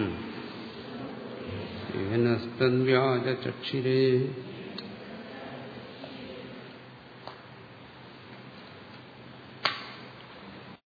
ഏനസ്തദ്വ്യാജചക്ഷിരേ